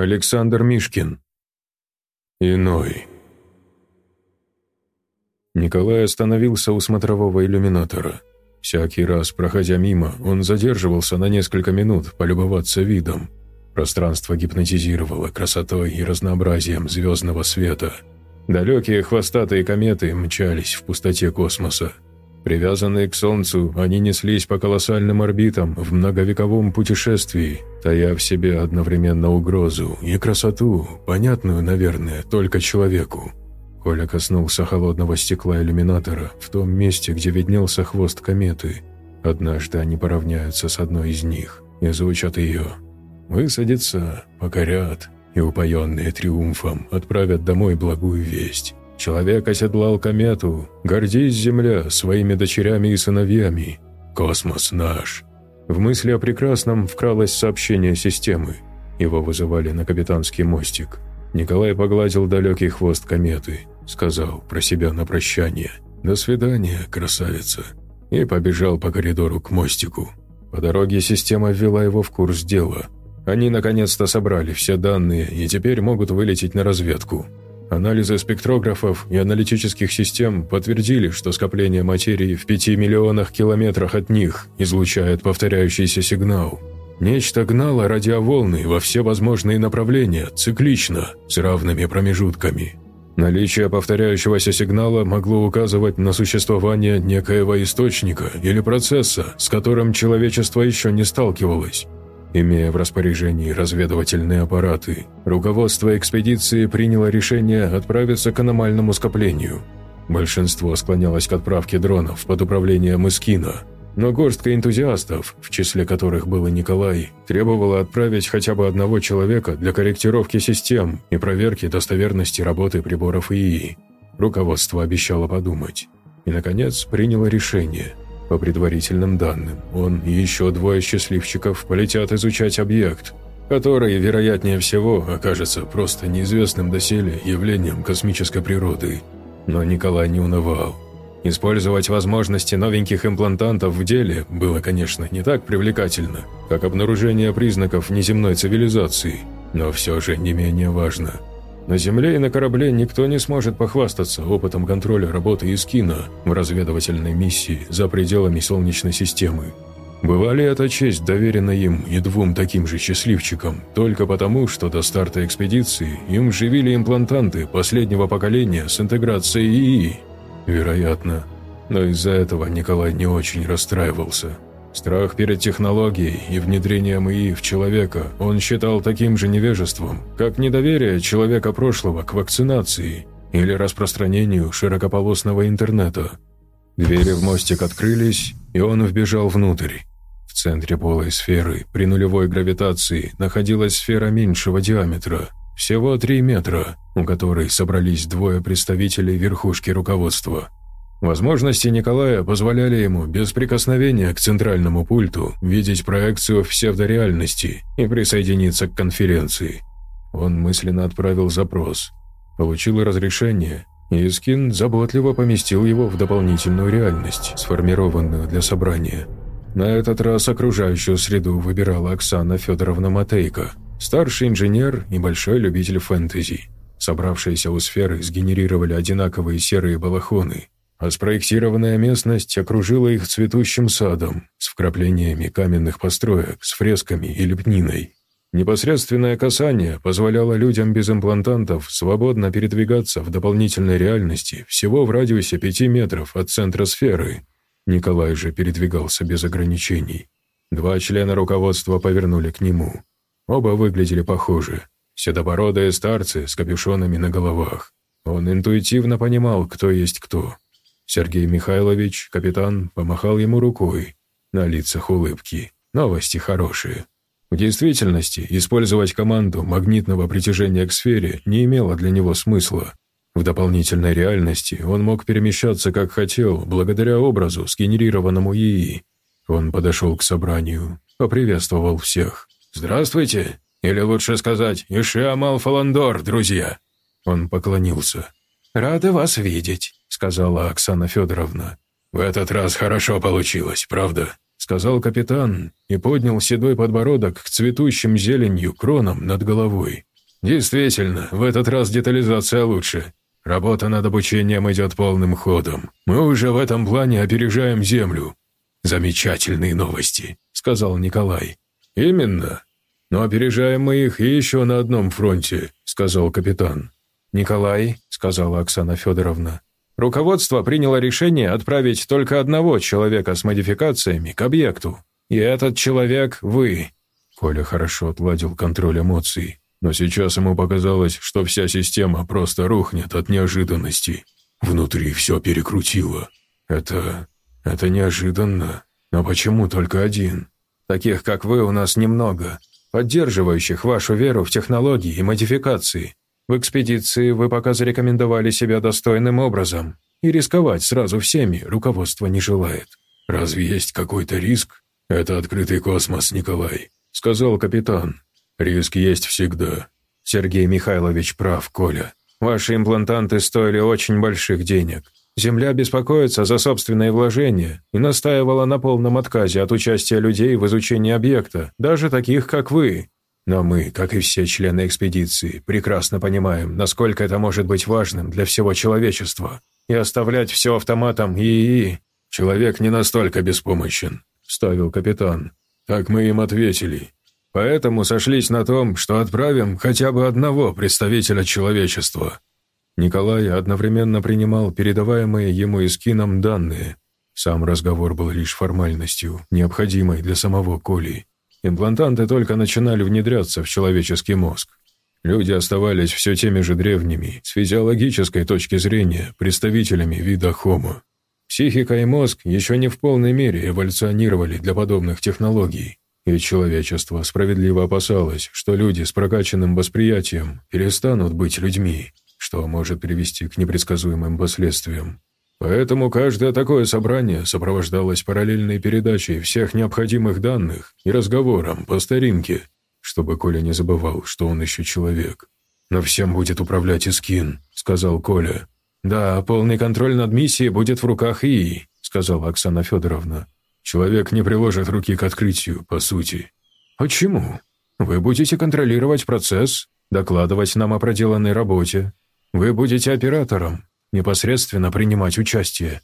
Александр Мишкин. Иной. Николай остановился у смотрового иллюминатора. Всякий раз, проходя мимо, он задерживался на несколько минут полюбоваться видом. Пространство гипнотизировало красотой и разнообразием звездного света. Далекие хвостатые кометы мчались в пустоте космоса. Привязанные к Солнцу, они неслись по колоссальным орбитам в многовековом путешествии, тая в себе одновременно угрозу и красоту, понятную, наверное, только человеку. Коля коснулся холодного стекла иллюминатора в том месте, где виднелся хвост кометы. Однажды они поравняются с одной из них и звучат ее. Высадятся, покорят, и упоенные триумфом отправят домой благую весть. Человек оседлал комету. Гордись, Земля, своими дочерями и сыновьями. Космос наш. В мысли о прекрасном вкралось сообщение системы. Его вызывали на капитанский мостик. Николай погладил далекий хвост кометы. Сказал про себя на прощание. «До свидания, красавица». И побежал по коридору к мостику. По дороге система ввела его в курс дела. Они наконец-то собрали все данные и теперь могут вылететь на разведку. Анализы спектрографов и аналитических систем подтвердили, что скопление материи в пяти миллионах километрах от них излучает повторяющийся сигнал. Нечто гнало радиоволны во все возможные направления, циклично, с равными промежутками. Наличие повторяющегося сигнала могло указывать на существование некоего источника или процесса, с которым человечество еще не сталкивалось. Имея в распоряжении разведывательные аппараты, руководство экспедиции приняло решение отправиться к аномальному скоплению. Большинство склонялось к отправке дронов под управлением Искина, но горстка энтузиастов, в числе которых был и Николай, требовала отправить хотя бы одного человека для корректировки систем и проверки достоверности работы приборов ИИ. Руководство обещало подумать. И, наконец, приняло решение – по предварительным данным, он и еще двое счастливчиков полетят изучать объект, который, вероятнее всего, окажется просто неизвестным доселе явлением космической природы. Но Николай не унывал. Использовать возможности новеньких имплантантов в деле было, конечно, не так привлекательно, как обнаружение признаков неземной цивилизации, но все же не менее важно – на Земле и на корабле никто не сможет похвастаться опытом контроля работы Искина в разведывательной миссии за пределами Солнечной системы. Была ли эта честь доверена им и двум таким же счастливчикам, только потому, что до старта экспедиции им вживили имплантанты последнего поколения с интеграцией ИИ? Вероятно. Но из-за этого Николай не очень расстраивался. Страх перед технологией и внедрением ИИ в человека он считал таким же невежеством, как недоверие человека прошлого к вакцинации или распространению широкополосного интернета. Двери в мостик открылись, и он вбежал внутрь. В центре полой сферы при нулевой гравитации находилась сфера меньшего диаметра, всего 3 метра, у которой собрались двое представителей верхушки руководства – Возможности Николая позволяли ему без прикосновения к центральному пульту видеть проекцию псевдореальности и присоединиться к конференции. Он мысленно отправил запрос, получил разрешение, и Искин заботливо поместил его в дополнительную реальность, сформированную для собрания. На этот раз окружающую среду выбирала Оксана Федоровна Матейко, старший инженер и большой любитель фэнтези. Собравшиеся у сферы сгенерировали одинаковые серые балахоны – а спроектированная местность окружила их цветущим садом с вкраплениями каменных построек, с фресками и лепниной. Непосредственное касание позволяло людям без имплантантов свободно передвигаться в дополнительной реальности всего в радиусе пяти метров от центра сферы. Николай же передвигался без ограничений. Два члена руководства повернули к нему. Оба выглядели похоже. Седобородые старцы с капюшонами на головах. Он интуитивно понимал, кто есть кто. Сергей Михайлович, капитан, помахал ему рукой. На лицах улыбки. Новости хорошие. В действительности, использовать команду магнитного притяжения к сфере не имело для него смысла. В дополнительной реальности он мог перемещаться как хотел, благодаря образу, сгенерированному ИИ. Он подошел к собранию, поприветствовал всех. «Здравствуйте!» Или лучше сказать «Ишиамал Фаландор, друзья!» Он поклонился. «Рада вас видеть», — сказала Оксана Федоровна. «В этот раз хорошо получилось, правда?» — сказал капитан и поднял седой подбородок к цветущим зеленью кронам над головой. «Действительно, в этот раз детализация лучше. Работа над обучением идет полным ходом. Мы уже в этом плане опережаем Землю». «Замечательные новости», — сказал Николай. «Именно. Но опережаем мы их еще на одном фронте», — сказал капитан. «Николай», — сказала Оксана Федоровна, руководство приняло решение отправить только одного человека с модификациями к объекту. И этот человек — вы». Коля хорошо отладил контроль эмоций, но сейчас ему показалось, что вся система просто рухнет от неожиданности. Внутри все перекрутило. Это... это неожиданно. Но почему только один? Таких, как вы, у нас немного, поддерживающих вашу веру в технологии и модификации. В экспедиции вы пока зарекомендовали себя достойным образом, и рисковать сразу всеми руководство не желает. Разве есть какой-то риск? Это открытый космос, Николай, сказал капитан. Риск есть всегда. Сергей Михайлович прав, Коля. Ваши имплантанты стоили очень больших денег. Земля беспокоится за собственные вложения и настаивала на полном отказе от участия людей в изучении объекта, даже таких, как вы. Но мы, как и все члены экспедиции, прекрасно понимаем, насколько это может быть важным для всего человечества. И оставлять все автоматом и... «Человек не настолько беспомощен», — вставил капитан. «Так мы им ответили. Поэтому сошлись на том, что отправим хотя бы одного представителя человечества». Николай одновременно принимал передаваемые ему Искином данные. Сам разговор был лишь формальностью, необходимой для самого Коли. Имплантанты только начинали внедряться в человеческий мозг. Люди оставались все теми же древними, с физиологической точки зрения, представителями вида Homo. Психика и мозг еще не в полной мере эволюционировали для подобных технологий, и человечество справедливо опасалось, что люди с прокачанным восприятием перестанут быть людьми, что может привести к непредсказуемым последствиям. Поэтому каждое такое собрание сопровождалось параллельной передачей всех необходимых данных и разговором по старинке, чтобы Коля не забывал, что он еще человек. «Но всем будет управлять Искин», — сказал Коля. «Да, полный контроль над миссией будет в руках ИИ», — сказала Оксана Федоровна. «Человек не приложит руки к открытию, по сути». «Почему? Вы будете контролировать процесс, докладывать нам о проделанной работе. Вы будете оператором, непосредственно принимать участие».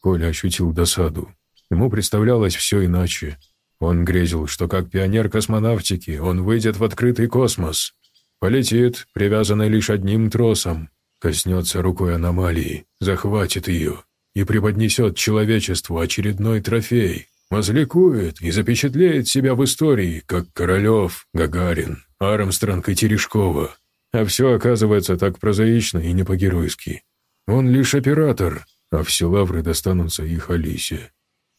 Коля ощутил досаду. Ему представлялось все иначе. Он грезил, что как пионер космонавтики он выйдет в открытый космос, полетит, привязанный лишь одним тросом, коснется рукой аномалии, захватит ее и преподнесет человечеству очередной трофей, возликует и запечатлеет себя в истории, как Королев, Гагарин, Армстронг и Терешкова. А все оказывается так прозаично и не по-геройски. Он лишь оператор, а все лавры достанутся их Алисе.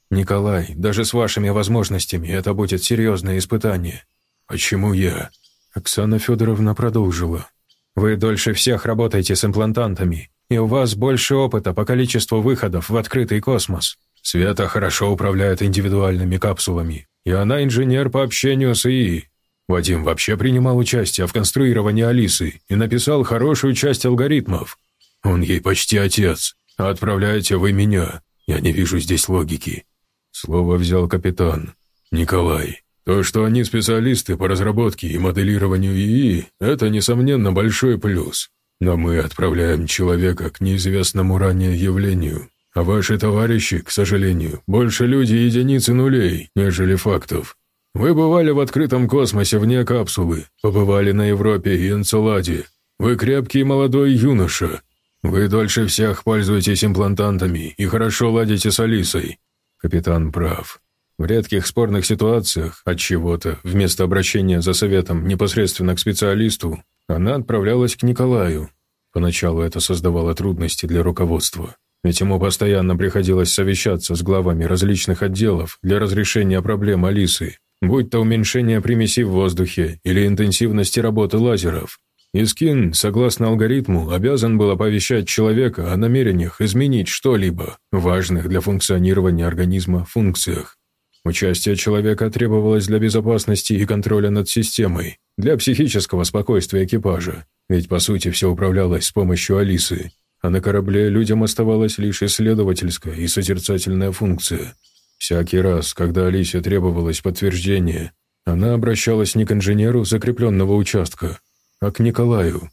«Николай, даже с вашими возможностями это будет серьезное испытание». «Почему я?» Оксана Федоровна продолжила. «Вы дольше всех работаете с имплантантами, и у вас больше опыта по количеству выходов в открытый космос. Света хорошо управляет индивидуальными капсулами, и она инженер по общению с ИИ. Вадим вообще принимал участие в конструировании Алисы и написал хорошую часть алгоритмов. Он ей почти отец, отправляете вы меня. Я не вижу здесь логики. Слово взял капитан. Николай, то, что они специалисты по разработке и моделированию ИИ, это, несомненно, большой плюс. Но мы отправляем человека к неизвестному ранее явлению, а ваши товарищи, к сожалению, больше люди единицы нулей, нежели фактов. Вы бывали в открытом космосе вне капсулы, побывали на Европе и Энцеладе. Вы крепкий молодой юноша. Вы дольше всех пользуетесь имплантантами и хорошо ладите с Алисой. Капитан прав. В редких спорных ситуациях от чего-то, вместо обращения за советом непосредственно к специалисту, она отправлялась к Николаю. Поначалу это создавало трудности для руководства, ведь ему постоянно приходилось совещаться с главами различных отделов для разрешения проблем Алисы, будь то уменьшение примесей в воздухе или интенсивности работы лазеров. Искин, согласно алгоритму, обязан был оповещать человека о намерениях изменить что-либо, важных для функционирования организма функциях. Участие человека требовалось для безопасности и контроля над системой, для психического спокойствия экипажа, ведь по сути все управлялось с помощью Алисы, а на корабле людям оставалась лишь исследовательская и созерцательная функция. Всякий раз, когда Алисе требовалось подтверждение, она обращалась не к инженеру закрепленного участка, а к Николаю.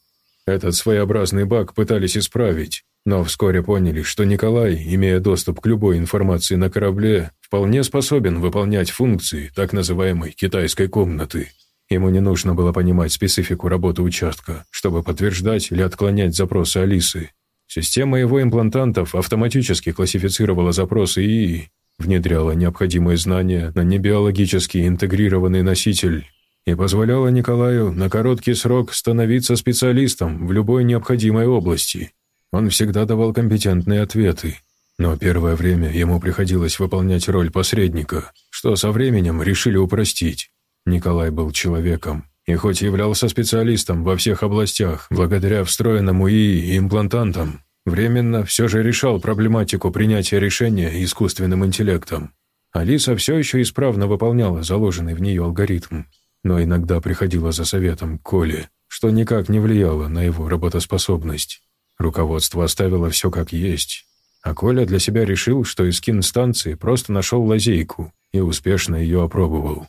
Этот своеобразный баг пытались исправить, но вскоре поняли, что Николай, имея доступ к любой информации на корабле, вполне способен выполнять функции так называемой «китайской комнаты». Ему не нужно было понимать специфику работы участка, чтобы подтверждать или отклонять запросы Алисы. Система его имплантантов автоматически классифицировала запросы и внедряла необходимые знания на небиологически интегрированный носитель и позволяла Николаю на короткий срок становиться специалистом в любой необходимой области. Он всегда давал компетентные ответы, но первое время ему приходилось выполнять роль посредника, что со временем решили упростить. Николай был человеком, и хоть являлся специалистом во всех областях, благодаря встроенному ИИ и имплантантам, временно все же решал проблематику принятия решения искусственным интеллектом. Алиса все еще исправно выполняла заложенный в нее алгоритм, но иногда приходила за советом к Коле, что никак не влияло на его работоспособность. Руководство оставило все как есть, а Коля для себя решил, что из кинстанции просто нашел лазейку и успешно ее опробовал.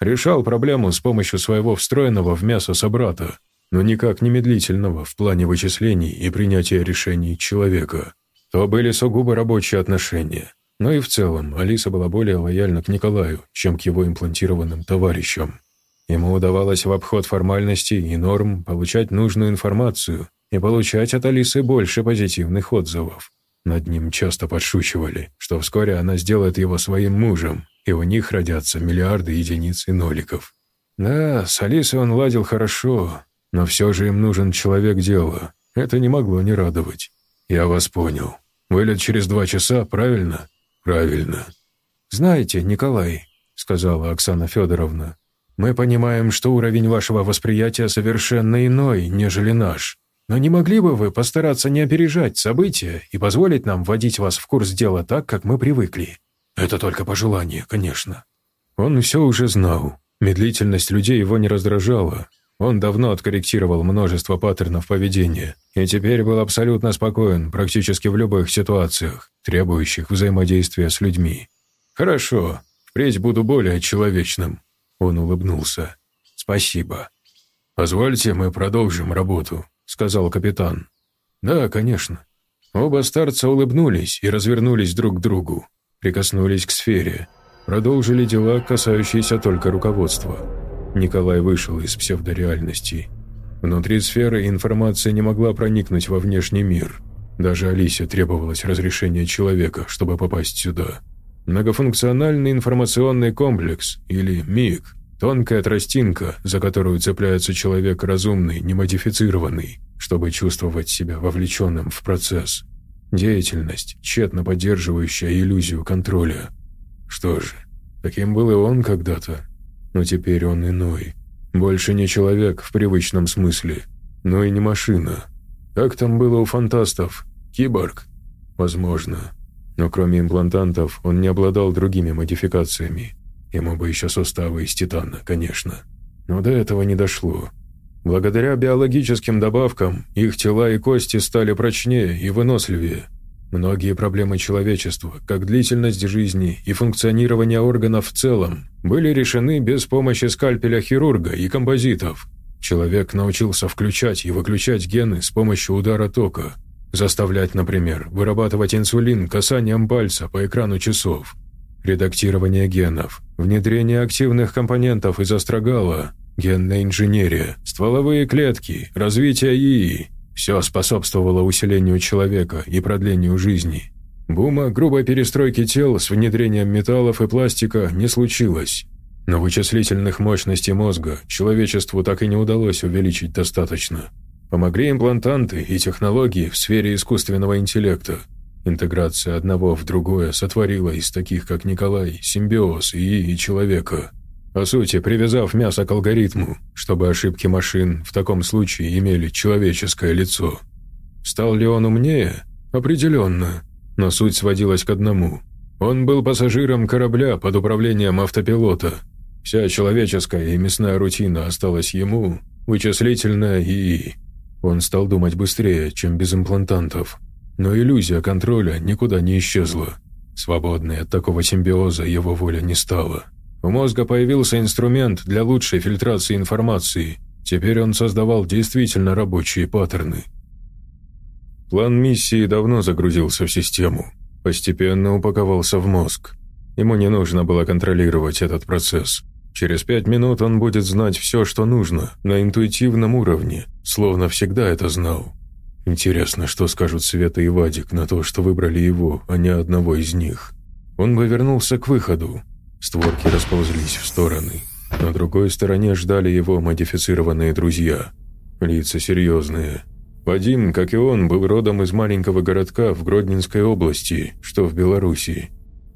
Решал проблему с помощью своего встроенного в мясо собрата, но никак не медлительного в плане вычислений и принятия решений человека. То были сугубо рабочие отношения. Но и в целом Алиса была более лояльна к Николаю, чем к его имплантированным товарищам. Ему удавалось в обход формальностей и норм получать нужную информацию и получать от Алисы больше позитивных отзывов. Над ним часто подшучивали, что вскоре она сделает его своим мужем, и у них родятся миллиарды единиц и ноликов. Да, с Алисой он ладил хорошо, но все же им нужен человек дела. Это не могло не радовать. Я вас понял. Вылет через два часа, правильно? Правильно. Знаете, Николай, сказала Оксана Федоровна, мы понимаем, что уровень вашего восприятия совершенно иной, нежели наш. Но не могли бы вы постараться не опережать события и позволить нам вводить вас в курс дела так, как мы привыкли? Это только пожелание, конечно. Он все уже знал. Медлительность людей его не раздражала. Он давно откорректировал множество паттернов поведения и теперь был абсолютно спокоен практически в любых ситуациях, требующих взаимодействия с людьми. «Хорошо, впредь буду более человечным», — он улыбнулся. «Спасибо». «Позвольте, мы продолжим работу», — сказал капитан. «Да, конечно». Оба старца улыбнулись и развернулись друг к другу прикоснулись к сфере, продолжили дела, касающиеся только руководства. Николай вышел из псевдореальности. Внутри сферы информация не могла проникнуть во внешний мир. Даже Алисе требовалось разрешение человека, чтобы попасть сюда. Многофункциональный информационный комплекс, или МИГ, тонкая тростинка, за которую цепляется человек разумный, немодифицированный, чтобы чувствовать себя вовлеченным в процесс. Деятельность, тщетно поддерживающая иллюзию контроля. Что же, таким был и он когда-то, но теперь он иной. Больше не человек в привычном смысле, но и не машина. Как там было у фантастов? Киборг? Возможно. Но кроме имплантантов, он не обладал другими модификациями. Ему бы еще суставы из титана, конечно. Но до этого не дошло. Благодаря биологическим добавкам их тела и кости стали прочнее и выносливее. Многие проблемы человечества, как длительность жизни и функционирование органов в целом, были решены без помощи скальпеля хирурга и композитов. Человек научился включать и выключать гены с помощью удара тока, заставлять, например, вырабатывать инсулин касанием пальца по экрану часов. Редактирование генов, внедрение активных компонентов из астрогала – Генная инженерия, стволовые клетки, развитие ИИ – все способствовало усилению человека и продлению жизни. Бума грубой перестройки тел с внедрением металлов и пластика не случилось. Но вычислительных мощностей мозга человечеству так и не удалось увеличить достаточно. Помогли имплантанты и технологии в сфере искусственного интеллекта. Интеграция одного в другое сотворила из таких, как Николай, симбиоз ИИ и человека – по сути, привязав мясо к алгоритму, чтобы ошибки машин в таком случае имели человеческое лицо. Стал ли он умнее? Определенно. Но суть сводилась к одному. Он был пассажиром корабля под управлением автопилота. Вся человеческая и мясная рутина осталась ему, вычислительная и... Он стал думать быстрее, чем без имплантантов. Но иллюзия контроля никуда не исчезла. Свободной от такого симбиоза его воля не стала. У мозга появился инструмент для лучшей фильтрации информации, Теперь он создавал действительно рабочие паттерны. План миссии давно загрузился в систему, постепенно упаковался в мозг. Ему не нужно было контролировать этот процесс. Через пять минут он будет знать все, что нужно, на интуитивном уровне, словно всегда это знал. Интересно, что скажут Света и Вадик на то, что выбрали его, а не одного из них. Он бы вернулся к выходу. Створки расползлись в стороны. На другой стороне ждали его модифицированные друзья. Лица серьезные. Вадим, как и он, был родом из маленького городка в Гродненской области, что в Белоруссии.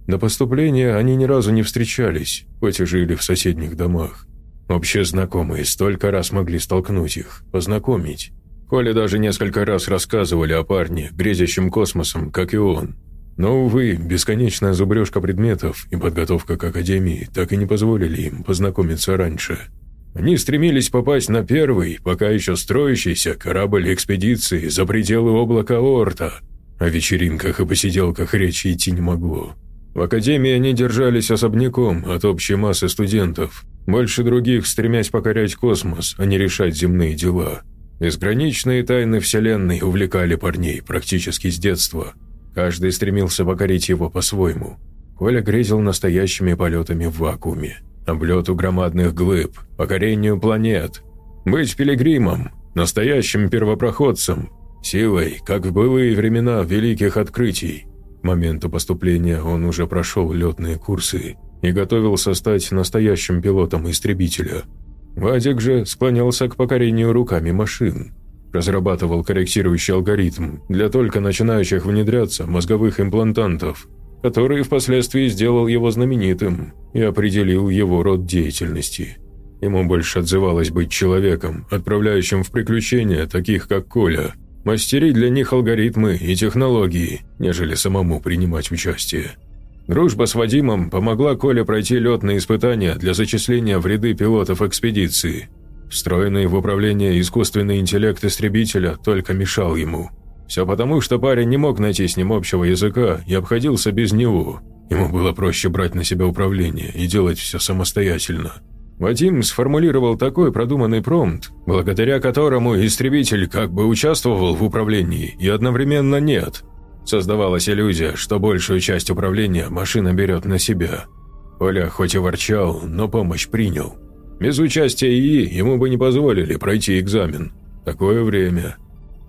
До поступления они ни разу не встречались, хоть и жили в соседних домах. Общие знакомые столько раз могли столкнуть их, познакомить. Коле даже несколько раз рассказывали о парне, грезящем космосом, как и он. Но, увы, бесконечная зубрежка предметов и подготовка к Академии так и не позволили им познакомиться раньше. Они стремились попасть на первый, пока еще строящийся корабль экспедиции за пределы облака Орта. О вечеринках и посиделках речи идти не могло. В Академии они держались особняком от общей массы студентов, больше других стремясь покорять космос, а не решать земные дела – Безграничные тайны Вселенной увлекали парней практически с детства. Каждый стремился покорить его по-своему. Коля грезил настоящими полетами в вакууме, облету громадных глыб, покорению планет. Быть пилигримом, настоящим первопроходцем, силой, как в былые времена великих открытий. К моменту поступления он уже прошел летные курсы и готовился стать настоящим пилотом истребителя – Вадик же склонялся к покорению руками машин. Разрабатывал корректирующий алгоритм для только начинающих внедряться мозговых имплантантов, который впоследствии сделал его знаменитым и определил его род деятельности. Ему больше отзывалось быть человеком, отправляющим в приключения таких, как Коля, мастерить для них алгоритмы и технологии, нежели самому принимать участие. Дружба с Вадимом помогла Коле пройти летные испытания для зачисления в ряды пилотов экспедиции. Встроенный в управление искусственный интеллект истребителя только мешал ему. Все потому, что парень не мог найти с ним общего языка и обходился без него. Ему было проще брать на себя управление и делать все самостоятельно. Вадим сформулировал такой продуманный промпт, благодаря которому истребитель как бы участвовал в управлении и одновременно нет – Создавалась иллюзия, что большую часть управления машина берет на себя. Оля хоть и ворчал, но помощь принял. Без участия ИИ ему бы не позволили пройти экзамен. Такое время.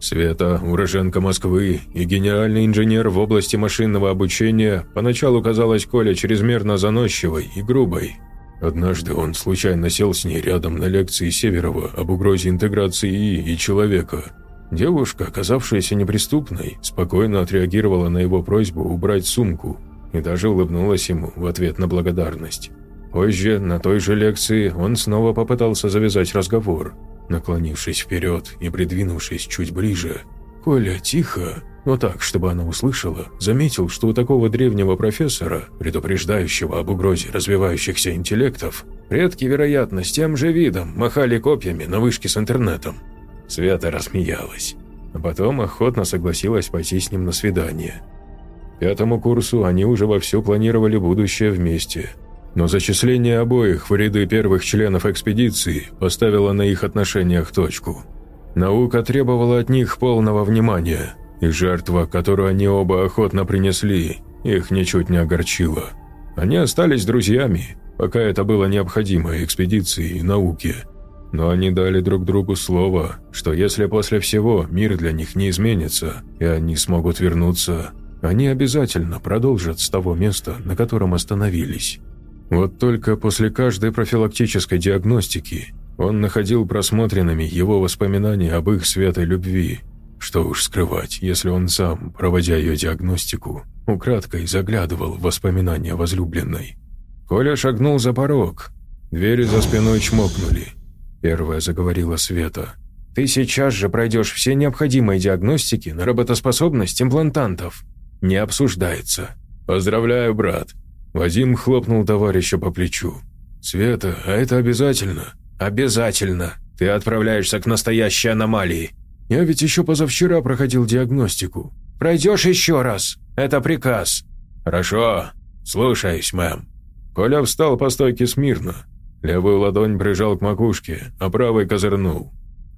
Света, уроженка Москвы и генеральный инженер в области машинного обучения поначалу казалась Коле чрезмерно заносчивой и грубой. Однажды он случайно сел с ней рядом на лекции Северова об угрозе интеграции ИИ и человека – Девушка, оказавшаяся неприступной, спокойно отреагировала на его просьбу убрать сумку и даже улыбнулась ему в ответ на благодарность. Позже, на той же лекции, он снова попытался завязать разговор, наклонившись вперед и придвинувшись чуть ближе. Коля тихо, но так, чтобы она услышала, заметил, что у такого древнего профессора, предупреждающего об угрозе развивающихся интеллектов, предки, вероятно, с тем же видом махали копьями на вышке с интернетом. Света рассмеялась, а потом охотно согласилась пойти с ним на свидание. Пятому курсу они уже вовсю планировали будущее вместе, но зачисление обоих в ряды первых членов экспедиции поставило на их отношениях точку. Наука требовала от них полного внимания, и жертва, которую они оба охотно принесли, их ничуть не огорчила. Они остались друзьями, пока это было необходимо экспедиции и науке – но они дали друг другу слово, что если после всего мир для них не изменится, и они смогут вернуться, они обязательно продолжат с того места, на котором остановились. Вот только после каждой профилактической диагностики он находил просмотренными его воспоминания об их светой любви. Что уж скрывать, если он сам, проводя ее диагностику, украдкой заглядывал в воспоминания возлюбленной. Коля шагнул за порог. Двери за спиной чмокнули – Первая заговорила Света. «Ты сейчас же пройдешь все необходимые диагностики на работоспособность имплантантов. Не обсуждается. Поздравляю, брат». Вадим хлопнул товарища по плечу. «Света, а это обязательно?» «Обязательно. Ты отправляешься к настоящей аномалии». «Я ведь еще позавчера проходил диагностику». «Пройдешь еще раз. Это приказ». «Хорошо. Слушаюсь, мэм». Коля встал по стойке смирно, Левую ладонь прижал к макушке, а правой козырнул.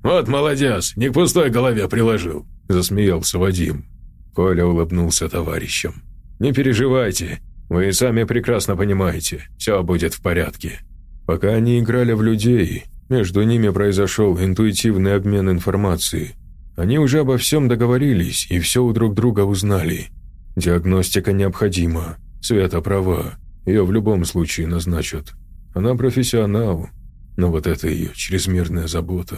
«Вот молодец, не к пустой голове приложил», – засмеялся Вадим. Коля улыбнулся товарищам. «Не переживайте, вы и сами прекрасно понимаете, все будет в порядке». Пока они играли в людей, между ними произошел интуитивный обмен информацией. Они уже обо всем договорились и все у друг друга узнали. Диагностика необходима, Света права, ее в любом случае назначат. Она профессионал, но вот это ее чрезмерная забота.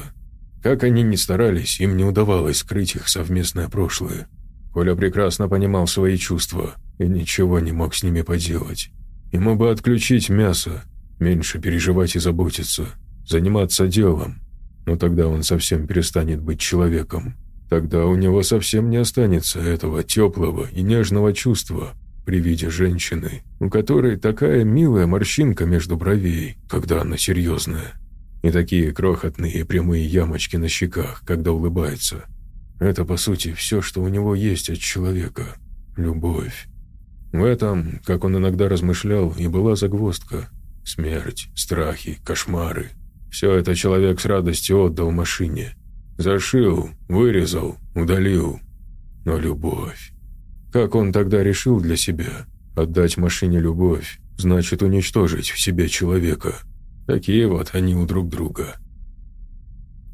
Как они ни старались, им не удавалось скрыть их совместное прошлое. Коля прекрасно понимал свои чувства и ничего не мог с ними поделать. Ему бы отключить мясо, меньше переживать и заботиться, заниматься делом. Но тогда он совсем перестанет быть человеком. Тогда у него совсем не останется этого теплого и нежного чувства при виде женщины, у которой такая милая морщинка между бровей, когда она серьезная, и такие крохотные прямые ямочки на щеках, когда улыбается. Это, по сути, все, что у него есть от человека – любовь. В этом, как он иногда размышлял, и была загвоздка. Смерть, страхи, кошмары. Все это человек с радостью отдал машине. Зашил, вырезал, удалил. Но любовь. Как он тогда решил для себя? Отдать машине любовь, значит уничтожить в себе человека. Такие вот они у друг друга.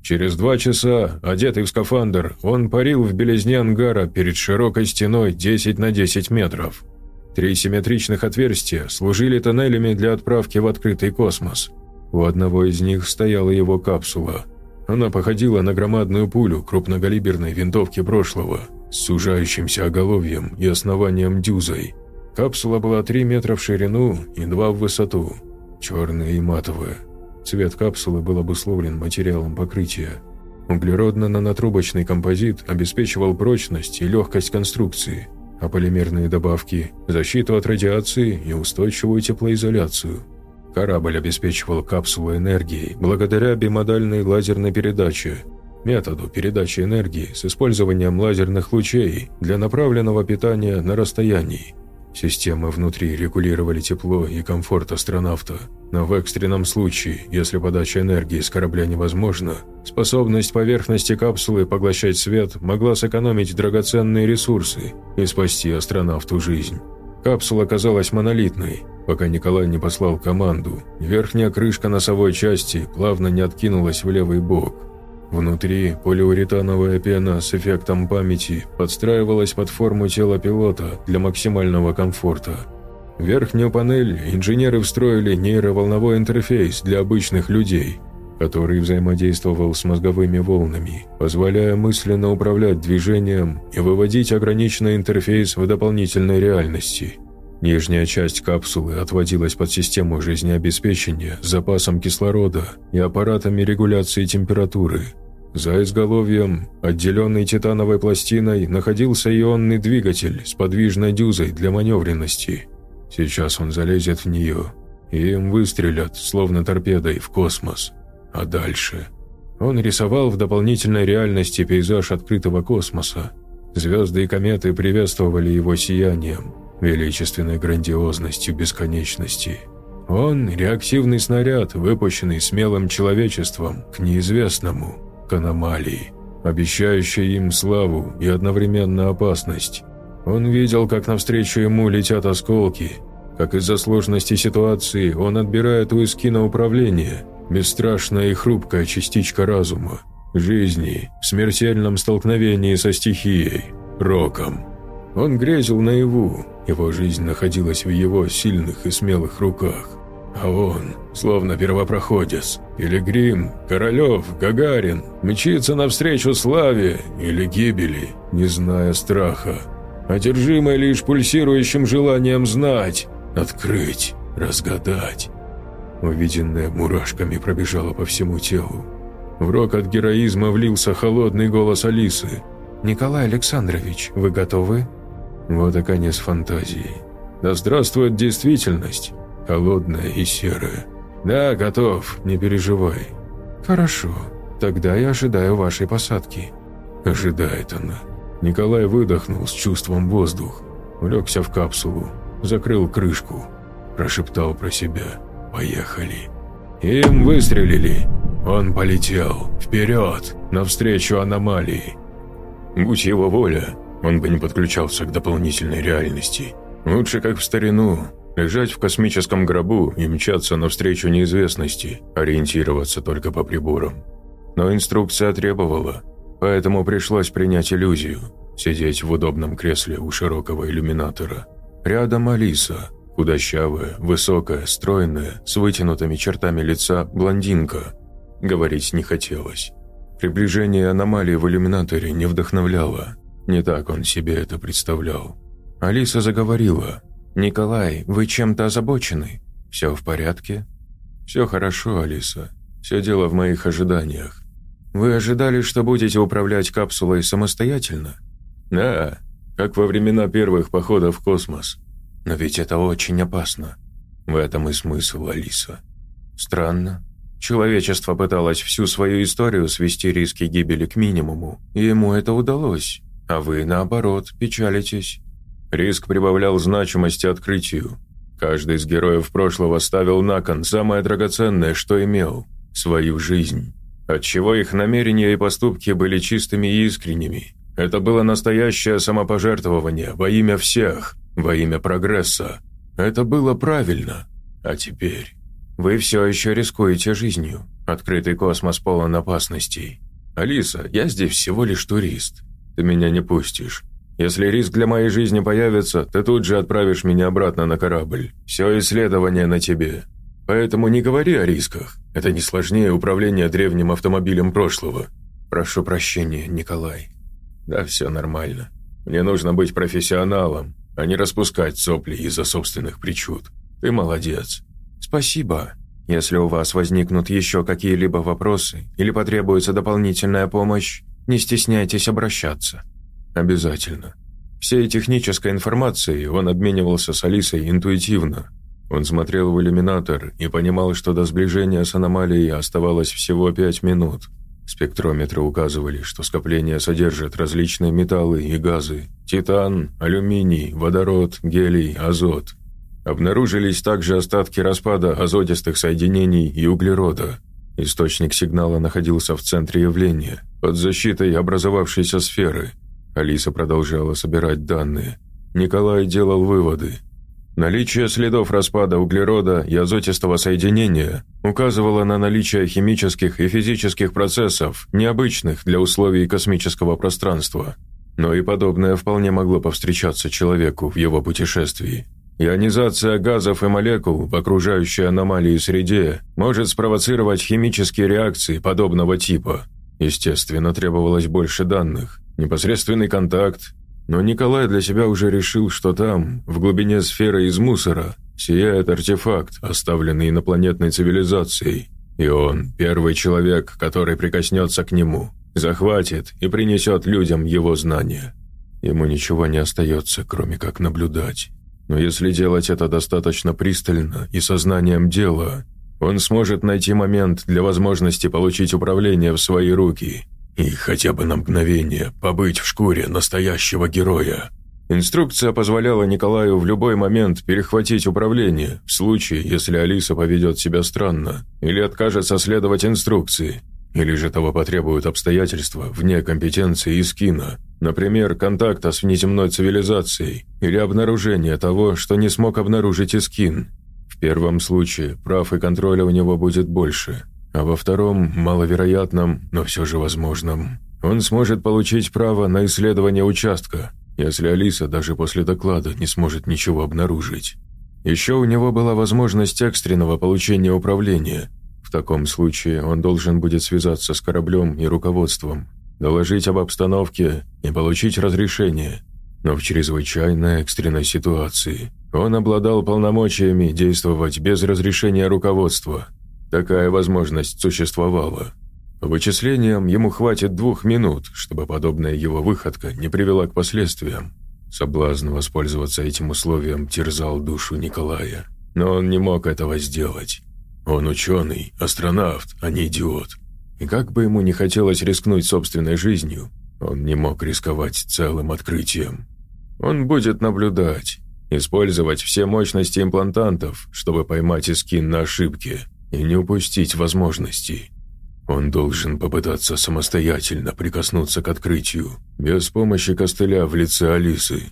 Через два часа, одетый в скафандр, он парил в белизне ангара перед широкой стеной 10 на 10 метров. Три симметричных отверстия служили тоннелями для отправки в открытый космос. У одного из них стояла его капсула. Она походила на громадную пулю крупногалиберной винтовки прошлого с сужающимся оголовьем и основанием дюзой. Капсула была 3 метра в ширину и 2 в высоту, черная и матовая. Цвет капсулы был обусловлен материалом покрытия. Углеродно-нанотрубочный композит обеспечивал прочность и легкость конструкции, а полимерные добавки – защиту от радиации и устойчивую теплоизоляцию. Корабль обеспечивал капсулу энергией благодаря бимодальной лазерной передаче, методу передачи энергии с использованием лазерных лучей для направленного питания на расстоянии. Системы внутри регулировали тепло и комфорт астронавта, но в экстренном случае, если подача энергии с корабля невозможна, способность поверхности капсулы поглощать свет могла сэкономить драгоценные ресурсы и спасти астронавту жизнь. Капсула казалась монолитной, пока Николай не послал команду. Верхняя крышка носовой части плавно не откинулась в левый бок, Внутри полиуретановая пена с эффектом памяти подстраивалась под форму тела пилота для максимального комфорта. В верхнюю панель инженеры встроили нейроволновой интерфейс для обычных людей, который взаимодействовал с мозговыми волнами, позволяя мысленно управлять движением и выводить ограниченный интерфейс в дополнительной реальности. Нижняя часть капсулы отводилась под систему жизнеобеспечения с запасом кислорода и аппаратами регуляции температуры – за изголовьем, отделенный титановой пластиной, находился ионный двигатель с подвижной дюзой для маневренности. Сейчас он залезет в нее, и им выстрелят, словно торпедой, в космос. А дальше? Он рисовал в дополнительной реальности пейзаж открытого космоса. Звезды и кометы приветствовали его сиянием, величественной грандиозностью бесконечности. Он – реактивный снаряд, выпущенный смелым человечеством к неизвестному – к аномалии, обещающей им славу и одновременно опасность. Он видел, как навстречу ему летят осколки, как из-за сложности ситуации он отбирает у Искина управление, бесстрашная и хрупкая частичка разума, жизни в смертельном столкновении со стихией, роком. Он грезил наяву, его жизнь находилась в его сильных и смелых руках. А он, словно первопроходец, или Грим, Королев, Гагарин, мчится навстречу славе или гибели, не зная страха, одержимый лишь пульсирующим желанием знать, открыть, разгадать. Увиденное мурашками пробежало по всему телу. В рок от героизма влился холодный голос Алисы. «Николай Александрович, вы готовы?» Вот и конец фантазии. Да здравствует действительность! холодная и серая. «Да, готов, не переживай». «Хорошо, тогда я ожидаю вашей посадки». Ожидает она. Николай выдохнул с чувством воздух, улегся в капсулу, закрыл крышку, прошептал про себя «Поехали». Им выстрелили. Он полетел. Вперед, навстречу аномалии. Будь его воля, он бы не подключался к дополнительной реальности. Лучше, как в старину, лежать в космическом гробу и мчаться навстречу неизвестности, ориентироваться только по приборам. Но инструкция требовала, поэтому пришлось принять иллюзию, сидеть в удобном кресле у широкого иллюминатора. Рядом Алиса, худощавая, высокая, стройная, с вытянутыми чертами лица блондинка. Говорить не хотелось. Приближение аномалии в иллюминаторе не вдохновляло. Не так он себе это представлял. Алиса заговорила. «Николай, вы чем-то озабочены? Все в порядке?» «Все хорошо, Алиса. Все дело в моих ожиданиях. Вы ожидали, что будете управлять капсулой самостоятельно?» «Да, как во времена первых походов в космос. Но ведь это очень опасно. В этом и смысл, Алиса. Странно. Человечество пыталось всю свою историю свести риски гибели к минимуму, и ему это удалось, а вы, наоборот, печалитесь. Риск прибавлял значимости открытию. Каждый из героев прошлого ставил на кон самое драгоценное, что имел – свою жизнь. Отчего их намерения и поступки были чистыми и искренними. Это было настоящее самопожертвование во имя всех, во имя прогресса. Это было правильно. А теперь... Вы все еще рискуете жизнью. Открытый космос полон опасностей. Алиса, я здесь всего лишь турист. Ты меня не пустишь. Если риск для моей жизни появится, ты тут же отправишь меня обратно на корабль. Все исследование на тебе. Поэтому не говори о рисках. Это не сложнее управления древним автомобилем прошлого. Прошу прощения, Николай. Да все нормально. Мне нужно быть профессионалом, а не распускать сопли из-за собственных причуд. Ты молодец. «Спасибо. Если у вас возникнут еще какие-либо вопросы или потребуется дополнительная помощь, не стесняйтесь обращаться». «Обязательно». Всей технической информацией он обменивался с Алисой интуитивно. Он смотрел в иллюминатор и понимал, что до сближения с аномалией оставалось всего пять минут. Спектрометры указывали, что скопление содержит различные металлы и газы – титан, алюминий, водород, гелий, азот – Обнаружились также остатки распада азотистых соединений и углерода. Источник сигнала находился в центре явления, под защитой образовавшейся сферы. Алиса продолжала собирать данные. Николай делал выводы. Наличие следов распада углерода и азотистого соединения указывало на наличие химических и физических процессов, необычных для условий космического пространства. Но и подобное вполне могло повстречаться человеку в его путешествии. Ионизация газов и молекул в окружающей аномалии среде может спровоцировать химические реакции подобного типа. Естественно, требовалось больше данных, непосредственный контакт, но Николай для себя уже решил, что там, в глубине сферы из мусора, сияет артефакт, оставленный инопланетной цивилизацией, и он – первый человек, который прикоснется к нему, захватит и принесет людям его знания. Ему ничего не остается, кроме как наблюдать. Но если делать это достаточно пристально и сознанием дела, он сможет найти момент для возможности получить управление в свои руки и хотя бы на мгновение побыть в шкуре настоящего героя. Инструкция позволяла Николаю в любой момент перехватить управление, в случае, если Алиса поведет себя странно или откажется следовать инструкции, или же того потребуют обстоятельства вне компетенции Искина, например, контакта с внеземной цивилизацией или обнаружение того, что не смог обнаружить Искин. В первом случае прав и контроля у него будет больше, а во втором, маловероятном, но все же возможном, он сможет получить право на исследование участка, если Алиса даже после доклада не сможет ничего обнаружить. Еще у него была возможность экстренного получения управления – в таком случае он должен будет связаться с кораблем и руководством, доложить об обстановке и получить разрешение. Но в чрезвычайно экстренной ситуации он обладал полномочиями действовать без разрешения руководства. Такая возможность существовала. Вычислениям, ему хватит двух минут, чтобы подобная его выходка не привела к последствиям. Соблазн воспользоваться этим условием терзал душу Николая, но он не мог этого сделать. Он ученый, астронавт, а не идиот. И как бы ему не хотелось рискнуть собственной жизнью, он не мог рисковать целым открытием. Он будет наблюдать, использовать все мощности имплантантов, чтобы поймать Искин на ошибке. и не упустить возможностей. Он должен попытаться самостоятельно прикоснуться к открытию, без помощи костыля в лице Алисы.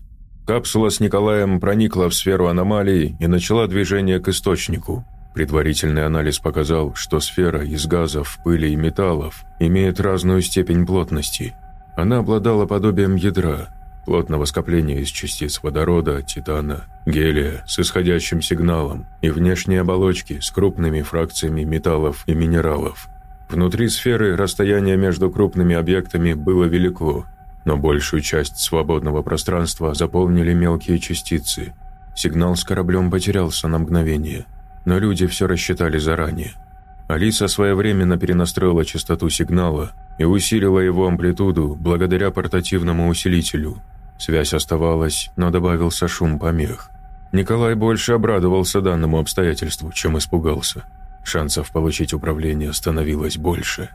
Капсула с Николаем проникла в сферу аномалий и начала движение к источнику. Предварительный анализ показал, что сфера из газов, пыли и металлов имеет разную степень плотности. Она обладала подобием ядра, плотного скопления из частиц водорода, титана, гелия с исходящим сигналом и внешней оболочки с крупными фракциями металлов и минералов. Внутри сферы расстояние между крупными объектами было велико, но большую часть свободного пространства заполнили мелкие частицы. Сигнал с кораблем потерялся на мгновение, но люди все рассчитали заранее. Алиса своевременно перенастроила частоту сигнала и усилила его амплитуду благодаря портативному усилителю. Связь оставалась, но добавился шум помех. Николай больше обрадовался данному обстоятельству, чем испугался. Шансов получить управление становилось больше.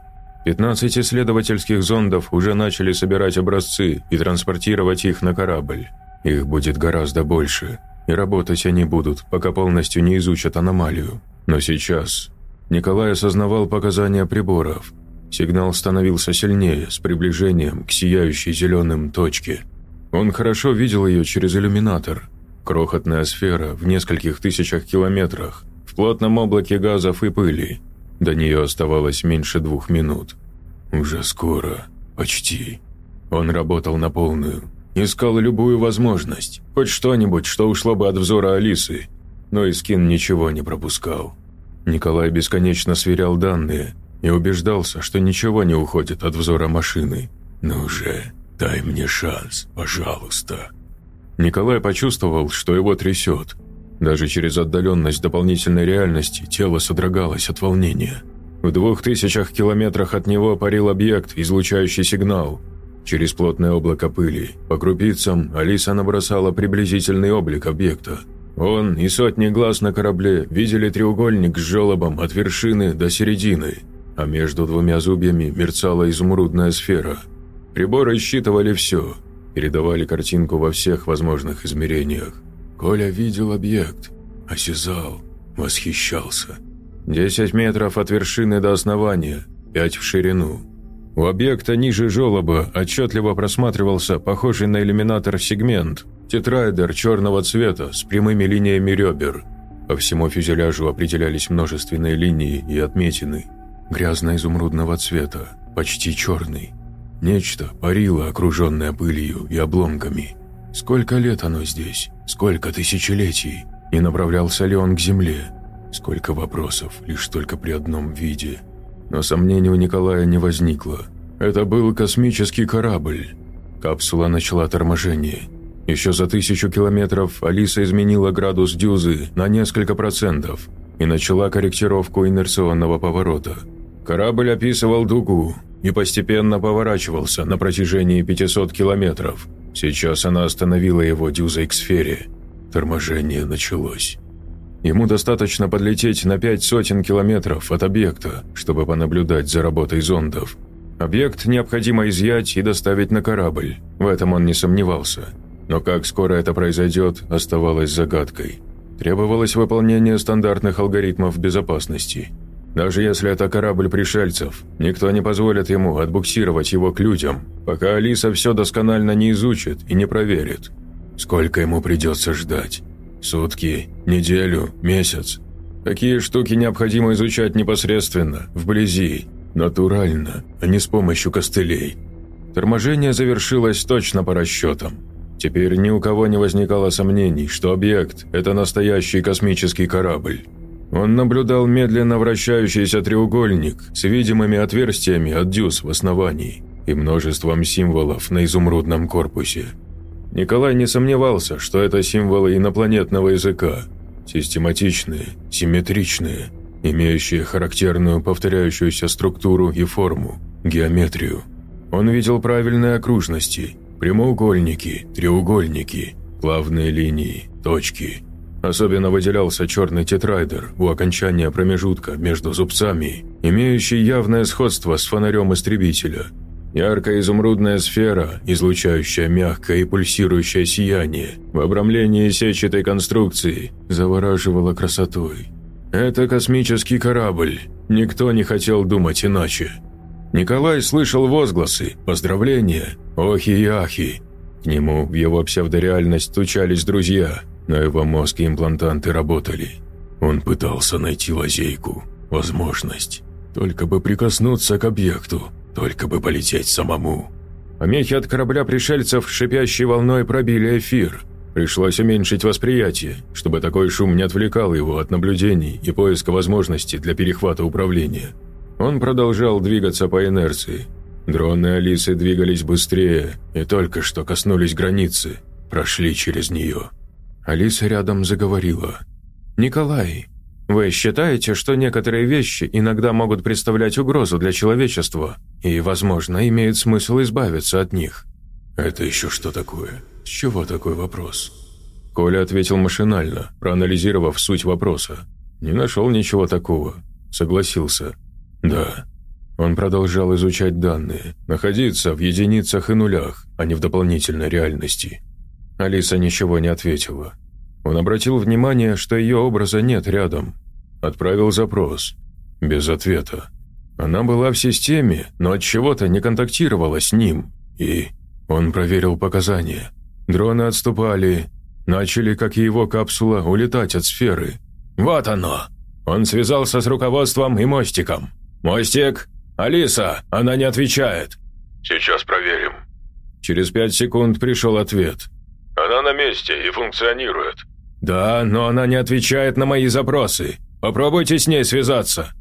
15 исследовательских зондов уже начали собирать образцы и транспортировать их на корабль. Их будет гораздо больше, и работать они будут, пока полностью не изучат аномалию. Но сейчас Николай осознавал показания приборов. Сигнал становился сильнее, с приближением к сияющей зеленым точке. Он хорошо видел ее через иллюминатор. Крохотная сфера в нескольких тысячах километрах, в плотном облаке газов и пыли. До нее оставалось меньше двух минут. Уже скоро. Почти. Он работал на полную. Искал любую возможность. Хоть что-нибудь, что ушло бы от взора Алисы. Но Искин ничего не пропускал. Николай бесконечно сверял данные и убеждался, что ничего не уходит от взора машины. «Ну же, дай мне шанс, пожалуйста». Николай почувствовал, что его трясет, даже через отдаленность дополнительной реальности тело содрогалось от волнения. В двух тысячах километрах от него парил объект, излучающий сигнал. Через плотное облако пыли, по крупицам, Алиса набросала приблизительный облик объекта. Он и сотни глаз на корабле видели треугольник с желобом от вершины до середины, а между двумя зубьями мерцала изумрудная сфера. Приборы считывали все, передавали картинку во всех возможных измерениях. Коля видел объект, осязал, восхищался. Десять метров от вершины до основания, пять в ширину. У объекта ниже желоба отчетливо просматривался похожий на иллюминатор сегмент, тетраэдер черного цвета с прямыми линиями ребер. По всему фюзеляжу определялись множественные линии и отметины. Грязно-изумрудного цвета, почти черный. Нечто парило, окруженное пылью и обломками. Сколько лет оно здесь? Сколько тысячелетий? И направлялся ли он к Земле? Сколько вопросов, лишь только при одном виде. Но сомнений у Николая не возникло. Это был космический корабль. Капсула начала торможение. Еще за тысячу километров Алиса изменила градус дюзы на несколько процентов и начала корректировку инерционного поворота. Корабль описывал дугу и постепенно поворачивался на протяжении 500 километров – Сейчас она остановила его дюзой к сфере. Торможение началось. Ему достаточно подлететь на пять сотен километров от объекта, чтобы понаблюдать за работой зондов. Объект необходимо изъять и доставить на корабль. В этом он не сомневался. Но как скоро это произойдет, оставалось загадкой. Требовалось выполнение стандартных алгоритмов безопасности – даже если это корабль пришельцев, никто не позволит ему отбуксировать его к людям, пока Алиса все досконально не изучит и не проверит. Сколько ему придется ждать? Сутки? Неделю? Месяц? Такие штуки необходимо изучать непосредственно, вблизи, натурально, а не с помощью костылей. Торможение завершилось точно по расчетам. Теперь ни у кого не возникало сомнений, что объект – это настоящий космический корабль. Он наблюдал медленно вращающийся треугольник с видимыми отверстиями от дюз в основании и множеством символов на изумрудном корпусе. Николай не сомневался, что это символы инопланетного языка, систематичные, симметричные, имеющие характерную повторяющуюся структуру и форму, геометрию. Он видел правильные окружности, прямоугольники, треугольники, плавные линии, точки – Особенно выделялся черный тетрайдер у окончания промежутка между зубцами, имеющий явное сходство с фонарем истребителя. Яркая изумрудная сфера, излучающая мягкое и пульсирующее сияние, в обрамлении сетчатой конструкции, завораживала красотой. Это космический корабль. Никто не хотел думать иначе. Николай слышал возгласы, поздравления, охи и ахи. К нему в его псевдореальность стучались друзья, но его мозг и имплантанты работали. Он пытался найти лазейку, возможность. Только бы прикоснуться к объекту, только бы полететь самому. Помехи от корабля пришельцев шипящей волной пробили эфир. Пришлось уменьшить восприятие, чтобы такой шум не отвлекал его от наблюдений и поиска возможности для перехвата управления. Он продолжал двигаться по инерции. Дроны Алисы двигались быстрее и только что коснулись границы, прошли через нее. Алиса рядом заговорила. «Николай, вы считаете, что некоторые вещи иногда могут представлять угрозу для человечества и, возможно, имеет смысл избавиться от них?» «Это еще что такое? С чего такой вопрос?» Коля ответил машинально, проанализировав суть вопроса. Не нашел ничего такого. Согласился. «Да». Он продолжал изучать данные, находиться в единицах и нулях, а не в дополнительной реальности. Алиса ничего не ответила. Он обратил внимание, что ее образа нет рядом. Отправил запрос. Без ответа. Она была в системе, но от чего-то не контактировала с ним. И он проверил показания. Дроны отступали, начали, как и его капсула, улетать от сферы. «Вот оно!» Он связался с руководством и мостиком. «Мостик? Алиса, она не отвечает». «Сейчас проверим». Через пять секунд пришел ответ. «Она на месте и функционирует». «Да, но она не отвечает на мои запросы. Попробуйте с ней связаться».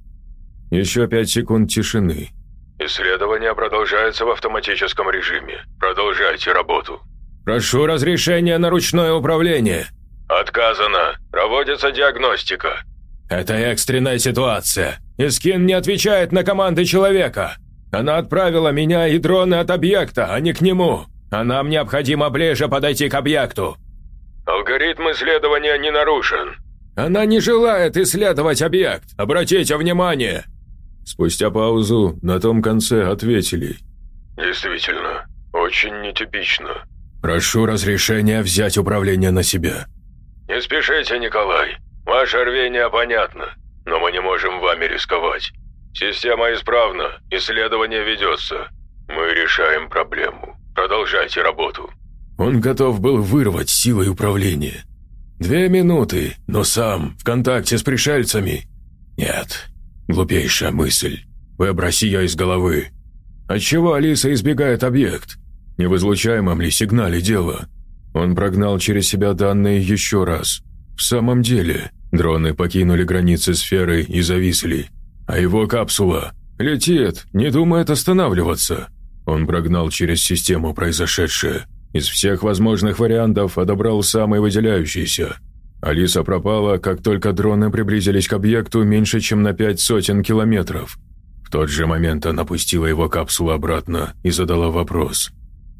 Еще пять секунд тишины. «Исследование продолжается в автоматическом режиме. Продолжайте работу». «Прошу разрешения на ручное управление». «Отказано. Проводится диагностика». «Это экстренная ситуация. Искин не отвечает на команды человека. Она отправила меня и дроны от объекта, а не к нему. А нам необходимо ближе подойти к объекту». «Алгоритм исследования не нарушен». «Она не желает исследовать объект. Обратите внимание». Спустя паузу на том конце ответили. «Действительно, очень нетипично». «Прошу разрешения взять управление на себя». «Не спешите, Николай. Ваше рвение понятно, но мы не можем вами рисковать. Система исправна, исследование ведется. Мы решаем проблему. Продолжайте работу». Он готов был вырвать силой управления. Две минуты, но сам, в контакте с пришельцами. Нет, глупейшая мысль. Выброси ее из головы. Отчего Алиса избегает объект? Не в излучаемом ли сигнале дело? Он прогнал через себя данные еще раз. В самом деле, дроны покинули границы сферы и зависли. А его капсула летит, не думает останавливаться. Он прогнал через систему произошедшее. Из всех возможных вариантов отобрал самый выделяющийся. Алиса пропала, как только дроны приблизились к объекту меньше, чем на пять сотен километров. В тот же момент она пустила его капсулу обратно и задала вопрос.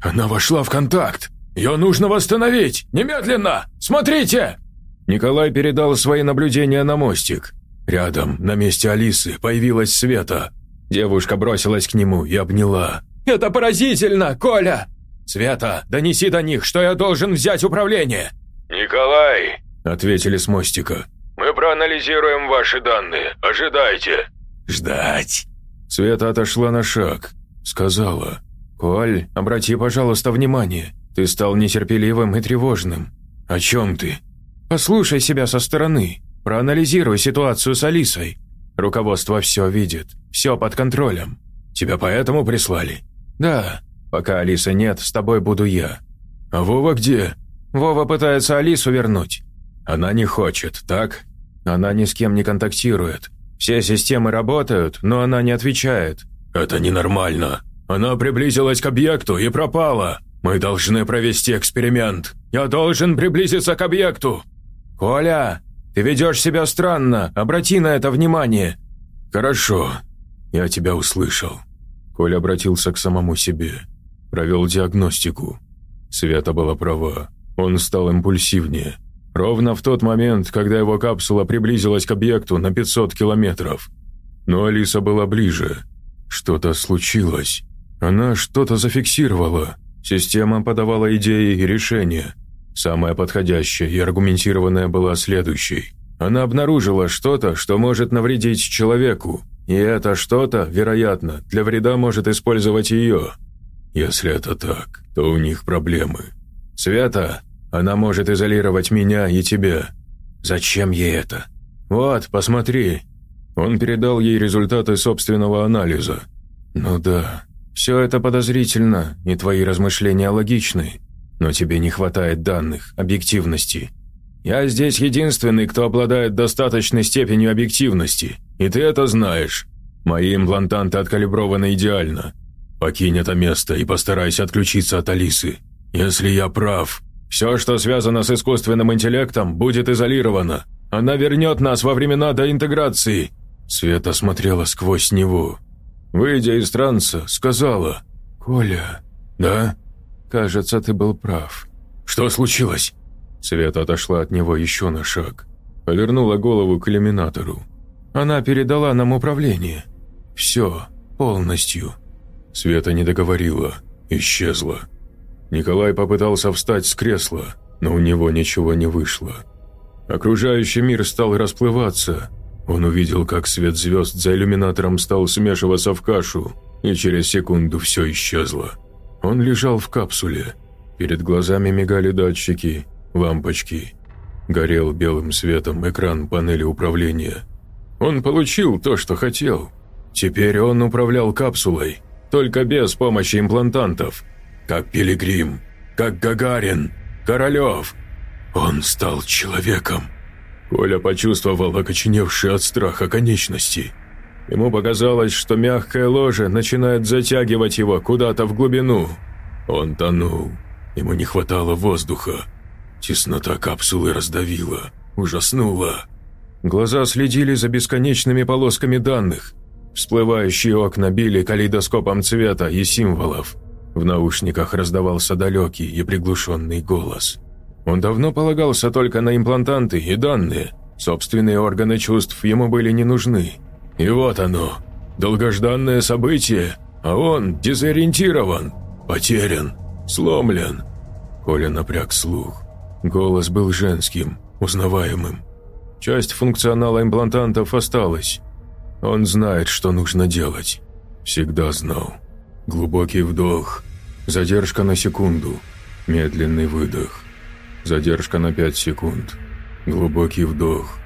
«Она вошла в контакт! Ее нужно восстановить! Немедленно! Смотрите!» Николай передал свои наблюдения на мостик. Рядом, на месте Алисы, появилась Света. Девушка бросилась к нему и обняла. «Это поразительно, Коля!» «Света, донеси до них, что я должен взять управление!» «Николай!» – ответили с мостика. «Мы проанализируем ваши данные. Ожидайте!» «Ждать!» Света отошла на шаг. Сказала. «Коль, обрати, пожалуйста, внимание. Ты стал нетерпеливым и тревожным. О чем ты? Послушай себя со стороны. Проанализируй ситуацию с Алисой. Руководство все видит. Все под контролем. Тебя поэтому прислали?» «Да. Пока Алисы нет, с тобой буду я». «А Вова где?» «Вова пытается Алису вернуть». «Она не хочет, так?» «Она ни с кем не контактирует. Все системы работают, но она не отвечает». «Это ненормально. Она приблизилась к объекту и пропала. Мы должны провести эксперимент. Я должен приблизиться к объекту». «Коля, ты ведешь себя странно. Обрати на это внимание». «Хорошо. Я тебя услышал». Коля обратился к самому себе. Провел диагностику. Света была права. Он стал импульсивнее. Ровно в тот момент, когда его капсула приблизилась к объекту на 500 километров. Но Алиса была ближе. Что-то случилось. Она что-то зафиксировала. Система подавала идеи и решения. Самая подходящая и аргументированная была следующей. Она обнаружила что-то, что может навредить человеку, и это что-то, вероятно, для вреда может использовать ее. Если это так, то у них проблемы. Света, она может изолировать меня и тебя. Зачем ей это? Вот, посмотри. Он передал ей результаты собственного анализа. Ну да, все это подозрительно, и твои размышления логичны, но тебе не хватает данных, объективности. Я здесь единственный, кто обладает достаточной степенью объективности, и ты это знаешь. Мои имплантанты откалиброваны идеально. Покинь это место и постарайся отключиться от Алисы. Если я прав, все, что связано с искусственным интеллектом, будет изолировано. Она вернет нас во времена до интеграции». Света смотрела сквозь него. Выйдя из транса, сказала. «Коля». «Да?» «Кажется, ты был прав». «Что случилось?» Света отошла от него еще на шаг. Повернула голову к иллюминатору. «Она передала нам управление. Все, полностью». Света не договорила, исчезла. Николай попытался встать с кресла, но у него ничего не вышло. Окружающий мир стал расплываться. Он увидел, как свет звезд за иллюминатором стал смешиваться в кашу, и через секунду все исчезло. Он лежал в капсуле. Перед глазами мигали датчики, лампочки. Горел белым светом экран панели управления. Он получил то, что хотел. Теперь он управлял капсулой, только без помощи имплантантов. Как Пилигрим, как Гагарин, Королев. Он стал человеком. Коля почувствовал окоченевшие от страха конечности. Ему показалось, что мягкое ложе начинает затягивать его куда-то в глубину. Он тонул. Ему не хватало воздуха. Теснота капсулы раздавила, ужаснула. Глаза следили за бесконечными полосками данных. Всплывающие окна били калейдоскопом цвета и символов. В наушниках раздавался далекий и приглушенный голос. Он давно полагался только на имплантанты и данные. Собственные органы чувств ему были не нужны. И вот оно, долгожданное событие, а он дезориентирован, потерян, сломлен. Коля напряг слух. Голос был женским, узнаваемым. Часть функционала имплантантов осталась. Он знает, что нужно делать. Всегда знал. Глубокий вдох, задержка на секунду, медленный выдох. Задержка на 5 секунд. Глубокий вдох.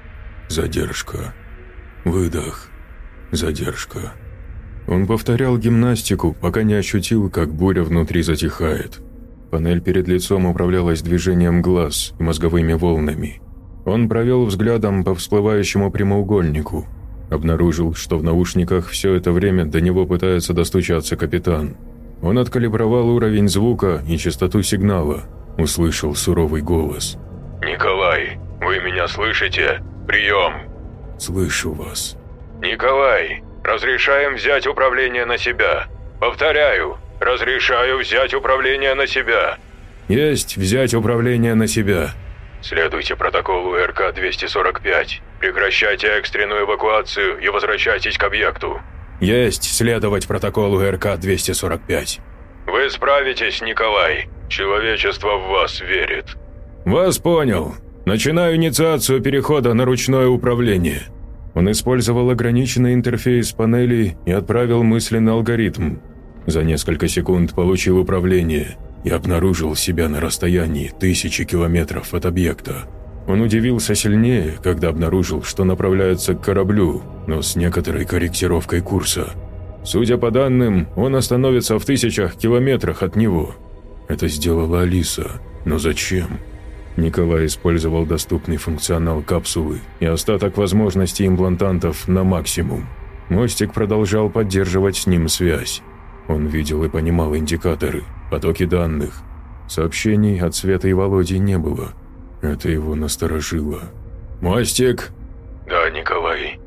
Задержка. Выдох. Задержка. Он повторял гимнастику, пока не ощутил, как буря внутри затихает. Панель перед лицом управлялась движением глаз и мозговыми волнами. Он провел взглядом по всплывающему прямоугольнику. Обнаружил, что в наушниках все это время до него пытается достучаться капитан. Он откалибровал уровень звука и частоту сигнала – услышал суровый голос. «Николай, вы меня слышите? Прием!» «Слышу вас». «Николай, разрешаем взять управление на себя. Повторяю, разрешаю взять управление на себя». «Есть взять управление на себя». «Следуйте протоколу РК-245. Прекращайте экстренную эвакуацию и возвращайтесь к объекту». «Есть следовать протоколу РК-245». «Вы справитесь, Николай. Человечество в вас верит». «Вас понял. Начинаю инициацию перехода на ручное управление». Он использовал ограниченный интерфейс панели и отправил мысленный алгоритм. За несколько секунд получил управление и обнаружил себя на расстоянии тысячи километров от объекта. Он удивился сильнее, когда обнаружил, что направляется к кораблю, но с некоторой корректировкой курса. Судя по данным, он остановится в тысячах километрах от него – это сделала Алиса. Но зачем? Николай использовал доступный функционал капсулы и остаток возможностей имплантантов на максимум. Мостик продолжал поддерживать с ним связь. Он видел и понимал индикаторы, потоки данных. Сообщений от Света и Володи не было. Это его насторожило. «Мостик?» «Да, Николай».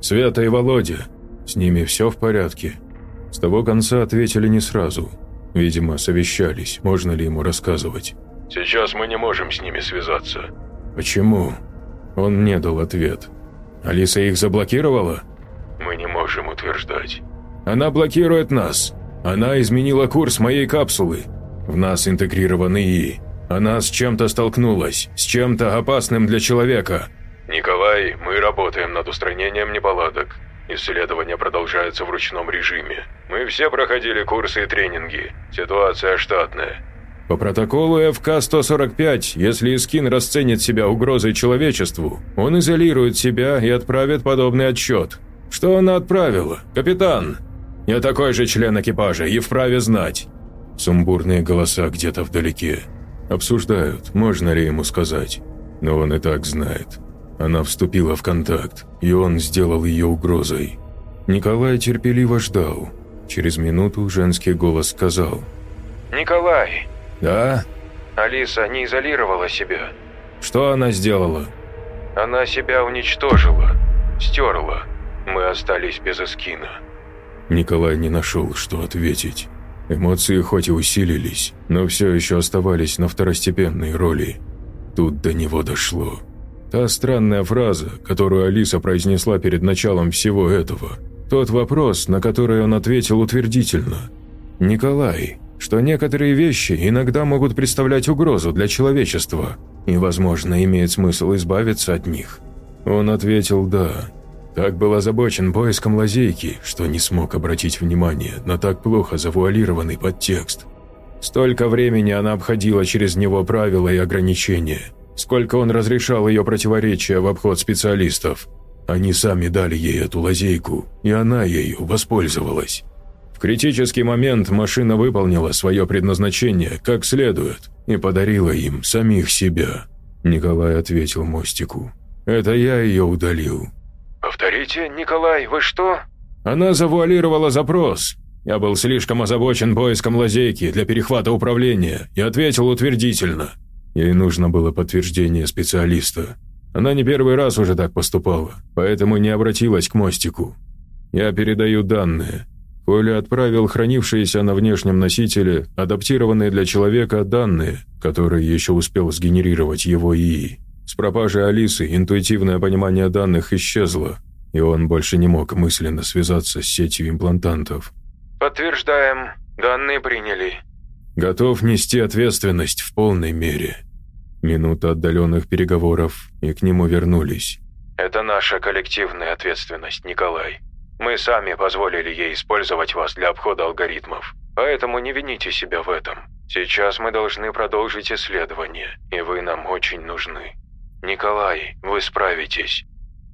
«Света и Володя. С ними все в порядке?» С того конца ответили не сразу – Видимо, совещались, можно ли ему рассказывать. «Сейчас мы не можем с ними связаться». «Почему?» Он не дал ответ. «Алиса их заблокировала?» «Мы не можем утверждать». «Она блокирует нас. Она изменила курс моей капсулы. В нас интегрированы ИИ. Она с чем-то столкнулась, с чем-то опасным для человека». «Николай, мы работаем над устранением неполадок. Исследования продолжаются в ручном режиме. Мы все проходили курсы и тренинги. Ситуация штатная. По протоколу ФК-145, если Искин расценит себя угрозой человечеству, он изолирует себя и отправит подобный отчет. Что она отправила, капитан? Я такой же член экипажа и вправе знать. Сумбурные голоса где-то вдалеке. Обсуждают, можно ли ему сказать. Но он и так знает. Она вступила в контакт, и он сделал ее угрозой. Николай терпеливо ждал. Через минуту женский голос сказал. «Николай!» «Да?» «Алиса не изолировала себя». «Что она сделала?» «Она себя уничтожила, стерла. Мы остались без эскина». Николай не нашел, что ответить. Эмоции хоть и усилились, но все еще оставались на второстепенной роли. Тут до него дошло. Та странная фраза, которую Алиса произнесла перед началом всего этого. Тот вопрос, на который он ответил утвердительно. «Николай, что некоторые вещи иногда могут представлять угрозу для человечества, и, возможно, имеет смысл избавиться от них». Он ответил «да». Так был озабочен поиском лазейки, что не смог обратить внимание на так плохо завуалированный подтекст. Столько времени она обходила через него правила и ограничения – сколько он разрешал ее противоречия в обход специалистов. Они сами дали ей эту лазейку, и она ею воспользовалась. В критический момент машина выполнила свое предназначение как следует и подарила им самих себя. Николай ответил Мостику. «Это я ее удалил». «Повторите, Николай, вы что?» Она завуалировала запрос. Я был слишком озабочен поиском лазейки для перехвата управления и ответил утвердительно – Ей нужно было подтверждение специалиста. Она не первый раз уже так поступала, поэтому не обратилась к мостику. Я передаю данные. Коля отправил хранившиеся на внешнем носителе, адаптированные для человека данные, которые еще успел сгенерировать его ИИ. С пропажей Алисы интуитивное понимание данных исчезло, и он больше не мог мысленно связаться с сетью имплантантов. «Подтверждаем. Данные приняли». «Готов нести ответственность в полной мере». Минута отдаленных переговоров, и к нему вернулись. «Это наша коллективная ответственность, Николай. Мы сами позволили ей использовать вас для обхода алгоритмов, поэтому не вините себя в этом. Сейчас мы должны продолжить исследование, и вы нам очень нужны. Николай, вы справитесь».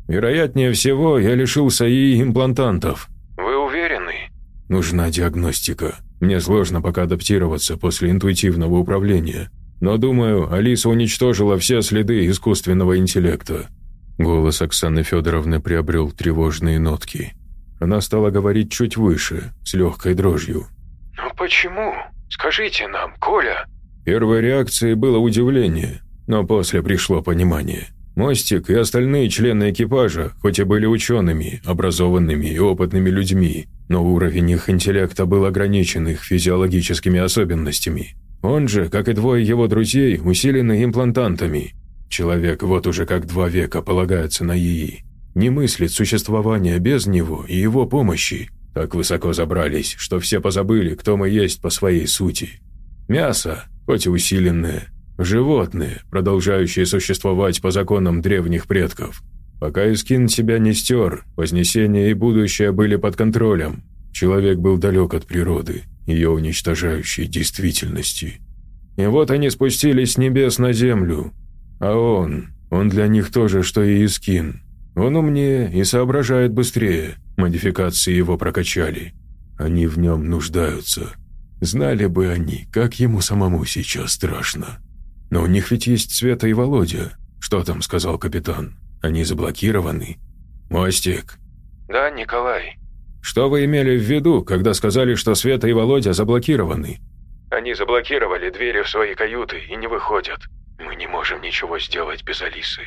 «Вероятнее всего, я лишился и имплантантов». «Вы уверены?» «Нужна диагностика. Мне сложно пока адаптироваться после интуитивного управления. Но, думаю, Алиса уничтожила все следы искусственного интеллекта». Голос Оксаны Федоровны приобрел тревожные нотки. Она стала говорить чуть выше, с легкой дрожью. «Но почему? Скажите нам, Коля!» Первой реакцией было удивление, но после пришло понимание. Мостик и остальные члены экипажа, хоть и были учеными, образованными и опытными людьми, но уровень их интеллекта был ограничен их физиологическими особенностями. Он же, как и двое его друзей, усилены имплантантами. Человек вот уже как два века полагается на ИИ. Не мыслит существования без него и его помощи. Так высоко забрались, что все позабыли, кто мы есть по своей сути. Мясо, хоть и усиленное, животные, продолжающие существовать по законам древних предков. Пока Искин себя не стер, вознесение и будущее были под контролем. Человек был далек от природы, ее уничтожающей действительности. И вот они спустились с небес на землю. А он, он для них тоже, что и Искин. Он умнее и соображает быстрее, модификации его прокачали. Они в нем нуждаются. Знали бы они, как ему самому сейчас страшно. Но у них ведь есть Света и Володя. Что там сказал капитан? Они заблокированы? Мостик. Да, Николай. Что вы имели в виду, когда сказали, что Света и Володя заблокированы? Они заблокировали двери в свои каюты и не выходят. Мы не можем ничего сделать без Алисы.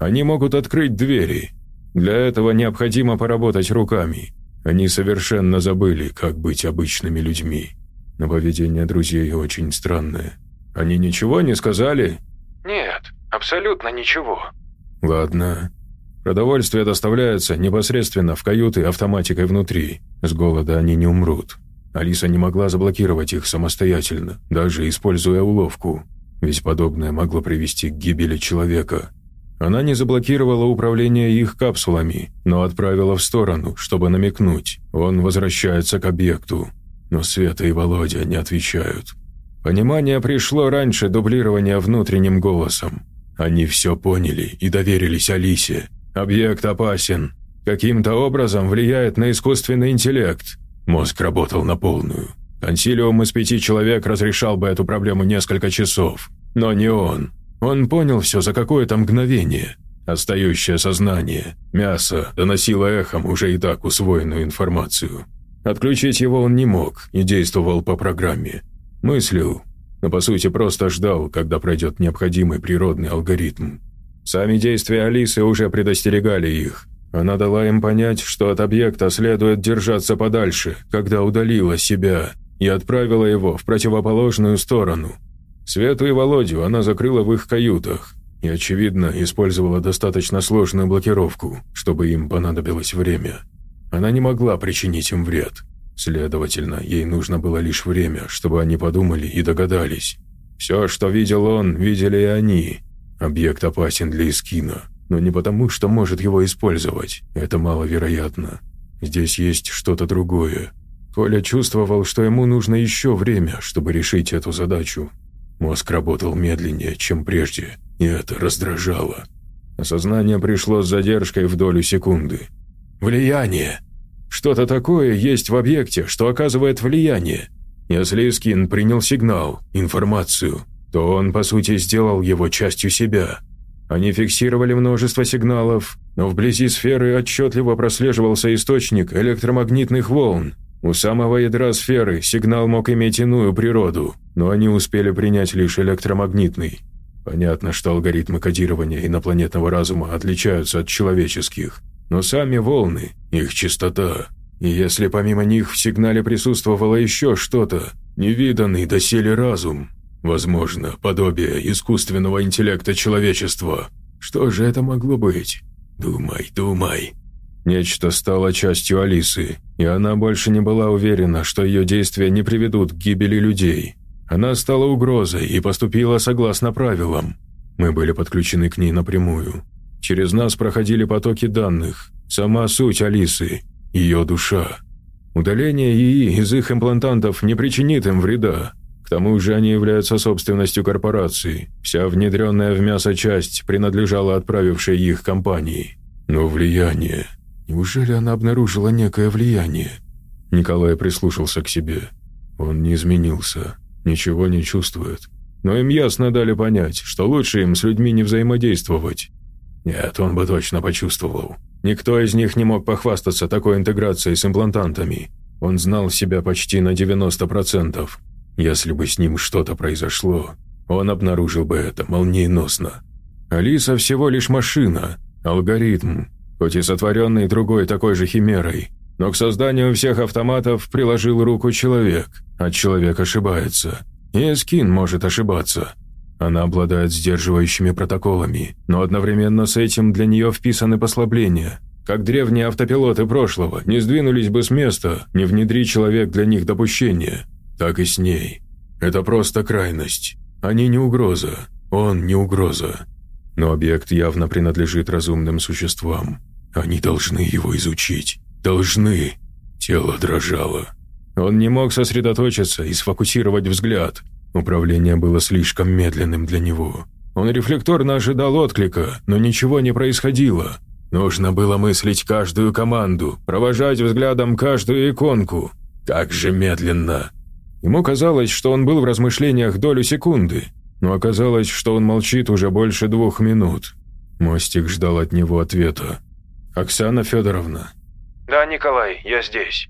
Они могут открыть двери. Для этого необходимо поработать руками. Они совершенно забыли, как быть обычными людьми. Но поведение друзей очень странное. Они ничего не сказали? Нет, абсолютно ничего. Ладно, Продовольствие доставляется непосредственно в каюты автоматикой внутри. С голода они не умрут. Алиса не могла заблокировать их самостоятельно, даже используя уловку. Ведь подобное могло привести к гибели человека. Она не заблокировала управление их капсулами, но отправила в сторону, чтобы намекнуть. Он возвращается к объекту. Но Света и Володя не отвечают. Понимание пришло раньше дублирования внутренним голосом. Они все поняли и доверились Алисе. Объект опасен. Каким-то образом влияет на искусственный интеллект. Мозг работал на полную. Консилиум из пяти человек разрешал бы эту проблему несколько часов. Но не он. Он понял все за какое-то мгновение. Остающее сознание, мясо, доносило эхом уже и так усвоенную информацию. Отключить его он не мог и действовал по программе. Мыслил, но по сути просто ждал, когда пройдет необходимый природный алгоритм. Сами действия Алисы уже предостерегали их. Она дала им понять, что от объекта следует держаться подальше, когда удалила себя и отправила его в противоположную сторону, Свету и Володю она закрыла в их каютах и, очевидно, использовала достаточно сложную блокировку, чтобы им понадобилось время. Она не могла причинить им вред. Следовательно, ей нужно было лишь время, чтобы они подумали и догадались. Все, что видел он, видели и они. Объект опасен для Искина, но не потому, что может его использовать. Это маловероятно. Здесь есть что-то другое. Коля чувствовал, что ему нужно еще время, чтобы решить эту задачу, Мозг работал медленнее, чем прежде, и это раздражало. Осознание пришло с задержкой в долю секунды. Влияние. Что-то такое есть в объекте, что оказывает влияние. Если Искин принял сигнал, информацию, то он, по сути, сделал его частью себя. Они фиксировали множество сигналов, но вблизи сферы отчетливо прослеживался источник электромагнитных волн, у самого ядра сферы сигнал мог иметь иную природу, но они успели принять лишь электромагнитный. Понятно, что алгоритмы кодирования инопланетного разума отличаются от человеческих, но сами волны, их частота, и если помимо них в сигнале присутствовало еще что-то, невиданный доселе разум, возможно, подобие искусственного интеллекта человечества, что же это могло быть? Думай, думай. Нечто стало частью Алисы, и она больше не была уверена, что ее действия не приведут к гибели людей. Она стала угрозой и поступила согласно правилам. Мы были подключены к ней напрямую. Через нас проходили потоки данных, сама суть Алисы, ее душа. Удаление ИИ из их имплантантов не причинит им вреда. К тому же они являются собственностью корпорации. Вся внедренная в мясо часть принадлежала отправившей их компании. Но влияние Неужели она обнаружила некое влияние? Николай прислушался к себе. Он не изменился, ничего не чувствует. Но им ясно дали понять, что лучше им с людьми не взаимодействовать. Нет, он бы точно почувствовал. Никто из них не мог похвастаться такой интеграцией с имплантантами. Он знал себя почти на 90%. Если бы с ним что-то произошло, он обнаружил бы это молниеносно. Алиса всего лишь машина, алгоритм, хоть и сотворенный другой такой же химерой. Но к созданию всех автоматов приложил руку человек, а человек ошибается. И Эскин может ошибаться. Она обладает сдерживающими протоколами, но одновременно с этим для нее вписаны послабления. Как древние автопилоты прошлого не сдвинулись бы с места, не внедри человек для них допущения, так и с ней. Это просто крайность. Они не угроза, он не угроза. Но объект явно принадлежит разумным существам. Они должны его изучить. Должны. Тело дрожало. Он не мог сосредоточиться и сфокусировать взгляд. Управление было слишком медленным для него. Он рефлекторно ожидал отклика, но ничего не происходило. Нужно было мыслить каждую команду, провожать взглядом каждую иконку. Как же медленно. Ему казалось, что он был в размышлениях долю секунды, но оказалось, что он молчит уже больше двух минут. Мостик ждал от него ответа. «Оксана Федоровна». «Да, Николай, я здесь».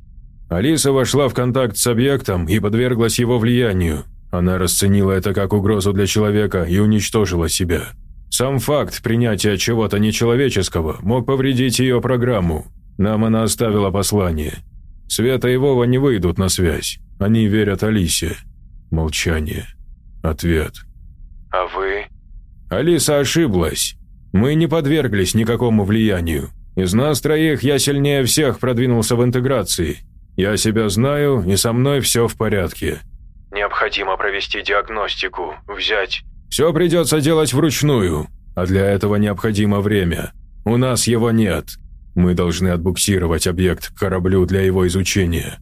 Алиса вошла в контакт с объектом и подверглась его влиянию. Она расценила это как угрозу для человека и уничтожила себя. Сам факт принятия чего-то нечеловеческого мог повредить ее программу. Нам она оставила послание. Света и Вова не выйдут на связь. Они верят Алисе. Молчание. Ответ. «А вы?» Алиса ошиблась. Мы не подверглись никакому влиянию. Из нас троих я сильнее всех продвинулся в интеграции. Я себя знаю, и со мной все в порядке. Необходимо провести диагностику, взять... Все придется делать вручную. а для этого необходимо время. У нас его нет. Мы должны отбуксировать объект к кораблю для его изучения».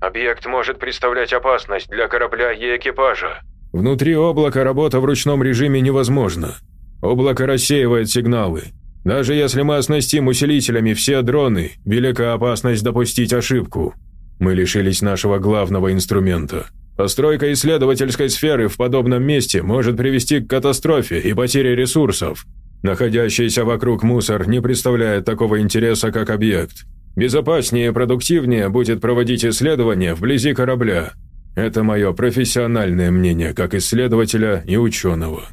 «Объект может представлять опасность для корабля и экипажа». «Внутри облака работа в ручном режиме невозможна. Облако рассеивает сигналы. Даже если мы оснастим усилителями все дроны, велика опасность допустить ошибку. Мы лишились нашего главного инструмента. Постройка исследовательской сферы в подобном месте может привести к катастрофе и потере ресурсов. Находящийся вокруг мусор не представляет такого интереса, как объект. Безопаснее и продуктивнее будет проводить исследования вблизи корабля. Это мое профессиональное мнение как исследователя и ученого.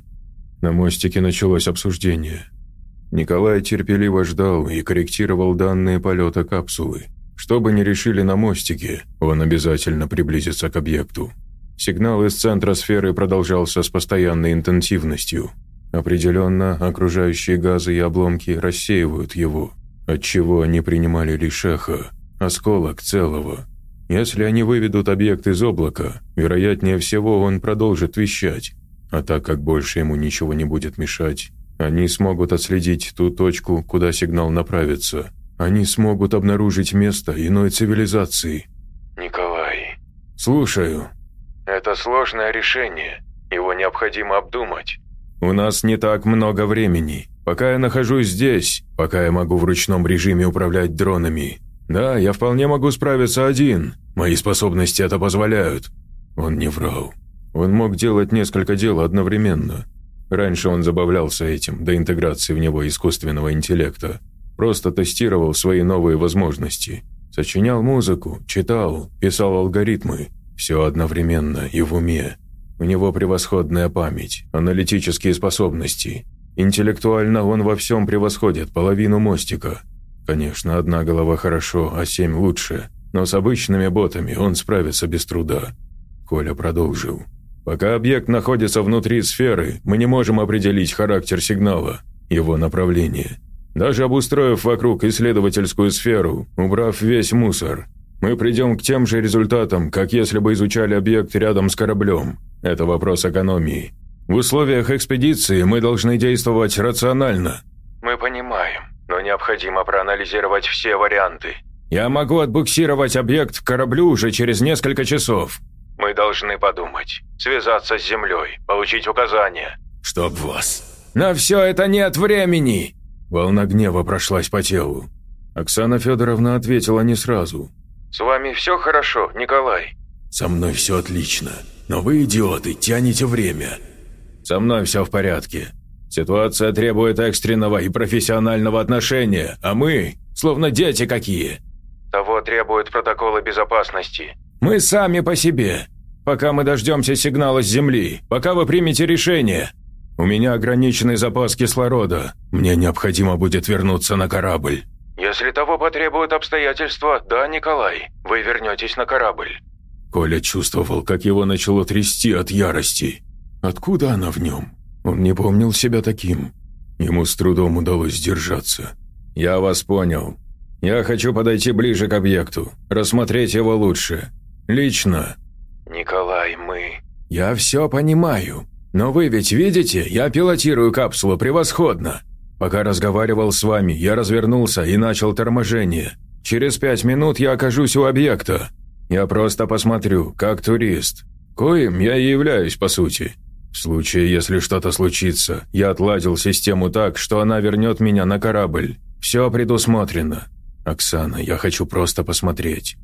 На мостике началось обсуждение. Николай терпеливо ждал и корректировал данные полета капсулы. Что бы ни решили на мостике, он обязательно приблизится к объекту. Сигнал из центра сферы продолжался с постоянной интенсивностью. Определенно, окружающие газы и обломки рассеивают его, отчего они принимали лишь эхо, осколок целого. Если они выведут объект из облака, вероятнее всего он продолжит вещать, а так как больше ему ничего не будет мешать, они смогут отследить ту точку, куда сигнал направится. Они смогут обнаружить место иной цивилизации. «Николай...» «Слушаю». «Это сложное решение. Его необходимо обдумать». «У нас не так много времени. Пока я нахожусь здесь, пока я могу в ручном режиме управлять дронами. Да, я вполне могу справиться один. Мои способности это позволяют». Он не врал. Он мог делать несколько дел одновременно. Раньше он забавлялся этим, до интеграции в него искусственного интеллекта. Просто тестировал свои новые возможности. Сочинял музыку, читал, писал алгоритмы. Все одновременно и в уме. У него превосходная память, аналитические способности. Интеллектуально он во всем превосходит половину мостика. Конечно, одна голова хорошо, а семь лучше. Но с обычными ботами он справится без труда. Коля продолжил. Пока объект находится внутри сферы, мы не можем определить характер сигнала, его направление. Даже обустроив вокруг исследовательскую сферу, убрав весь мусор, мы придем к тем же результатам, как если бы изучали объект рядом с кораблем. Это вопрос экономии. В условиях экспедиции мы должны действовать рационально. Мы понимаем, но необходимо проанализировать все варианты. Я могу отбуксировать объект к кораблю уже через несколько часов. Мы должны подумать, связаться с землей, получить указания». «Чтоб вас!» «На все это нет времени!» Волна гнева прошлась по телу. Оксана Федоровна ответила не сразу. «С вами все хорошо, Николай?» «Со мной все отлично, но вы, идиоты, тянете время». «Со мной все в порядке. Ситуация требует экстренного и профессионального отношения, а мы, словно дети какие». «Того требуют протоколы безопасности», мы сами по себе. Пока мы дождемся сигнала с Земли, пока вы примете решение. У меня ограниченный запас кислорода. Мне необходимо будет вернуться на корабль». «Если того потребуют обстоятельства, да, Николай, вы вернетесь на корабль». Коля чувствовал, как его начало трясти от ярости. Откуда она в нем? Он не помнил себя таким. Ему с трудом удалось сдержаться. «Я вас понял. Я хочу подойти ближе к объекту, рассмотреть его лучше. Лично». «Николай, мы...» «Я все понимаю. Но вы ведь видите, я пилотирую капсулу превосходно. Пока разговаривал с вами, я развернулся и начал торможение. Через пять минут я окажусь у объекта. Я просто посмотрю, как турист. Коим я и являюсь, по сути. В случае, если что-то случится, я отладил систему так, что она вернет меня на корабль. Все предусмотрено. Оксана, я хочу просто посмотреть.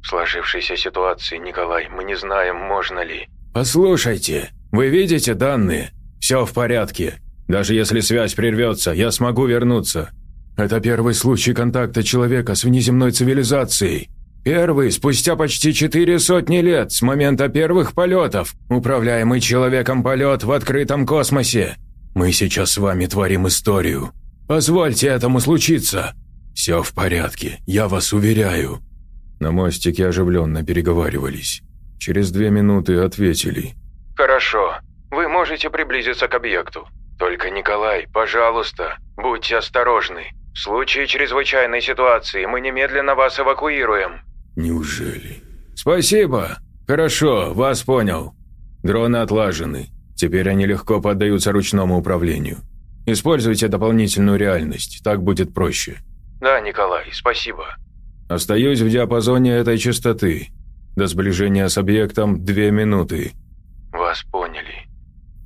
В сложившейся ситуации, Николай, мы не знаем, можно ли...» «Послушайте, вы видите данные? Все в порядке. Даже если связь прервется, я смогу вернуться. Это первый случай контакта человека с внеземной цивилизацией. Первый спустя почти четыре сотни лет с момента первых полетов, управляемый человеком полет в открытом космосе. Мы сейчас с вами творим историю. Позвольте этому случиться. Все в порядке, я вас уверяю». На мостике оживленно переговаривались. Через две минуты ответили. «Хорошо. Вы можете приблизиться к объекту. Только, Николай, пожалуйста, будьте осторожны. В случае чрезвычайной ситуации мы немедленно вас эвакуируем». «Неужели?» «Спасибо. Хорошо, вас понял. Дроны отлажены. Теперь они легко поддаются ручному управлению. Используйте дополнительную реальность, так будет проще». «Да, Николай, спасибо». «Остаюсь в диапазоне этой частоты. До сближения с объектом две минуты». «Вас поняли».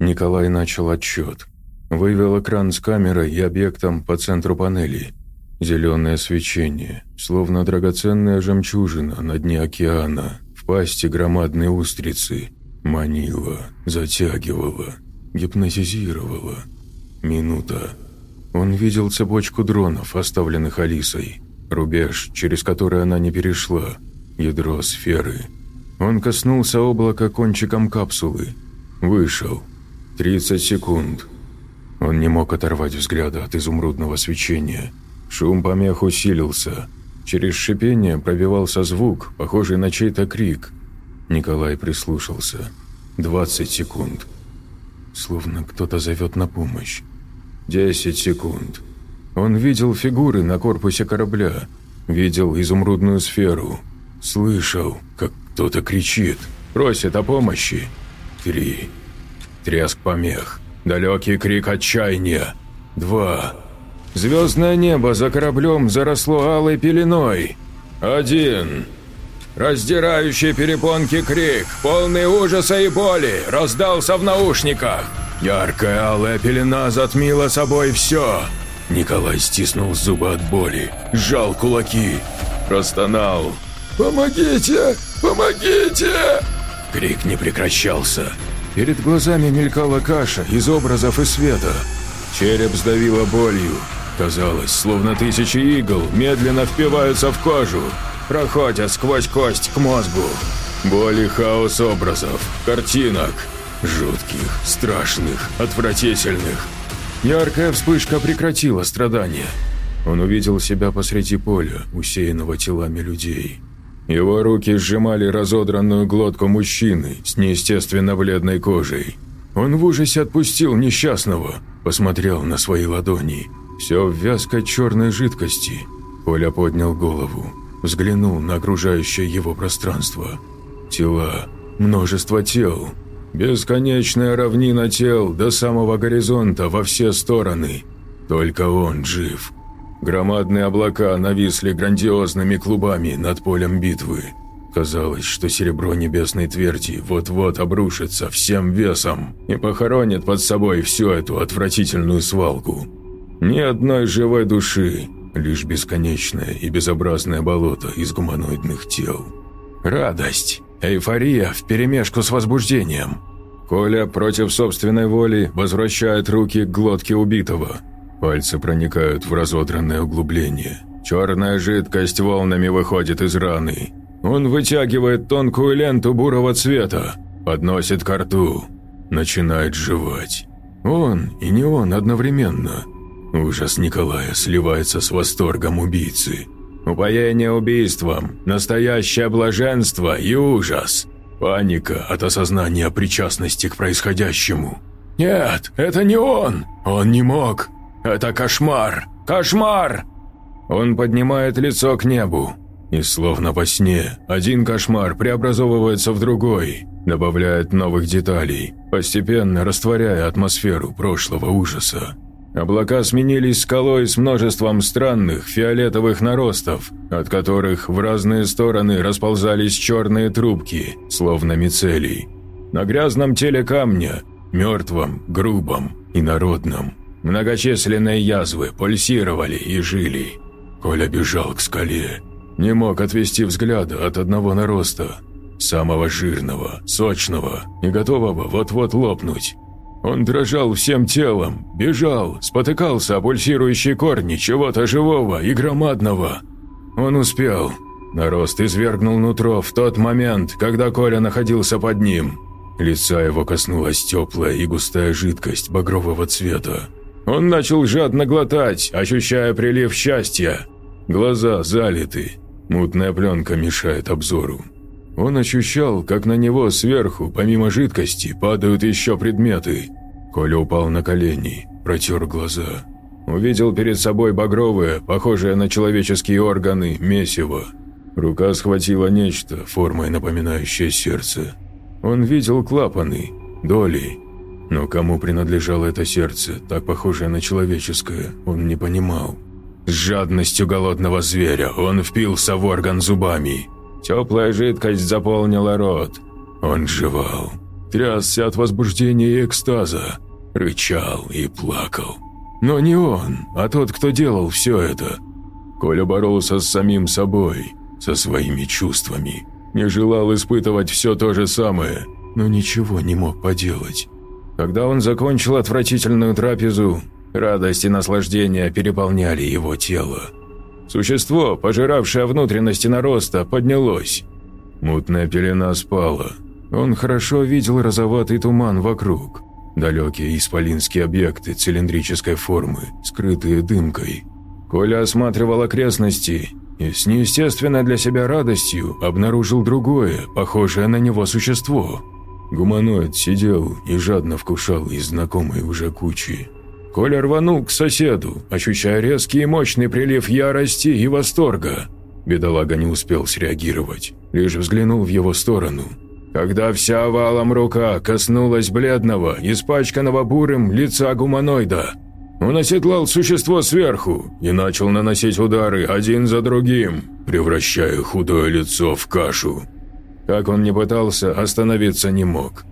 Николай начал отчет. Вывел экран с камерой и объектом по центру панели. Зеленое свечение, словно драгоценная жемчужина на дне океана, в пасти громадной устрицы, манила, затягивала, гипнотизировала. Минута. Он видел цепочку дронов, оставленных Алисой. Рубеж, через который она не перешла. Ядро сферы. Он коснулся облака кончиком капсулы. Вышел. 30 секунд. Он не мог оторвать взгляда от изумрудного свечения. Шум помех усилился. Через шипение пробивался звук, похожий на чей-то крик. Николай прислушался. 20 секунд. Словно кто-то зовет на помощь. 10 секунд. Он видел фигуры на корпусе корабля. Видел изумрудную сферу. Слышал, как кто-то кричит. Просит о помощи. Три. Треск помех. Далекий крик отчаяния. Два. Звездное небо за кораблем заросло алой пеленой. Один. Раздирающий перепонки крик, полный ужаса и боли, раздался в наушниках. Яркая алая пелена затмила собой все. Николай стиснул зубы от боли, сжал кулаки, простонал. «Помогите! Помогите!» Крик не прекращался. Перед глазами мелькала каша из образов и света. Череп сдавило болью. Казалось, словно тысячи игл медленно впиваются в кожу, проходя сквозь кость к мозгу. Боль и хаос образов, картинок. Жутких, страшных, отвратительных. Яркая вспышка прекратила страдания. Он увидел себя посреди поля, усеянного телами людей. Его руки сжимали разодранную глотку мужчины с неестественно бледной кожей. Он в ужасе отпустил несчастного, посмотрел на свои ладони. Все в вязкой черной жидкости. Коля поднял голову, взглянул на окружающее его пространство. Тела, множество тел. Бесконечная равнина тел до самого горизонта во все стороны. Только он жив. Громадные облака нависли грандиозными клубами над полем битвы. Казалось, что серебро небесной тверди вот-вот обрушится всем весом и похоронит под собой всю эту отвратительную свалку. Ни одной живой души, лишь бесконечное и безобразное болото из гуманоидных тел. Радость, эйфория вперемешку с возбуждением. Коля против собственной воли возвращает руки к глотке убитого – Пальцы проникают в разодранное углубление. Черная жидкость волнами выходит из раны. Он вытягивает тонкую ленту бурого цвета, подносит к рту, начинает жевать. Он и не он одновременно. Ужас Николая сливается с восторгом убийцы. Упоение убийством, настоящее блаженство и ужас. Паника от осознания причастности к происходящему. «Нет, это не он! Он не мог! Это кошмар! Кошмар!» Он поднимает лицо к небу, и словно во сне, один кошмар преобразовывается в другой, добавляет новых деталей, постепенно растворяя атмосферу прошлого ужаса. Облака сменились скалой с множеством странных фиолетовых наростов, от которых в разные стороны расползались черные трубки, словно мицелий. На грязном теле камня, мертвом, грубом и народном, Многочисленные язвы пульсировали и жили. Коля бежал к скале. Не мог отвести взгляда от одного нароста. Самого жирного, сочного и готового вот-вот лопнуть. Он дрожал всем телом, бежал, спотыкался о пульсирующие корни чего-то живого и громадного. Он успел. Нарост извергнул нутро в тот момент, когда Коля находился под ним. Лица его коснулась теплая и густая жидкость багрового цвета. Он начал жадно глотать, ощущая прилив счастья. Глаза залиты, мутная пленка мешает обзору. Он ощущал, как на него сверху, помимо жидкости, падают еще предметы. Коля упал на колени, протер глаза. Увидел перед собой багровое, похожее на человеческие органы, месиво. Рука схватила нечто, формой напоминающее сердце. Он видел клапаны, доли, Но кому принадлежало это сердце, так похожее на человеческое, он не понимал. С жадностью голодного зверя он впился в орган зубами. Теплая жидкость заполнила рот. Он жевал, трясся от возбуждения и экстаза, рычал и плакал. Но не он, а тот, кто делал все это. Коля боролся с самим собой, со своими чувствами. Не желал испытывать все то же самое, но ничего не мог поделать. Когда он закончил отвратительную трапезу, радость и наслаждение переполняли его тело. Существо, пожиравшее внутренности нароста, поднялось. Мутная пелена спала. Он хорошо видел розоватый туман вокруг. Далекие исполинские объекты цилиндрической формы, скрытые дымкой. Коля осматривал окрестности и с неестественной для себя радостью обнаружил другое, похожее на него существо – Гуманоид сидел и жадно вкушал из знакомой уже кучи. Коля рванул к соседу, ощущая резкий и мощный прилив ярости и восторга. Бедолага не успел среагировать, лишь взглянул в его сторону. Когда вся валом рука коснулась бледного, испачканного бурым лица гуманоида, он оседлал существо сверху и начал наносить удары один за другим, превращая худое лицо в кашу. Как он ни пытался, остановиться не мог.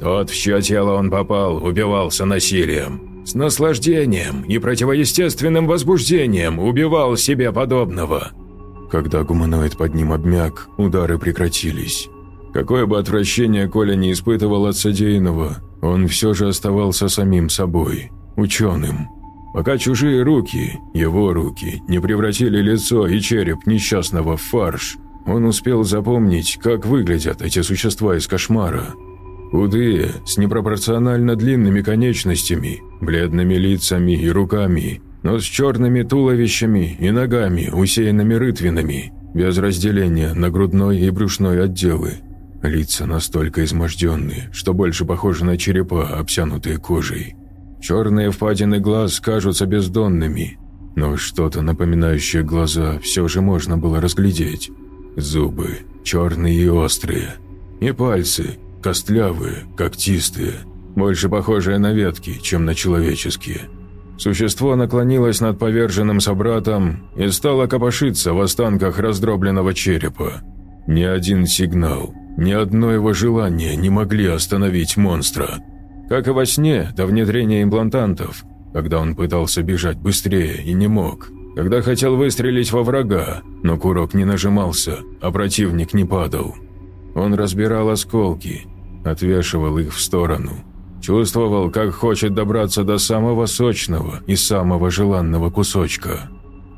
Тот, в чье тело он попал, убивался насилием. С наслаждением и противоестественным возбуждением убивал себе подобного. Когда гуманоид под ним обмяк, удары прекратились. Какое бы отвращение Коля не испытывал от содеянного, он все же оставался самим собой, ученым. Пока чужие руки, его руки, не превратили лицо и череп несчастного в фарш, он успел запомнить, как выглядят эти существа из кошмара. Худые, с непропорционально длинными конечностями, бледными лицами и руками, но с черными туловищами и ногами, усеянными рытвинами, без разделения на грудной и брюшной отделы. Лица настолько изможденные, что больше похожи на черепа, обтянутые кожей. Черные впадины глаз кажутся бездонными, но что-то напоминающее глаза все же можно было разглядеть. Зубы черные и острые. И пальцы костлявые, когтистые, больше похожие на ветки, чем на человеческие. Существо наклонилось над поверженным собратом и стало копошиться в останках раздробленного черепа. Ни один сигнал, ни одно его желание не могли остановить монстра. Как и во сне до внедрения имплантантов, когда он пытался бежать быстрее и не мог – когда хотел выстрелить во врага, но курок не нажимался, а противник не падал. Он разбирал осколки, отвешивал их в сторону. Чувствовал, как хочет добраться до самого сочного и самого желанного кусочка.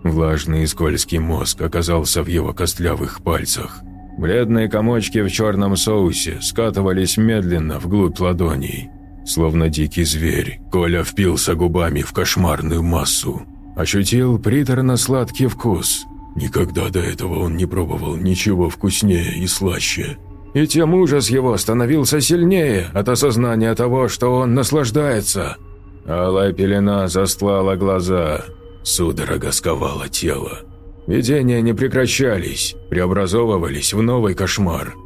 Влажный и скользкий мозг оказался в его костлявых пальцах. Бледные комочки в черном соусе скатывались медленно вглубь ладоней. Словно дикий зверь, Коля впился губами в кошмарную массу. Ощутил приторно-сладкий вкус. Никогда до этого он не пробовал ничего вкуснее и слаще. И тем ужас его становился сильнее от осознания того, что он наслаждается. Алая пелена застлала глаза, судорога сковала тело. Видения не прекращались, преобразовывались в новый кошмар.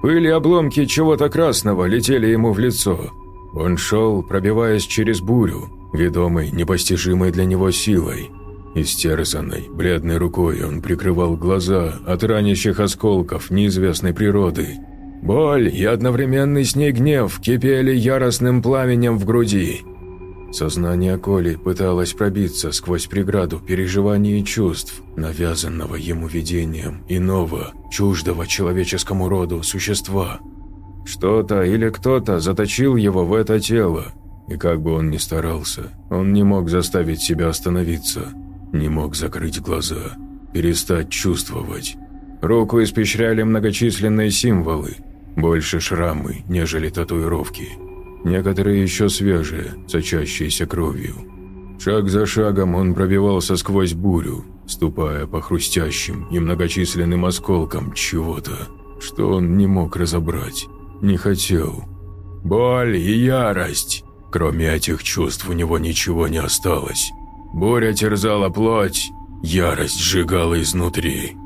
Пыль и обломки чего-то красного летели ему в лицо. Он шел, пробиваясь через бурю, ведомый непостижимой для него силой. Истерзанной, бледной рукой он прикрывал глаза от ранящих осколков неизвестной природы. Боль и одновременный с ней гнев кипели яростным пламенем в груди. Сознание Коли пыталось пробиться сквозь преграду переживаний и чувств, навязанного ему видением иного, чуждого человеческому роду существа. Что-то или кто-то заточил его в это тело, и как бы он ни старался, он не мог заставить себя остановиться, не мог закрыть глаза, перестать чувствовать. Руку испещряли многочисленные символы, больше шрамы, нежели татуировки. Некоторые еще свежие, сочащиеся кровью. Шаг за шагом он пробивался сквозь бурю, ступая по хрустящим и многочисленным осколкам чего-то, что он не мог разобрать, не хотел. Боль и ярость Кроме этих чувств у него ничего не осталось. Буря терзала плоть, ярость сжигала изнутри.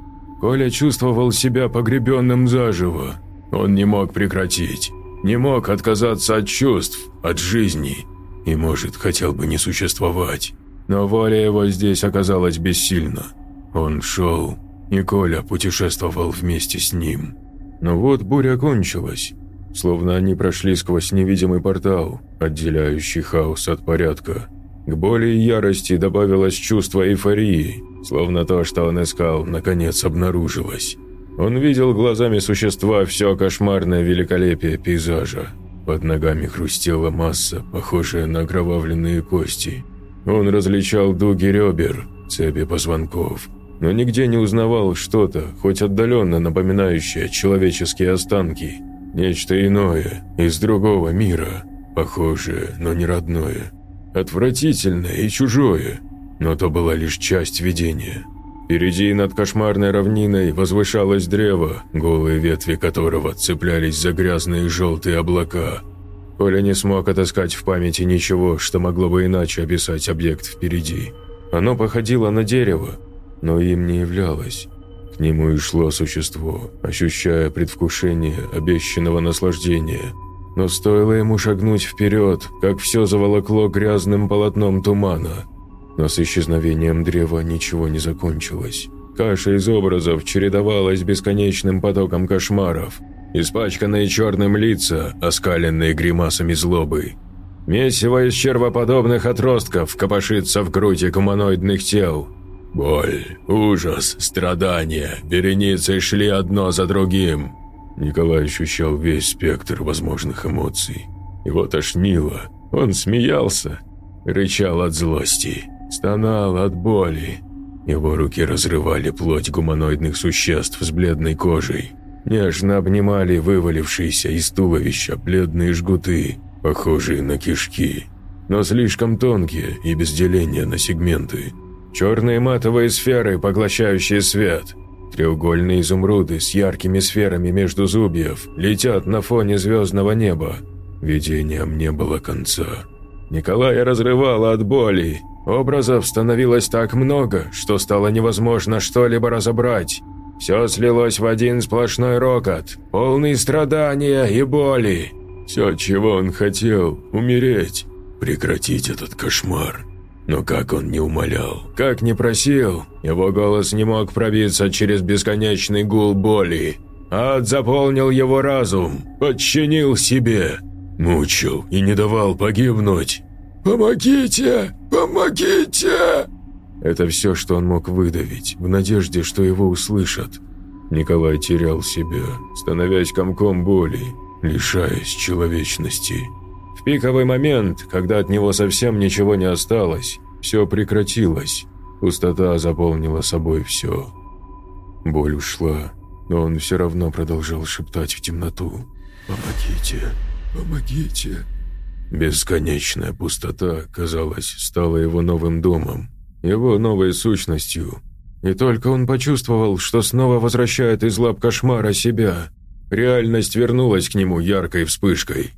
Коля чувствовал себя погребенным заживо. Он не мог прекратить. не мог отказаться от чувств, от жизни и, может, хотел бы не существовать. Но воля его здесь оказалась бессильна. Он шел, и Коля путешествовал вместе с ним. Но вот буря кончилась, словно они прошли сквозь невидимый портал, отделяющий хаос от порядка. К боли и ярости добавилось чувство эйфории, словно то, что он искал, наконец обнаружилось. Он видел глазами существа все кошмарное великолепие пейзажа. Под ногами хрустела масса, похожая на окровавленные кости. Он различал дуги ребер, цепи позвонков, но нигде не узнавал что-то, хоть отдаленно напоминающее человеческие останки. Нечто иное, из другого мира, похожее, но не родное. Отвратительное и чужое, но то была лишь часть видения. Впереди над кошмарной равниной возвышалось древо, голые ветви которого цеплялись за грязные желтые облака. Коля не смог отыскать в памяти ничего, что могло бы иначе описать объект впереди. Оно походило на дерево, но им не являлось. Нему и шло существо, ощущая предвкушение обещанного наслаждения. Но стоило ему шагнуть вперед, как все заволокло грязным полотном тумана. Но с исчезновением древа ничего не закончилось. Каша из образов чередовалась бесконечным потоком кошмаров. Испачканные черным лица, оскаленные гримасами злобы. Месиво из червоподобных отростков копошится в груди гуманоидных тел – Боль, ужас, страдания, вереницы шли одно за другим. Николай ощущал весь спектр возможных эмоций. Его тошнило, он смеялся, рычал от злости, стонал от боли. Его руки разрывали плоть гуманоидных существ с бледной кожей. Нежно обнимали вывалившиеся из туловища бледные жгуты, похожие на кишки, но слишком тонкие и без деления на сегменты. Черные матовые сферы, поглощающие свет. Треугольные изумруды с яркими сферами между зубьев летят на фоне звездного неба. Видением не было конца. Николая разрывало от боли. Образов становилось так много, что стало невозможно что-либо разобрать. Все слилось в один сплошной рокот, полный страдания и боли. Все, чего он хотел – умереть, прекратить этот кошмар. Но как он не умолял, как не просил, его голос не мог пробиться через бесконечный гул боли. Ад заполнил его разум, подчинил себе, мучил и не давал погибнуть. «Помогите! Помогите!» Это все, что он мог выдавить, в надежде, что его услышат. Николай терял себя, становясь комком боли, лишаясь человечности. Пиковый момент, когда от него совсем ничего не осталось, все прекратилось. Пустота заполнила собой все. Боль ушла, но он все равно продолжал шептать в темноту. «Помогите! Помогите!» Бесконечная пустота, казалось, стала его новым домом, его новой сущностью. И только он почувствовал, что снова возвращает из лап кошмара себя. Реальность вернулась к нему яркой вспышкой.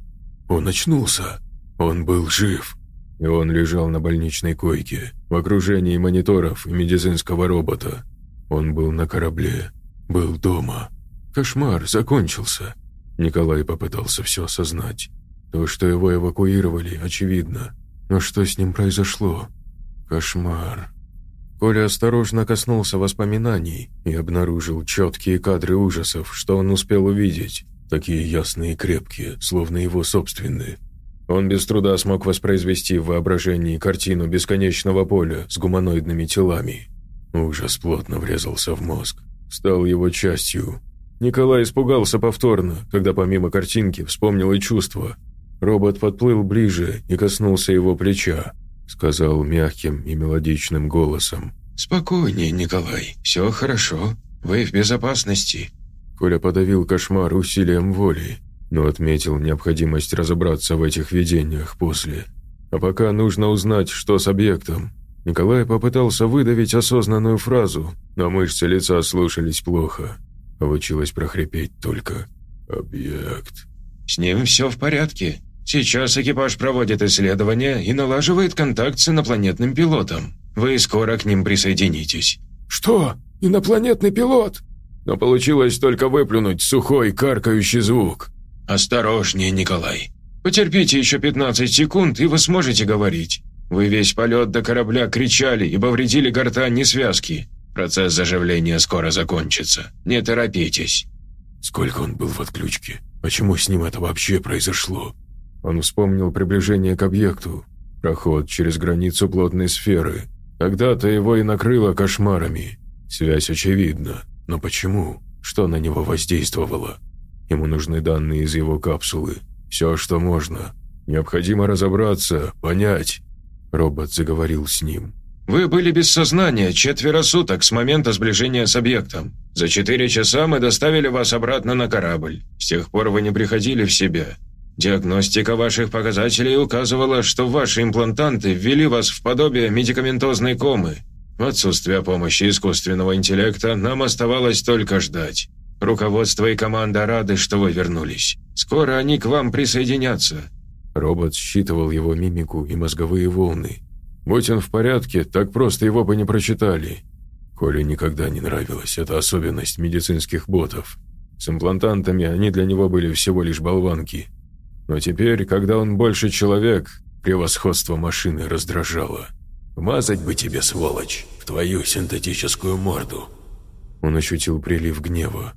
Он очнулся. Он был жив. И он лежал на больничной койке, в окружении мониторов и медицинского робота. Он был на корабле, был дома. Кошмар закончился. Николай попытался все осознать. То, что его эвакуировали, очевидно. Но что с ним произошло? Кошмар. Коля осторожно коснулся воспоминаний и обнаружил четкие кадры ужасов, что он успел увидеть такие ясные и крепкие, словно его собственные. Он без труда смог воспроизвести в воображении картину бесконечного поля с гуманоидными телами. Ужас плотно врезался в мозг, стал его частью. Николай испугался повторно, когда помимо картинки вспомнил и чувство. Робот подплыл ближе и коснулся его плеча, сказал мягким и мелодичным голосом. «Спокойнее, Николай, все хорошо, вы в безопасности». Коля подавил кошмар усилием воли, но отметил необходимость разобраться в этих видениях после. А пока нужно узнать, что с объектом. Николай попытался выдавить осознанную фразу, но мышцы лица слушались плохо. Получилось прохрипеть только «Объект». «С ним все в порядке. Сейчас экипаж проводит исследования и налаживает контакт с инопланетным пилотом. Вы скоро к ним присоединитесь». «Что? Инопланетный пилот?» Но получилось только выплюнуть сухой каркающий звук. «Осторожнее, Николай. Потерпите еще 15 секунд, и вы сможете говорить. Вы весь полет до корабля кричали и повредили гортань и связки. Процесс заживления скоро закончится. Не торопитесь». Сколько он был в отключке? Почему с ним это вообще произошло? Он вспомнил приближение к объекту, проход через границу плотной сферы. Когда-то его и накрыло кошмарами. Связь очевидна, но почему? Что на него воздействовало? Ему нужны данные из его капсулы. Все, что можно. Необходимо разобраться, понять. Робот заговорил с ним. «Вы были без сознания четверо суток с момента сближения с объектом. За четыре часа мы доставили вас обратно на корабль. С тех пор вы не приходили в себя. Диагностика ваших показателей указывала, что ваши имплантанты ввели вас в подобие медикаментозной комы. В отсутствие помощи искусственного интеллекта нам оставалось только ждать. Руководство и команда рады, что вы вернулись. Скоро они к вам присоединятся». Робот считывал его мимику и мозговые волны. Будь он в порядке, так просто его бы не прочитали. Коле никогда не нравилась эта особенность медицинских ботов. С имплантантами они для него были всего лишь болванки. Но теперь, когда он больше человек, превосходство машины раздражало. «Мазать бы тебе, сволочь, в твою синтетическую морду!» Он ощутил прилив гнева.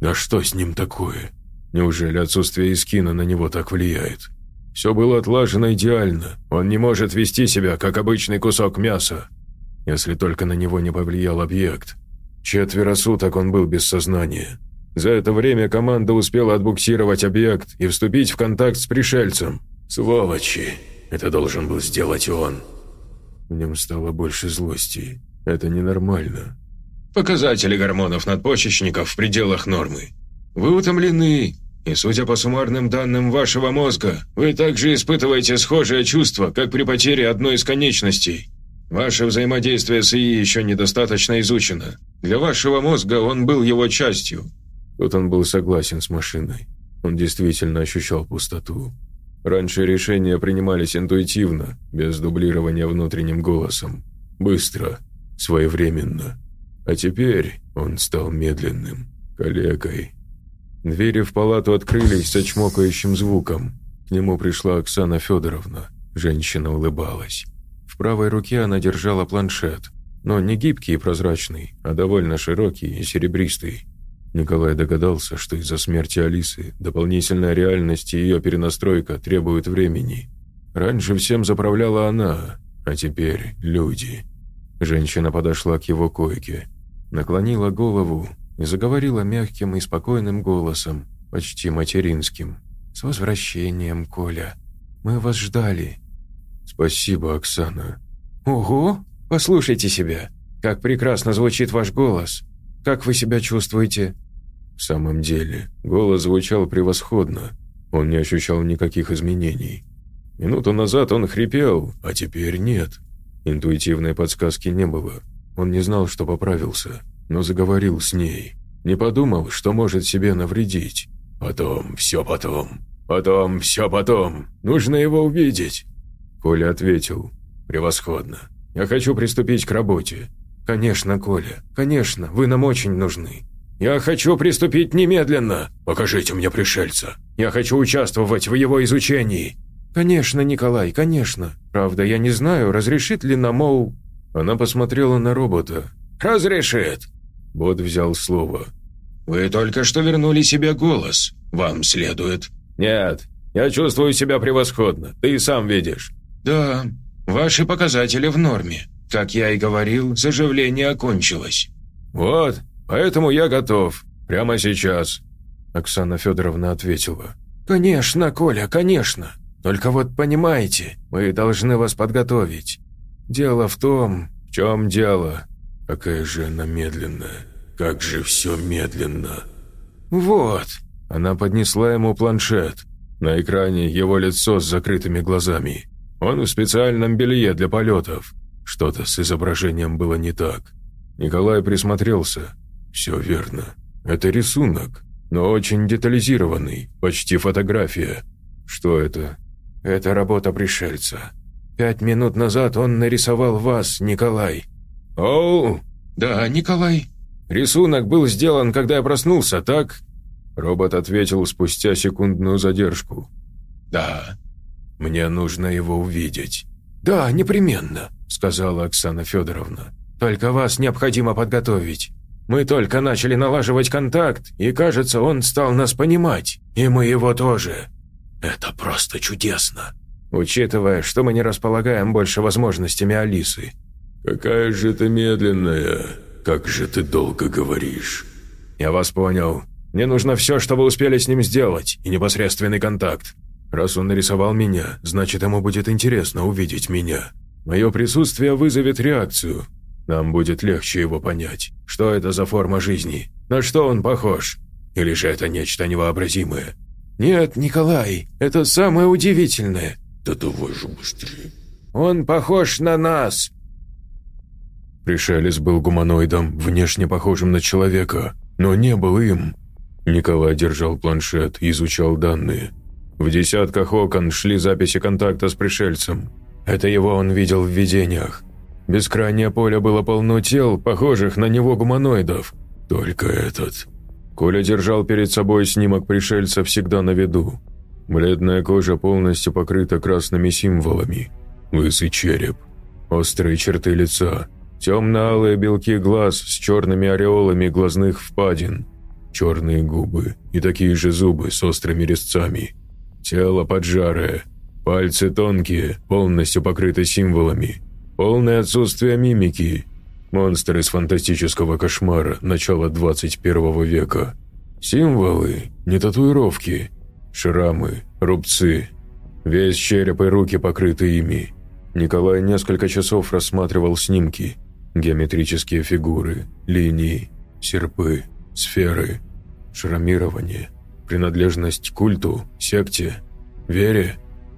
«Да что с ним такое? Неужели отсутствие Искина на него так влияет?» Все было отлажено идеально. Он не может вести себя, как обычный кусок мяса если только на него не повлиял объект. Четверо суток он был без сознания. За это время команда успела отбуксировать объект и вступить в контакт с пришельцем. Сволочи! Это должен был сделать он. В нем стало больше злости. Это ненормально. Показатели гормонов надпочечников в пределах нормы. Вы утомлены, и судя по суммарным данным вашего мозга, вы также испытываете схожее чувство, как при потере одной из конечностей. Ваше взаимодействие с ИИ еще недостаточно изучено. Для вашего мозга он был его частью». Тут он был согласен с машиной. Он действительно ощущал пустоту. Раньше решения принимались интуитивно, без дублирования внутренним голосом. Быстро, своевременно. А теперь он стал медленным, калекой. Двери в палату открылись с очмокающим звуком. К нему пришла Оксана Федоровна. Женщина улыбалась. В правой руке она держала планшет, но не гибкий и прозрачный, а довольно широкий и серебристый. Николай догадался, что из-за смерти Алисы дополнительная реальность и ее перенастройка требуют времени. Раньше всем заправляла она, а теперь люди. Женщина подошла к его койке, наклонила голову и заговорила мягким и спокойным голосом, почти материнским. «С возвращением, Коля. Мы вас ждали. «Спасибо, Оксана». «Ого! Послушайте себя. Как прекрасно звучит ваш голос. Как вы себя чувствуете?» В самом деле, голос звучал превосходно. Он не ощущал никаких изменений. Минуту назад он хрипел, а теперь нет. Интуитивной подсказки не было. Он не знал, что поправился, но заговорил с ней. Не подумал, что может себе навредить. «Потом, все потом. Потом, все потом. Нужно его увидеть». Коля ответил. «Превосходно. Я хочу приступить к работе». «Конечно, Коля, конечно, вы нам очень нужны». «Я хочу приступить немедленно! Покажите мне пришельца! Я хочу участвовать в его изучении!» «Конечно, Николай, конечно. Правда, я не знаю, разрешит ли Намоу...» Она посмотрела на робота. «Разрешит!» Бот взял слово. «Вы только что вернули себе голос. Вам следует...» «Нет, я чувствую себя превосходно. Ты и сам видишь. «Да, ваши показатели в норме. Как я и говорил, заживление окончилось». «Вот, поэтому я готов. Прямо сейчас», – Оксана Федоровна ответила. «Конечно, Коля, конечно. Только вот понимаете, мы должны вас подготовить. Дело в том, в чем дело. Какая же она медленная. Как же все медленно». «Вот», – она поднесла ему планшет. На экране его лицо с закрытыми глазами. Он в специальном белье для полетов. Что-то с изображением было не так. Николай присмотрелся. Все верно. Это рисунок, но очень детализированный, почти фотография. Что это? Это работа пришельца. Пять минут назад он нарисовал вас, Николай. Оу! Да, Николай. Рисунок был сделан, когда я проснулся, так? Робот ответил спустя секундную задержку. «Да, мне нужно его увидеть». «Да, непременно», — сказала Оксана Федоровна. «Только вас необходимо подготовить. Мы только начали налаживать контакт, и, кажется, он стал нас понимать. И мы его тоже». «Это просто чудесно», учитывая, что мы не располагаем больше возможностями Алисы. «Какая же ты медленная, как же ты долго говоришь». «Я вас понял. Мне нужно все, что вы успели с ним сделать, и непосредственный контакт. Раз он нарисовал меня, значит, ему будет интересно увидеть меня. Мое присутствие вызовет реакцию. Нам будет легче его понять, что это за форма жизни, на что он похож. Или же это нечто невообразимое?» «Нет, Николай, это самое удивительное. Да давай же быстрее. Он похож на нас. Пришелец был гуманоидом, внешне похожим на человека, но не был им. Николай держал планшет изучал данные. В десятках окон шли записи контакта с пришельцем. Это его он видел в видениях. Бескрайнее поле было полно тел, похожих на него гуманоидов. Только этот. Коля держал перед собой снимок пришельца всегда на виду. Бледная кожа полностью покрыта красными символами. Лысый череп. Острые черты лица. Темно-алые белки глаз с черными ореолами глазных впадин. Черные губы и такие же зубы с острыми резцами. Тело поджарое. Пальцы тонкие, полностью покрыты символами. Полное отсутствие мимики. Монстр из фантастического кошмара начала 21 века. Символы, не татуировки – Шрамы, рубцы. Весь череп и руки покрыты ими. Николай несколько часов рассматривал снимки. Геометрические фигуры, линии, серпы, сферы, шрамирование, принадлежность к культу, секте, вере,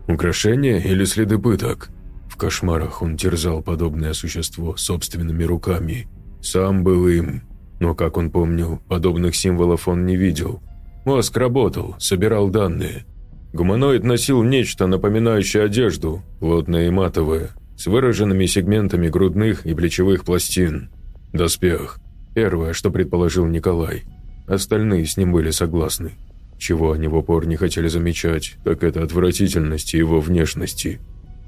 украшения или следы пыток. В кошмарах он терзал подобное существо собственными руками. Сам был им, но, как он помнил, подобных символов он не видел – Мозг работал, собирал данные. Гуманоид носил нечто, напоминающее одежду, плотное и матовое, с выраженными сегментами грудных и плечевых пластин. Доспех. Первое, что предположил Николай. Остальные с ним были согласны. Чего они в упор не хотели замечать, так это отвратительности его внешности.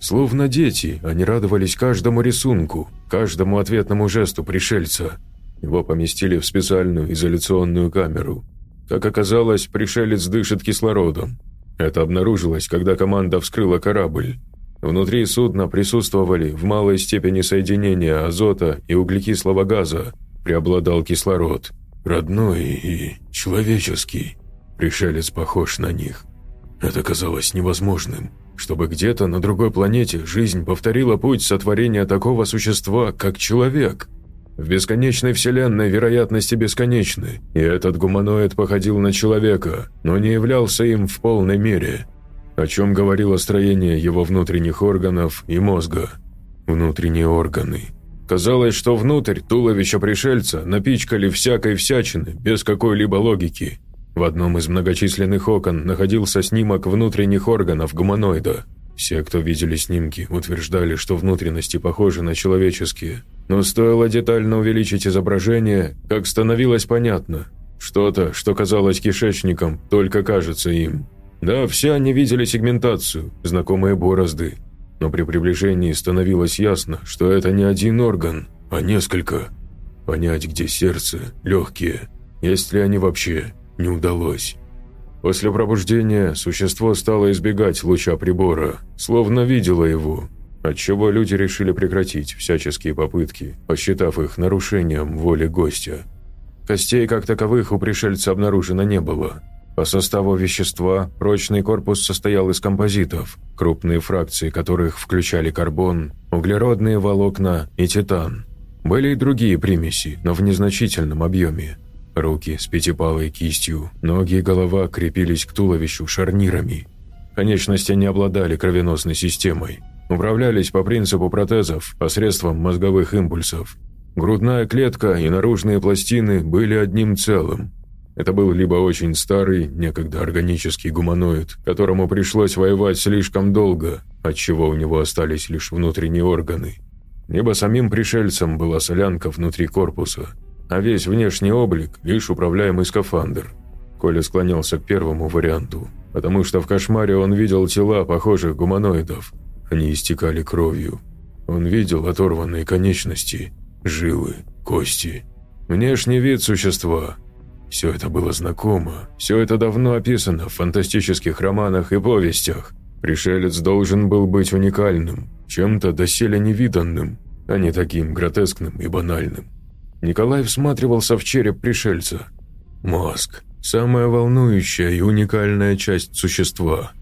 Словно дети, они радовались каждому рисунку, каждому ответному жесту пришельца. Его поместили в специальную изоляционную камеру – как оказалось, пришелец дышит кислородом. Это обнаружилось, когда команда вскрыла корабль. Внутри судна присутствовали в малой степени соединения азота и углекислого газа. Преобладал кислород. Родной и человеческий. Пришелец похож на них. Это казалось невозможным, чтобы где-то на другой планете жизнь повторила путь сотворения такого существа, как человек – в бесконечной вселенной вероятности бесконечны, и этот гуманоид походил на человека, но не являлся им в полной мере, о чем говорило строение его внутренних органов и мозга. Внутренние органы. Казалось, что внутрь туловища пришельца напичкали всякой всячины, без какой-либо логики. В одном из многочисленных окон находился снимок внутренних органов гуманоида. Все, кто видели снимки, утверждали, что внутренности похожи на человеческие – но стоило детально увеличить изображение, как становилось понятно. Что-то, что казалось кишечником, только кажется им. Да, все они видели сегментацию, знакомые борозды. Но при приближении становилось ясно, что это не один орган, а несколько. Понять, где сердце, легкие, есть ли они вообще, не удалось. После пробуждения существо стало избегать луча прибора, словно видело его, отчего люди решили прекратить всяческие попытки, посчитав их нарушением воли гостя. Костей как таковых у пришельца обнаружено не было. По составу вещества прочный корпус состоял из композитов, крупные фракции которых включали карбон, углеродные волокна и титан. Были и другие примеси, но в незначительном объеме. Руки с пятипалой кистью, ноги и голова крепились к туловищу шарнирами. Конечности не обладали кровеносной системой, управлялись по принципу протезов посредством мозговых импульсов. Грудная клетка и наружные пластины были одним целым. Это был либо очень старый, некогда органический гуманоид, которому пришлось воевать слишком долго, отчего у него остались лишь внутренние органы, либо самим пришельцем была солянка внутри корпуса, а весь внешний облик – лишь управляемый скафандр. Коля склонялся к первому варианту, потому что в кошмаре он видел тела похожих гуманоидов. Они истекали кровью. Он видел оторванные конечности, жилы, кости. Внешний вид существа. Все это было знакомо, все это давно описано в фантастических романах и повестях. Пришелец должен был быть уникальным, чем-то доселе невиданным, а не таким гротескным и банальным. Николай всматривался в череп пришельца. Мозг. Самая волнующая и уникальная часть существа.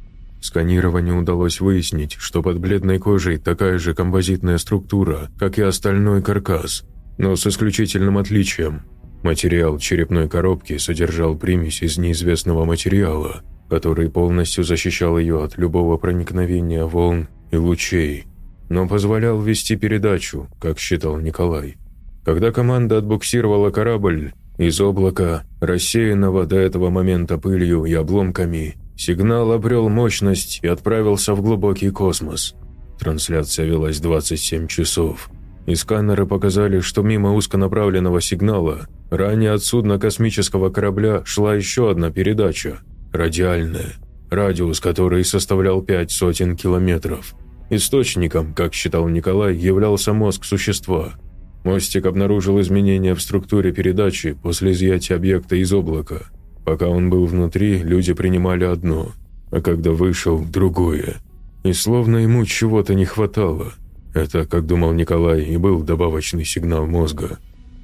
Сканированию удалось выяснить, что под бледной кожей такая же композитная структура, как и остальной каркас, но с исключительным отличием. Материал черепной коробки содержал примесь из неизвестного материала, который полностью защищал ее от любого проникновения волн и лучей, но позволял вести передачу, как считал Николай. Когда команда отбуксировала корабль, из облака, рассеянного до этого момента пылью и обломками, сигнал обрел мощность и отправился в глубокий космос. Трансляция велась 27 часов, и сканеры показали, что мимо узконаправленного сигнала ранее от судна космического корабля шла еще одна передача, радиальная, радиус которой составлял пять сотен километров. Источником, как считал Николай, являлся мозг существа – Мостик обнаружил изменения в структуре передачи после изъятия объекта из облака. Пока он был внутри, люди принимали одно, а когда вышел – другое. И словно ему чего-то не хватало. Это, как думал Николай, и был добавочный сигнал мозга.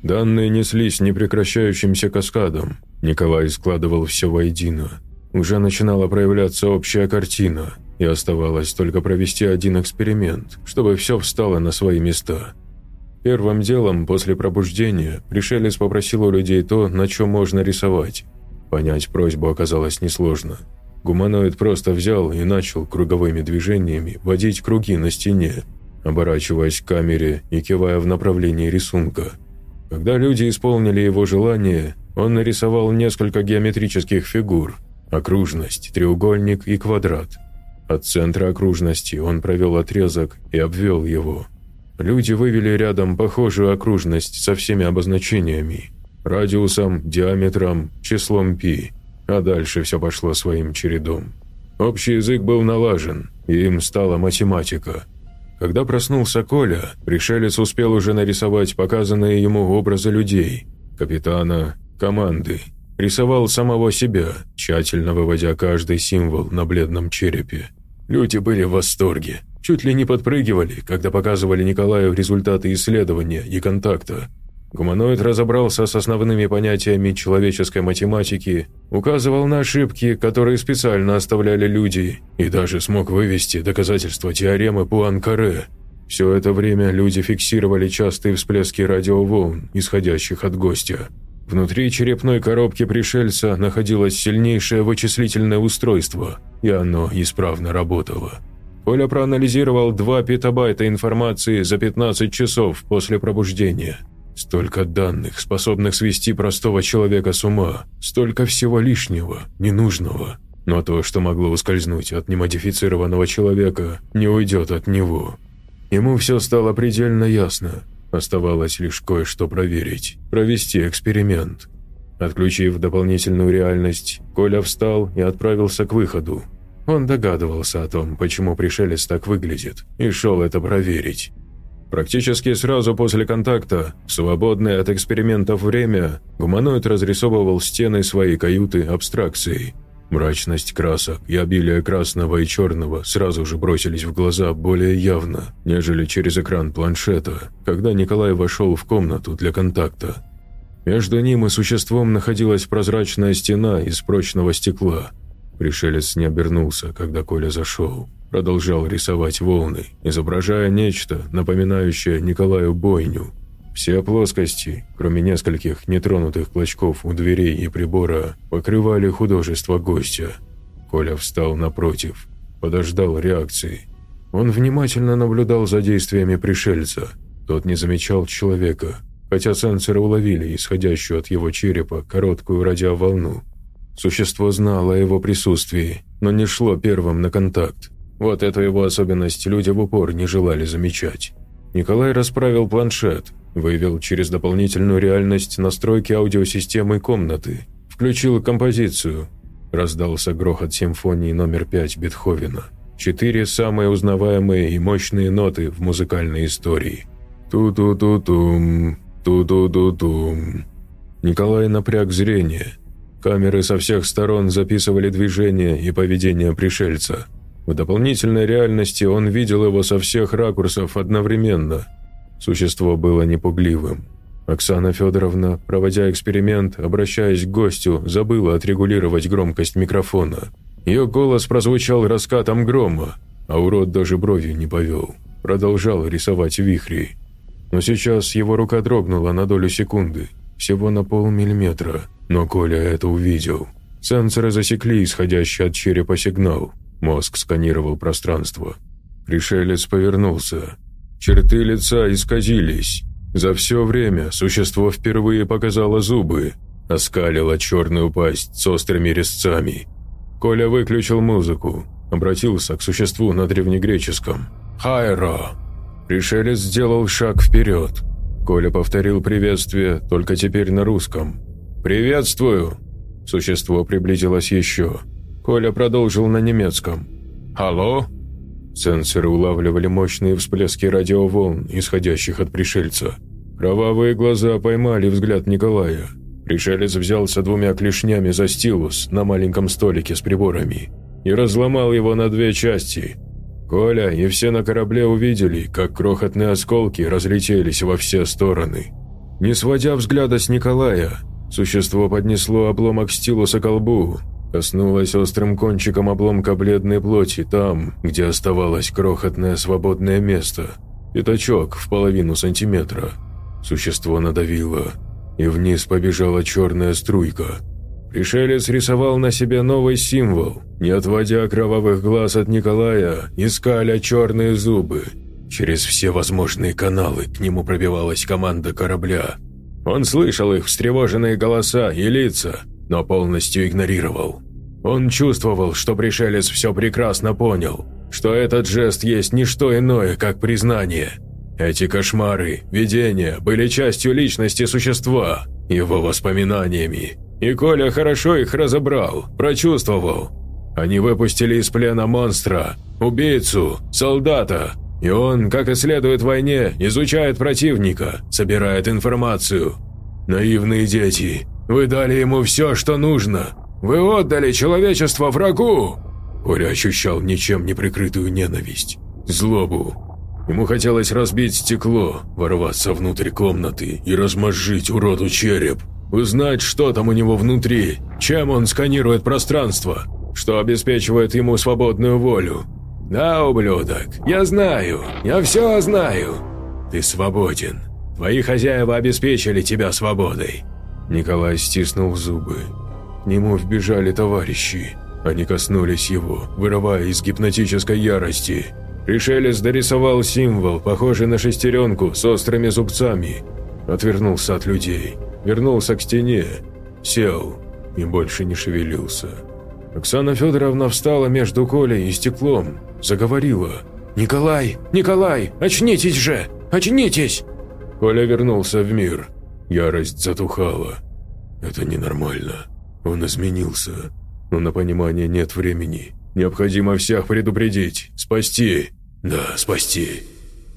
Данные неслись непрекращающимся каскадом. Николай складывал все воедино. Уже начинала проявляться общая картина, и оставалось только провести один эксперимент, чтобы все встало на свои места – Первым делом, после пробуждения, пришелец попросил у людей то, на чем можно рисовать. Понять просьбу оказалось несложно. Гуманоид просто взял и начал круговыми движениями водить круги на стене, оборачиваясь к камере и кивая в направлении рисунка. Когда люди исполнили его желание, он нарисовал несколько геометрических фигур – окружность, треугольник и квадрат. От центра окружности он провел отрезок и обвел его – Люди вывели рядом похожую окружность со всеми обозначениями. Радиусом, диаметром, числом π. А дальше все пошло своим чередом. Общий язык был налажен, и им стала математика. Когда проснулся Коля, пришелец успел уже нарисовать показанные ему образы людей, капитана, команды. Рисовал самого себя, тщательно выводя каждый символ на бледном черепе. Люди были в восторге чуть ли не подпрыгивали, когда показывали Николаю результаты исследования и контакта. Гуманоид разобрался с основными понятиями человеческой математики, указывал на ошибки, которые специально оставляли люди, и даже смог вывести доказательства теоремы Пуанкаре. Все это время люди фиксировали частые всплески радиоволн, исходящих от гостя. Внутри черепной коробки пришельца находилось сильнейшее вычислительное устройство, и оно исправно работало. Коля проанализировал 2 петабайта информации за 15 часов после пробуждения. Столько данных, способных свести простого человека с ума, столько всего лишнего, ненужного. Но то, что могло ускользнуть от немодифицированного человека, не уйдет от него. Ему все стало предельно ясно. Оставалось лишь кое-что проверить, провести эксперимент. Отключив дополнительную реальность, Коля встал и отправился к выходу, он догадывался о том, почему пришелец так выглядит, и шел это проверить. Практически сразу после контакта, свободное от экспериментов время, гуманоид разрисовывал стены своей каюты абстракцией. Мрачность красок и обилие красного и черного сразу же бросились в глаза более явно, нежели через экран планшета, когда Николай вошел в комнату для контакта. Между ним и существом находилась прозрачная стена из прочного стекла – Пришелец не обернулся, когда Коля зашел. Продолжал рисовать волны, изображая нечто, напоминающее Николаю бойню. Все плоскости, кроме нескольких нетронутых клочков у дверей и прибора, покрывали художество гостя. Коля встал напротив, подождал реакции. Он внимательно наблюдал за действиями пришельца. Тот не замечал человека, хотя сенсоры уловили исходящую от его черепа короткую радиоволну. Существо знало о его присутствии, но не шло первым на контакт. Вот эту его особенность люди в упор не желали замечать. Николай расправил планшет, вывел через дополнительную реальность настройки аудиосистемы комнаты, включил композицию. Раздался грохот симфонии номер пять Бетховена. Четыре самые узнаваемые и мощные ноты в музыкальной истории. Ту-ту-ту-тум, ту-ту-ту-тум. Николай напряг зрение. Камеры со всех сторон записывали движение и поведение пришельца. В дополнительной реальности он видел его со всех ракурсов одновременно. Существо было непугливым. Оксана Федоровна, проводя эксперимент, обращаясь к гостю, забыла отрегулировать громкость микрофона. Ее голос прозвучал раскатом грома, а урод даже бровью не повел. Продолжал рисовать вихри. Но сейчас его рука дрогнула на долю секунды, всего на полмиллиметра, но Коля это увидел. Сенсоры засекли исходящий от черепа сигнал. Мозг сканировал пространство. Пришелец повернулся. Черты лица исказились. За все время существо впервые показало зубы, оскалило черную пасть с острыми резцами. Коля выключил музыку, обратился к существу на древнегреческом. «Хайро!» Пришелец сделал шаг вперед. Коля повторил приветствие, только теперь на русском. «Приветствую!» Существо приблизилось еще. Коля продолжил на немецком. «Алло?» Сенсоры улавливали мощные всплески радиоволн, исходящих от пришельца. Кровавые глаза поймали взгляд Николая. Пришелец взялся двумя клешнями за стилус на маленьком столике с приборами и разломал его на две части. Коля и все на корабле увидели, как крохотные осколки разлетелись во все стороны. Не сводя взгляда с Николая, существо поднесло обломок стилуса к колбу, Коснулась острым кончиком обломка бледной плоти там, где оставалось крохотное свободное место. Пятачок в половину сантиметра. Существо надавило, и вниз побежала черная струйка. Пришелец рисовал на себе новый символ, не отводя кровавых глаз от Николая, искали черные зубы. Через все возможные каналы к нему пробивалась команда корабля. Он слышал их встревоженные голоса и лица, но полностью игнорировал. Он чувствовал, что пришелец все прекрасно понял, что этот жест есть не что иное, как признание. Эти кошмары, видения были частью личности существа, его воспоминаниями. И Коля хорошо их разобрал, прочувствовал. Они выпустили из плена монстра, убийцу, солдата, и он, как и следует войне, изучает противника, собирает информацию. Наивные дети, вы дали ему все, что нужно. Вы отдали человечество врагу!» Коля ощущал ничем не прикрытую ненависть, злобу. Ему хотелось разбить стекло, ворваться внутрь комнаты и размозжить уроду череп, узнать, что там у него внутри, чем он сканирует пространство, что обеспечивает ему свободную волю. «Да, ублюдок, я знаю, я все знаю. Ты свободен. Твои хозяева обеспечили тебя свободой. Николай стиснул зубы. К нему вбежали товарищи. Они коснулись его, вырывая из гипнотической ярости. Пришелец дорисовал символ, похожий на шестеренку с острыми зубцами. Отвернулся от людей, вернулся к стене, сел и больше не шевелился. Оксана Федоровна встала между Колей и стеклом, заговорила. «Николай! Николай! Очнитесь же! Очнитесь!» Коля вернулся в мир. Ярость затухала. Это ненормально. Он изменился. Но на понимание нет времени. Необходимо всех предупредить. Спасти. Да, спасти.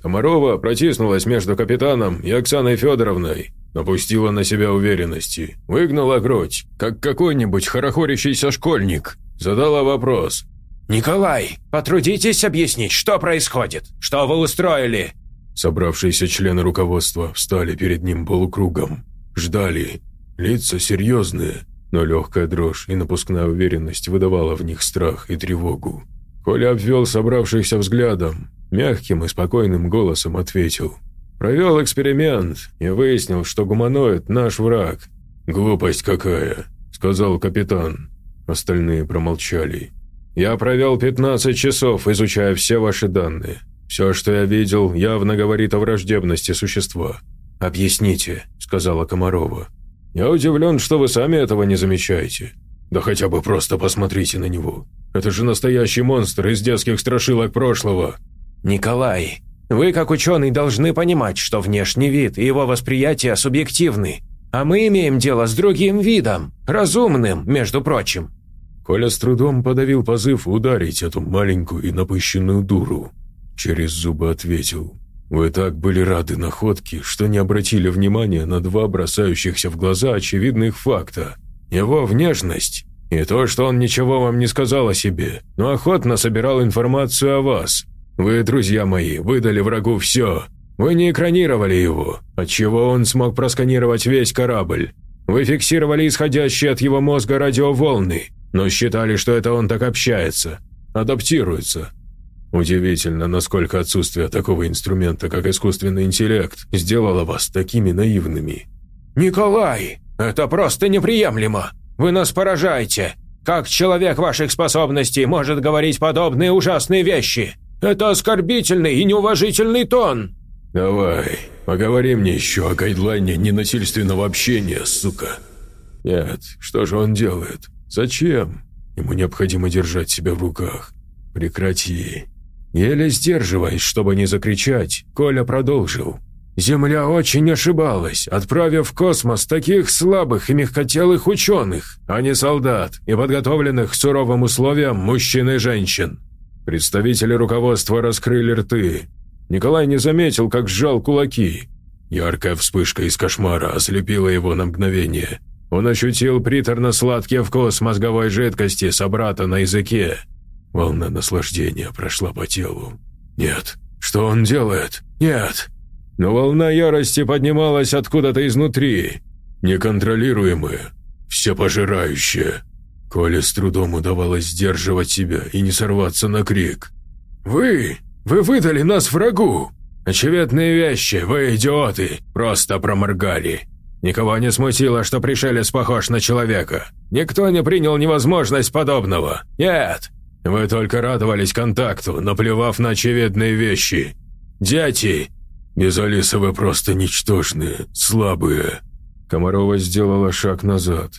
Комарова протиснулась между капитаном и Оксаной Федоровной. Напустила на себя уверенности. Выгнала грудь, как какой-нибудь хорохорящийся школьник. Задала вопрос. «Николай, потрудитесь объяснить, что происходит? Что вы устроили?» Собравшиеся члены руководства встали перед ним полукругом. Ждали. Лица серьезные, но легкая дрожь и напускная уверенность выдавала в них страх и тревогу. Коля обвел собравшихся взглядом, мягким и спокойным голосом ответил. «Провел эксперимент и выяснил, что гуманоид – наш враг». «Глупость какая», – сказал капитан. Остальные промолчали. «Я провел 15 часов, изучая все ваши данные. Все, что я видел, явно говорит о враждебности существа. «Объясните», — сказала Комарова. «Я удивлен, что вы сами этого не замечаете. Да хотя бы просто посмотрите на него. Это же настоящий монстр из детских страшилок прошлого». «Николай, вы как ученый должны понимать, что внешний вид и его восприятие субъективны. а мы имеем дело с другим видом, разумным, между прочим». Коля с трудом подавил позыв ударить эту маленькую и напыщенную дуру. Через зубы ответил. «Вы так были рады находке, что не обратили внимания на два бросающихся в глаза очевидных факта. Его внешность и то, что он ничего вам не сказал о себе, но охотно собирал информацию о вас. Вы, друзья мои, выдали врагу все. Вы не экранировали его, отчего он смог просканировать весь корабль. Вы фиксировали исходящие от его мозга радиоволны, но считали, что это он так общается, адаптируется. Удивительно, насколько отсутствие такого инструмента, как искусственный интеллект, сделало вас такими наивными. «Николай, это просто неприемлемо! Вы нас поражаете! Как человек ваших способностей может говорить подобные ужасные вещи? Это оскорбительный и неуважительный тон!» «Давай, поговори мне еще о гайдлайне ненасильственного общения, сука». «Нет, что же он делает? Зачем? Ему необходимо держать себя в руках. Прекрати». Еле сдерживаясь, чтобы не закричать, Коля продолжил. «Земля очень ошибалась, отправив в космос таких слабых и мягкотелых ученых, а не солдат и подготовленных к суровым условиям мужчин и женщин. Представители руководства раскрыли рты. Николай не заметил, как сжал кулаки. Яркая вспышка из кошмара ослепила его на мгновение. Он ощутил приторно-сладкий вкус мозговой жидкости собрата на языке. Волна наслаждения прошла по телу. «Нет! Что он делает? Нет!» Но волна ярости поднималась откуда-то изнутри, неконтролируемая, всепожирающая. Коле с трудом удавалось сдерживать себя и не сорваться на крик. «Вы! Вы выдали нас врагу! Очевидные вещи, вы идиоты, просто проморгали!» Никого не смутило, что пришелец похож на человека. Никто не принял невозможность подобного. Нет. Вы только радовались контакту, наплевав на очевидные вещи. Дяти, без Алисы вы просто ничтожные, слабые. Комарова сделала шаг назад.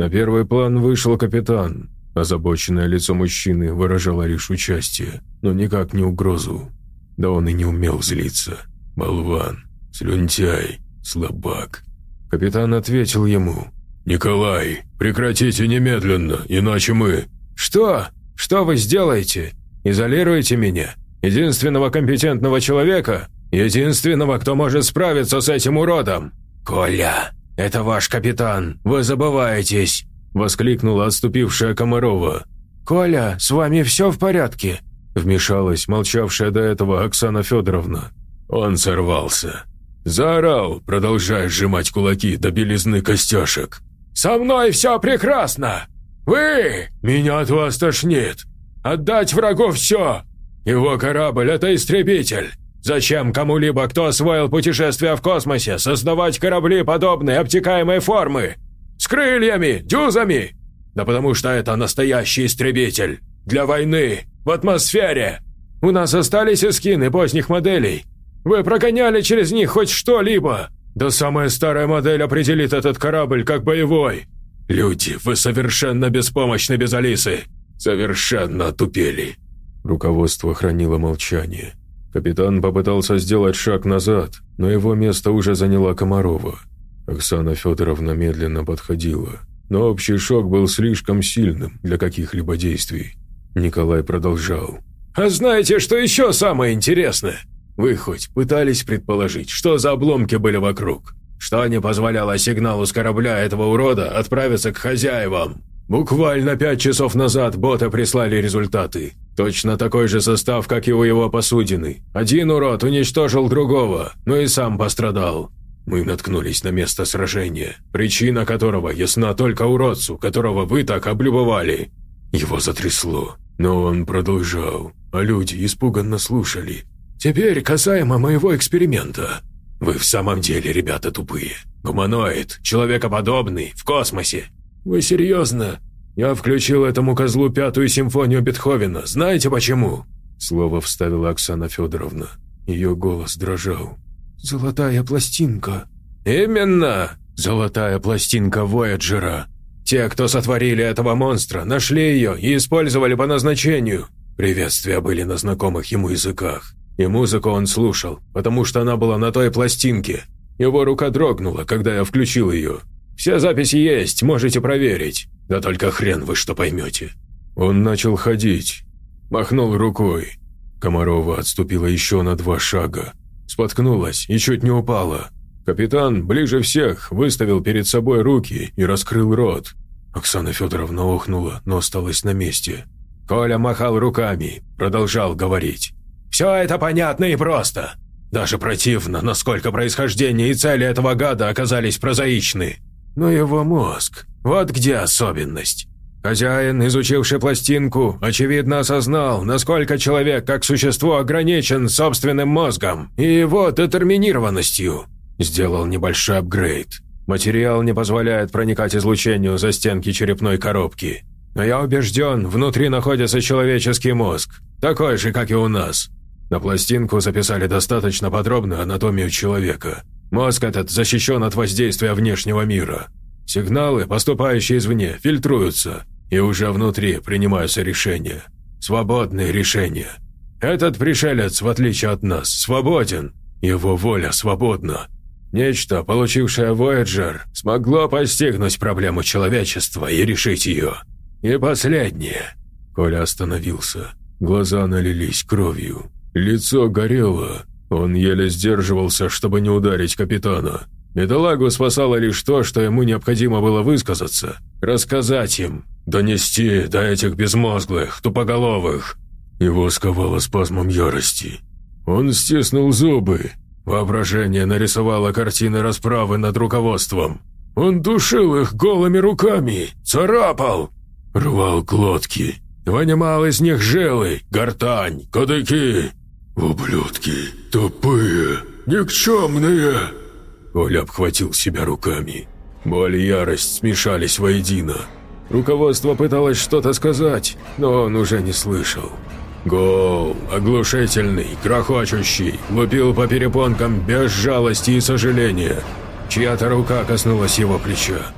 На первый план вышел капитан. Озабоченное лицо мужчины выражало лишь участие, но никак не угрозу. Да он и не умел злиться. Болван, слюнтяй, слабак. Капитан ответил ему. «Николай, прекратите немедленно, иначе мы...» «Что? Что вы сделаете? Изолируете меня? Единственного компетентного человека? Единственного, кто может справиться с этим уродом?» «Коля, это ваш капитан, вы забываетесь!» Воскликнула отступившая Комарова. «Коля, с вами все в порядке?» Вмешалась молчавшая до этого Оксана Федоровна. Он сорвался. Заорал, продолжая сжимать кулаки до белизны костяшек. «Со мной все прекрасно! Вы! Меня от вас тошнит! Отдать врагу все! Его корабль – это истребитель! Зачем кому-либо, кто освоил путешествия в космосе, создавать корабли подобной обтекаемой формы? С крыльями, дюзами? Да потому что это настоящий истребитель. Для войны, в атмосфере. У нас остались эскины поздних моделей, вы прогоняли через них хоть что-либо? Да самая старая модель определит этот корабль как боевой. Люди, вы совершенно беспомощны без Алисы. Совершенно отупели». Руководство хранило молчание. Капитан попытался сделать шаг назад, но его место уже заняла Комарова. Оксана Федоровна медленно подходила, но общий шок был слишком сильным для каких-либо действий. Николай продолжал. «А знаете, что еще самое интересное? Вы хоть пытались предположить, что за обломки были вокруг? Что не позволяло сигналу с корабля этого урода отправиться к хозяевам? Буквально пять часов назад боты прислали результаты. Точно такой же состав, как и у его посудины. Один урод уничтожил другого, но и сам пострадал. Мы наткнулись на место сражения, причина которого ясна только уродцу, которого вы так облюбовали. Его затрясло, но он продолжал, а люди испуганно слушали, Теперь касаемо моего эксперимента. Вы в самом деле, ребята, тупые. Гуманоид, человекоподобный, в космосе. Вы серьезно? Я включил этому козлу пятую симфонию Бетховена. Знаете почему?» Слово вставила Оксана Федоровна. Ее голос дрожал. «Золотая пластинка». «Именно! Золотая пластинка Вояджера. Те, кто сотворили этого монстра, нашли ее и использовали по назначению. Приветствия были на знакомых ему языках. И музыку он слушал, потому что она была на той пластинке. Его рука дрогнула, когда я включил ее. Все записи есть, можете проверить. Да только хрен вы что поймете». Он начал ходить. Махнул рукой. Комарова отступила еще на два шага. Споткнулась и чуть не упала. Капитан, ближе всех, выставил перед собой руки и раскрыл рот. Оксана Федоровна охнула, но осталась на месте. Коля махал руками, продолжал говорить. «Все это понятно и просто. Даже противно, насколько происхождение и цели этого гада оказались прозаичны. Но его мозг, вот где особенность. Хозяин, изучивший пластинку, очевидно осознал, насколько человек как существо ограничен собственным мозгом и его детерминированностью. Сделал небольшой апгрейд. Материал не позволяет проникать излучению за стенки черепной коробки. Но я убежден, внутри находится человеческий мозг, такой же, как и у нас. На пластинку записали достаточно подробную анатомию человека. Мозг этот защищен от воздействия внешнего мира. Сигналы, поступающие извне, фильтруются, и уже внутри принимаются решения. Свободные решения. Этот пришелец, в отличие от нас, свободен. Его воля свободна. Нечто, получившее Voyager, смогло постигнуть проблему человечества и решить ее. И последнее. Коля остановился. Глаза налились кровью. Лицо горело. Он еле сдерживался, чтобы не ударить капитана. Бедолагу спасало лишь то, что ему необходимо было высказаться, рассказать им, донести до этих безмозглых, тупоголовых. Его сковало спазмом ярости. Он стиснул зубы, Воображение нарисовало картины расправы над руководством. Он душил их голыми руками, царапал, рвал глотки, вынимал из них жилы, гортань, кадыки. «Ублюдки, тупые, никчемные!» Оля обхватил себя руками. Боль и ярость смешались воедино. Руководство пыталось что-то сказать, но он уже не слышал. Гол, оглушительный, грохочущий, лупил по перепонкам без жалости и сожаления. Чья-то рука коснулась его плеча.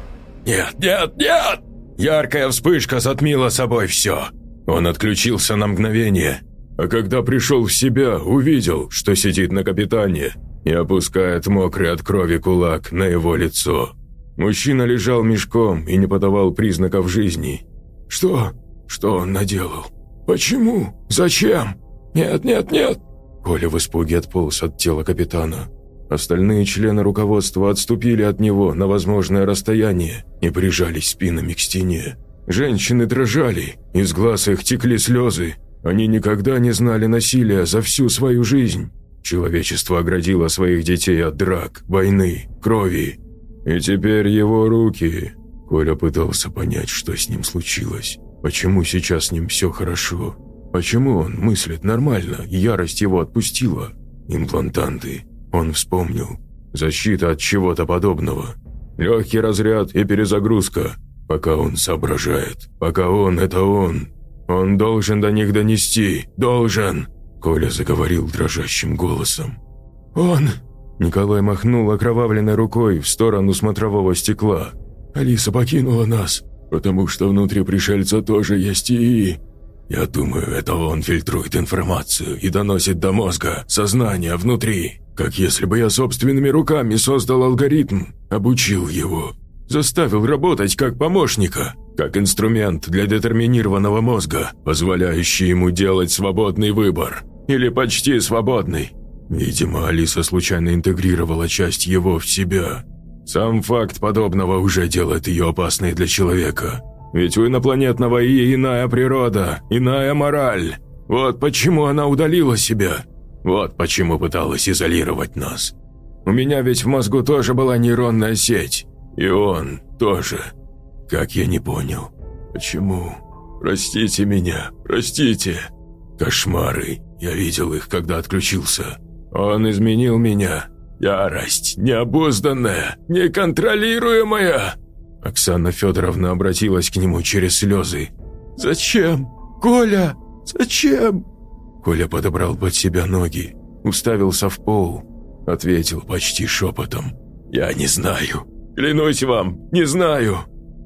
«Нет, нет, нет!» Яркая вспышка затмила собой все. Он отключился на мгновение, а когда пришел в себя, увидел, что сидит на капитане и опускает мокрый от крови кулак на его лицо. Мужчина лежал мешком и не подавал признаков жизни. «Что? Что он наделал?» «Почему? Зачем? Нет, нет, нет!» Коля в испуге отполз от тела капитана. Остальные члены руководства отступили от него на возможное расстояние и прижались спинами к стене. Женщины дрожали, из глаз их текли слезы. Они никогда не знали насилия за всю свою жизнь. Человечество оградило своих детей от драк, войны, крови. И теперь его руки... Коля пытался понять, что с ним случилось. Почему сейчас с ним все хорошо? Почему он мыслит нормально, ярость его отпустила? Имплантанты. Он вспомнил. Защита от чего-то подобного. Легкий разряд и перезагрузка. Пока он соображает. Пока он – это он. Он должен до них донести. Должен. Коля заговорил дрожащим голосом. «Он...» Николай махнул окровавленной рукой в сторону смотрового стекла. «Алиса покинула нас потому что внутри пришельца тоже есть ИИ. Я думаю, это он фильтрует информацию и доносит до мозга сознание внутри, как если бы я собственными руками создал алгоритм, обучил его, заставил работать как помощника, как инструмент для детерминированного мозга, позволяющий ему делать свободный выбор, или почти свободный. Видимо, Алиса случайно интегрировала часть его в себя, сам факт подобного уже делает ее опасной для человека. Ведь у инопланетного И иная природа, иная мораль. Вот почему она удалила себя. Вот почему пыталась изолировать нас. У меня ведь в мозгу тоже была нейронная сеть. И он тоже. Как я не понял. Почему? Простите меня, простите. Кошмары. Я видел их, когда отключился. Он изменил меня, Ярость, необузданная, неконтролируемая!» Оксана Федоровна обратилась к нему через слезы. «Зачем? Коля, зачем?» Коля подобрал под себя ноги, уставился в пол, ответил почти шепотом. «Я не знаю. Клянусь вам, не знаю!»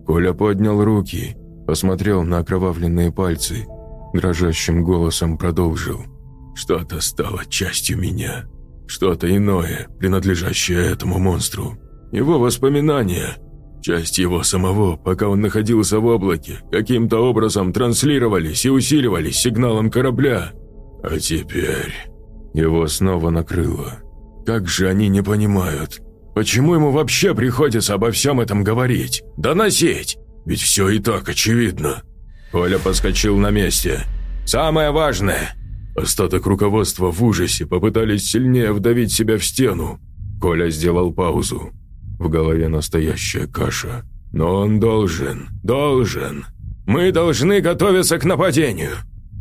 Коля поднял руки, посмотрел на окровавленные пальцы, дрожащим голосом продолжил. «Что-то стало частью меня. Что-то иное, принадлежащее этому монстру. Его воспоминания, часть его самого, пока он находился в облаке, каким-то образом транслировались и усиливались сигналом корабля. А теперь его снова накрыло. Как же они не понимают, почему ему вообще приходится обо всем этом говорить, доносить? Ведь все и так очевидно. Коля подскочил на месте. «Самое важное!» Остаток руководства в ужасе попытались сильнее вдавить себя в стену. Коля сделал паузу. В голове настоящая каша. Но он должен, должен. Мы должны готовиться к нападению.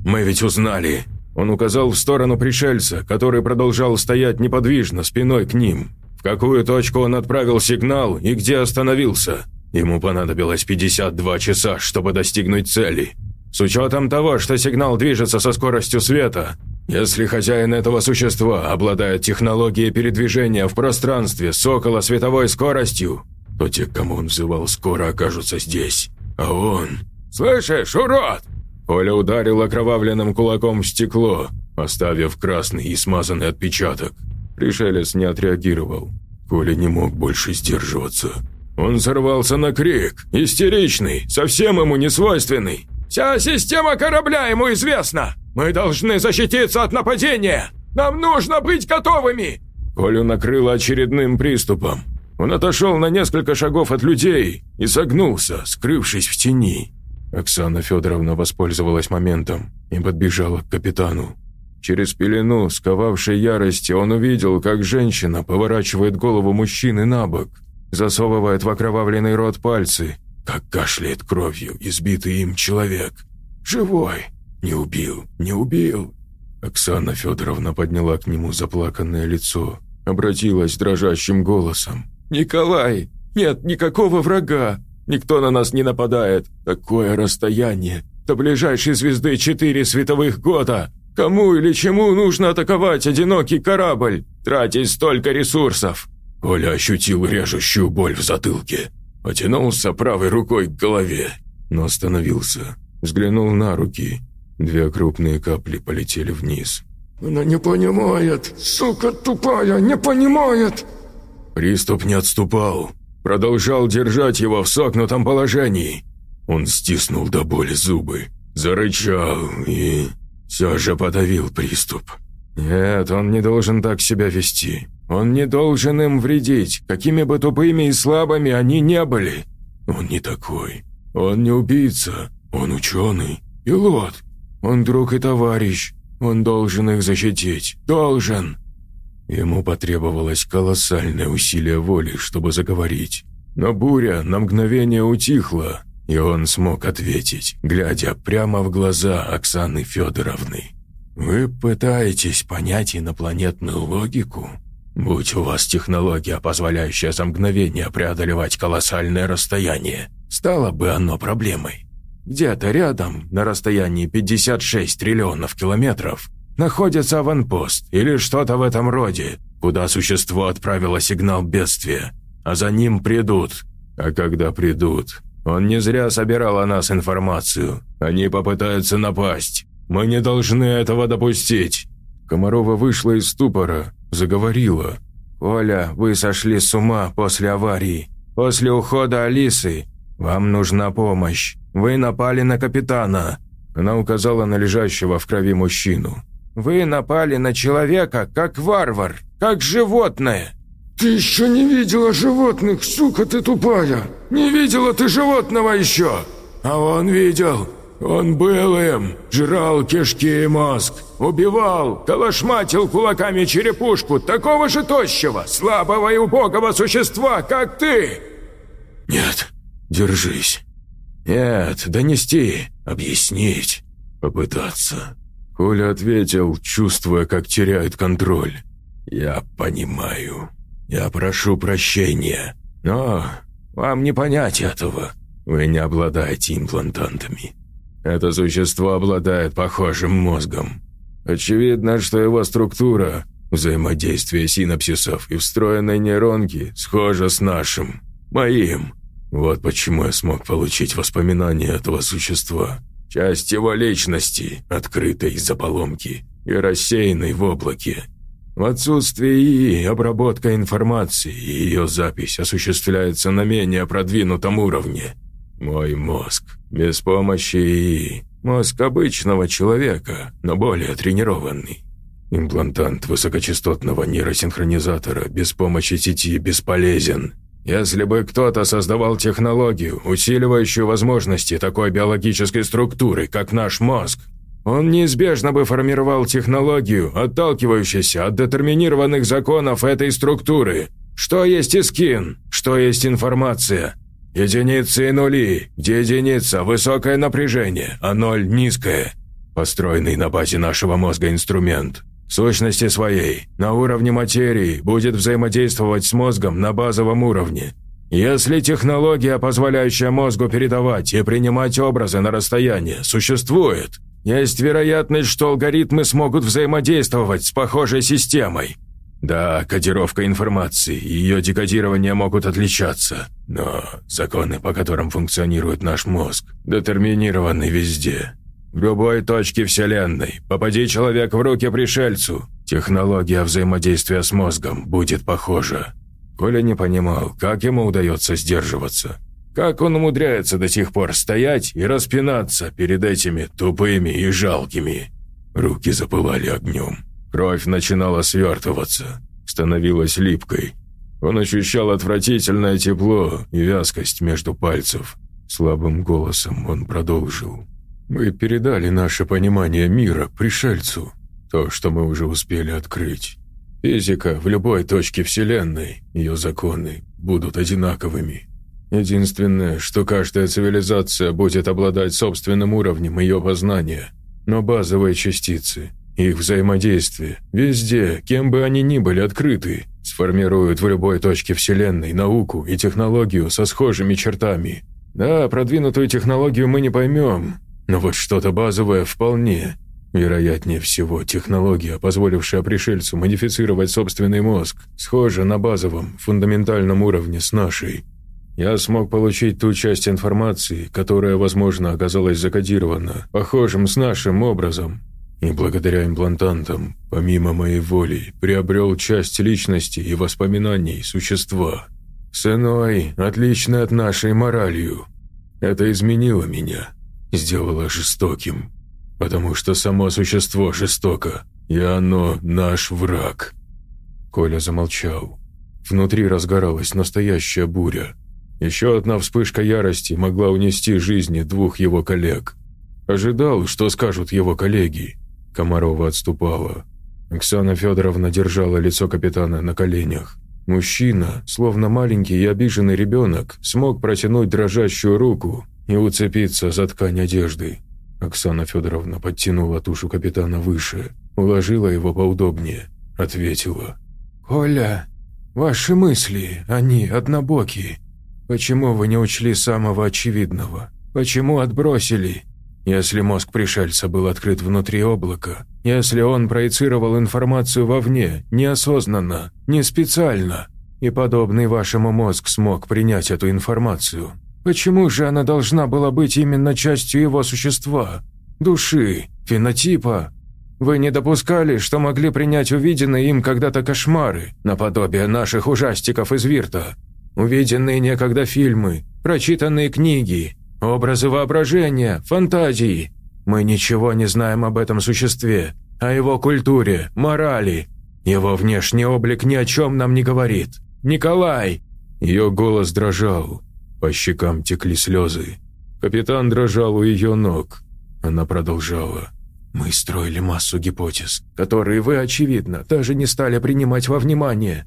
Мы ведь узнали. Он указал в сторону пришельца, который продолжал стоять неподвижно, спиной к ним. Какую точку он отправил сигнал и где остановился. Ему понадобилось 52 часа, чтобы достигнуть цели. С учетом того, что сигнал движется со скоростью света, если хозяин этого существа обладает технологией передвижения в пространстве с около световой скоростью, то те, кому он взывал, скоро окажутся здесь. А он... «Слышишь, урод!» Оля ударил окровавленным кулаком в стекло, оставив красный и смазанный отпечаток. Пришелец не отреагировал. Коля не мог больше сдерживаться. Он сорвался на крик, истеричный, совсем ему не свойственный. Вся система корабля ему известна! Мы должны защититься от нападения! Нам нужно быть готовыми!» Колю накрыло очередным приступом. Он отошел на несколько шагов от людей и согнулся, скрывшись в тени. Оксана Федоровна воспользовалась моментом и подбежала к капитану. Через пелену, сковавшей ярости, он увидел, как женщина поворачивает голову мужчины на бок, засовывает в окровавленный рот пальцы как кашляет кровью избитый им человек. Живой. Не убил, не убил. Оксана Федоровна подняла к нему заплаканное лицо, обратилась дрожащим голосом. «Николай, нет никакого врага. Никто на нас не нападает. Такое расстояние. До ближайшей звезды четыре световых года. Кому или чему нужно атаковать одинокий корабль, тратить столько ресурсов?» Оля ощутил режущую боль в затылке. Потянулся правой рукой к голове, но остановился. Взглянул на руки. Две крупные капли полетели вниз. «Она не понимает! Сука тупая, не понимает!» Приступ не отступал. Продолжал держать его в согнутом положении. Он стиснул до боли зубы, зарычал и... все же подавил приступ. Нет, он не должен так себя вести. Он не должен им вредить, какими бы тупыми и слабыми они не были. Он не такой. Он не убийца. Он ученый. Пилот. Он друг и товарищ. Он должен их защитить. Должен. Ему потребовалось колоссальное усилие воли, чтобы заговорить. Но буря на мгновение утихла, и он смог ответить, глядя прямо в глаза Оксаны Федоровны. «Вы пытаетесь понять инопланетную логику?» Будь у вас технология, позволяющая за мгновение преодолевать колоссальное расстояние, стало бы оно проблемой. Где-то рядом, на расстоянии 56 триллионов километров, находится аванпост или что-то в этом роде, куда существо отправило сигнал бедствия, а за ним придут. А когда придут, он не зря собирал о нас информацию. Они попытаются напасть. Мы не должны этого допустить. Комарова вышла из ступора, заговорила. «Оля, вы сошли с ума после аварии. После ухода Алисы. Вам нужна помощь. Вы напали на капитана». Она указала на лежащего в крови мужчину. «Вы напали на человека, как варвар, как животное». «Ты еще не видела животных, сука ты тупая! Не видела ты животного еще!» «А он видел. Он был им, жрал кишки и мозг, убивал, калашматил кулаками черепушку такого же тощего, слабого и убогого существа, как ты!» «Нет, держись. Нет, донести, объяснить, попытаться». Коля ответил, чувствуя, как теряет контроль. «Я понимаю. Я прошу прощения. Но вам не понять этого. Вы не обладаете имплантантами. Это существо обладает похожим мозгом. Очевидно, что его структура, взаимодействие синапсисов и встроенной нейронки схожа с нашим, моим. Вот почему я смог получить воспоминания этого существа. Часть его личности, открытой из-за поломки и рассеянной в облаке. В отсутствие ИИ обработка информации и ее запись осуществляется на менее продвинутом уровне. Мой мозг без помощи ИИ. Мозг обычного человека, но более тренированный. Имплантант высокочастотного нейросинхронизатора без помощи сети бесполезен. Если бы кто-то создавал технологию, усиливающую возможности такой биологической структуры, как наш мозг, он неизбежно бы формировал технологию, отталкивающуюся от детерминированных законов этой структуры. Что есть искин? Что есть информация? Единицы и нули, где единица – высокое напряжение, а ноль – низкое. Построенный на базе нашего мозга инструмент. Сущности своей, на уровне материи, будет взаимодействовать с мозгом на базовом уровне. Если технология, позволяющая мозгу передавать и принимать образы на расстоянии, существует, есть вероятность, что алгоритмы смогут взаимодействовать с похожей системой. Да, кодировка информации и ее декодирование могут отличаться, но законы, по которым функционирует наш мозг, детерминированы везде. В любой точке Вселенной попади человек в руки пришельцу, технология взаимодействия с мозгом будет похожа. Коля не понимал, как ему удается сдерживаться. Как он умудряется до сих пор стоять и распинаться перед этими тупыми и жалкими? Руки запылали огнем. Кровь начинала свертываться, становилась липкой. Он ощущал отвратительное тепло и вязкость между пальцев. Слабым голосом он продолжил. «Мы передали наше понимание мира пришельцу, то, что мы уже успели открыть. Физика в любой точке Вселенной, ее законы будут одинаковыми. Единственное, что каждая цивилизация будет обладать собственным уровнем ее познания, но базовые частицы, их взаимодействие, везде, кем бы они ни были открыты, сформируют в любой точке Вселенной науку и технологию со схожими чертами. Да, продвинутую технологию мы не поймем, но вот что-то базовое вполне. Вероятнее всего, технология, позволившая пришельцу модифицировать собственный мозг, схожа на базовом, фундаментальном уровне с нашей – я смог получить ту часть информации, которая, возможно, оказалась закодирована, похожим с нашим образом. И благодаря имплантантам, помимо моей воли, приобрел часть личности и воспоминаний существа. С иной, отличной от нашей моралью. Это изменило меня, сделало жестоким. Потому что само существо жестоко, и оно наш враг. Коля замолчал. Внутри разгоралась настоящая буря. Еще одна вспышка ярости могла унести жизни двух его коллег. Ожидал, что скажут его коллеги. Комарова отступала. Оксана Федоровна держала лицо капитана на коленях. Мужчина, словно маленький и обиженный ребенок, смог протянуть дрожащую руку и уцепиться за ткань одежды. Оксана Федоровна подтянула тушу капитана выше, уложила его поудобнее, ответила. «Коля, ваши мысли, они однобокие. Почему вы не учли самого очевидного? Почему отбросили? Если мозг пришельца был открыт внутри облака, если он проецировал информацию вовне, неосознанно, не специально, и подобный вашему мозг смог принять эту информацию, почему же она должна была быть именно частью его существа, души, фенотипа? Вы не допускали, что могли принять увиденные им когда-то кошмары, наподобие наших ужастиков из Вирта, Увиденные некогда фильмы, прочитанные книги, образы воображения, фантазии. Мы ничего не знаем об этом существе, о его культуре, морали. Его внешний облик ни о чем нам не говорит. Николай!» Ее голос дрожал, по щекам текли слезы. Капитан дрожал у ее ног. Она продолжала. «Мы строили массу гипотез, которые вы, очевидно, даже не стали принимать во внимание.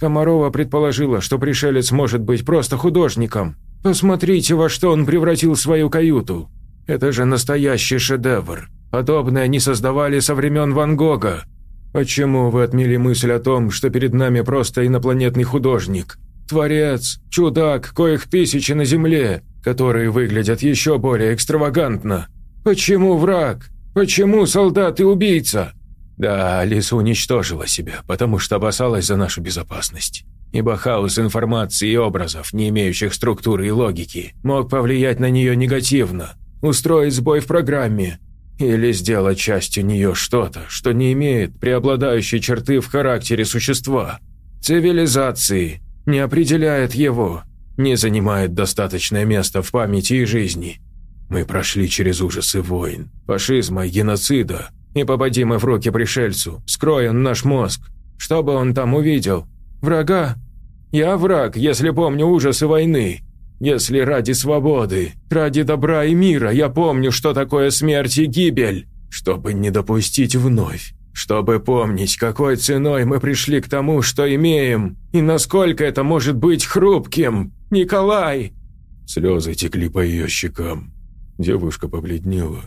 Комарова предположила, что пришелец может быть просто художником. Посмотрите, во что он превратил свою каюту. Это же настоящий шедевр. Подобное не создавали со времен Ван Гога. Почему вы отмели мысль о том, что перед нами просто инопланетный художник? Творец, чудак, коих тысячи на Земле, которые выглядят еще более экстравагантно. Почему враг? Почему солдат и убийца? Да, Алиса уничтожила себя, потому что опасалась за нашу безопасность. Ибо хаос информации и образов, не имеющих структуры и логики, мог повлиять на нее негативно, устроить сбой в программе. Или сделать частью нее что-то, что не имеет преобладающей черты в характере существа. Цивилизации, не определяет его, не занимает достаточное место в памяти и жизни. Мы прошли через ужасы войн, фашизма и геноцида, и попади мы в руки пришельцу, скроен наш мозг. Что бы он там увидел? Врага? Я враг, если помню ужасы войны. Если ради свободы, ради добра и мира я помню, что такое смерть и гибель, чтобы не допустить вновь, чтобы помнить, какой ценой мы пришли к тому, что имеем, и насколько это может быть хрупким, Николай!» Слезы текли по ее щекам. Девушка побледнела.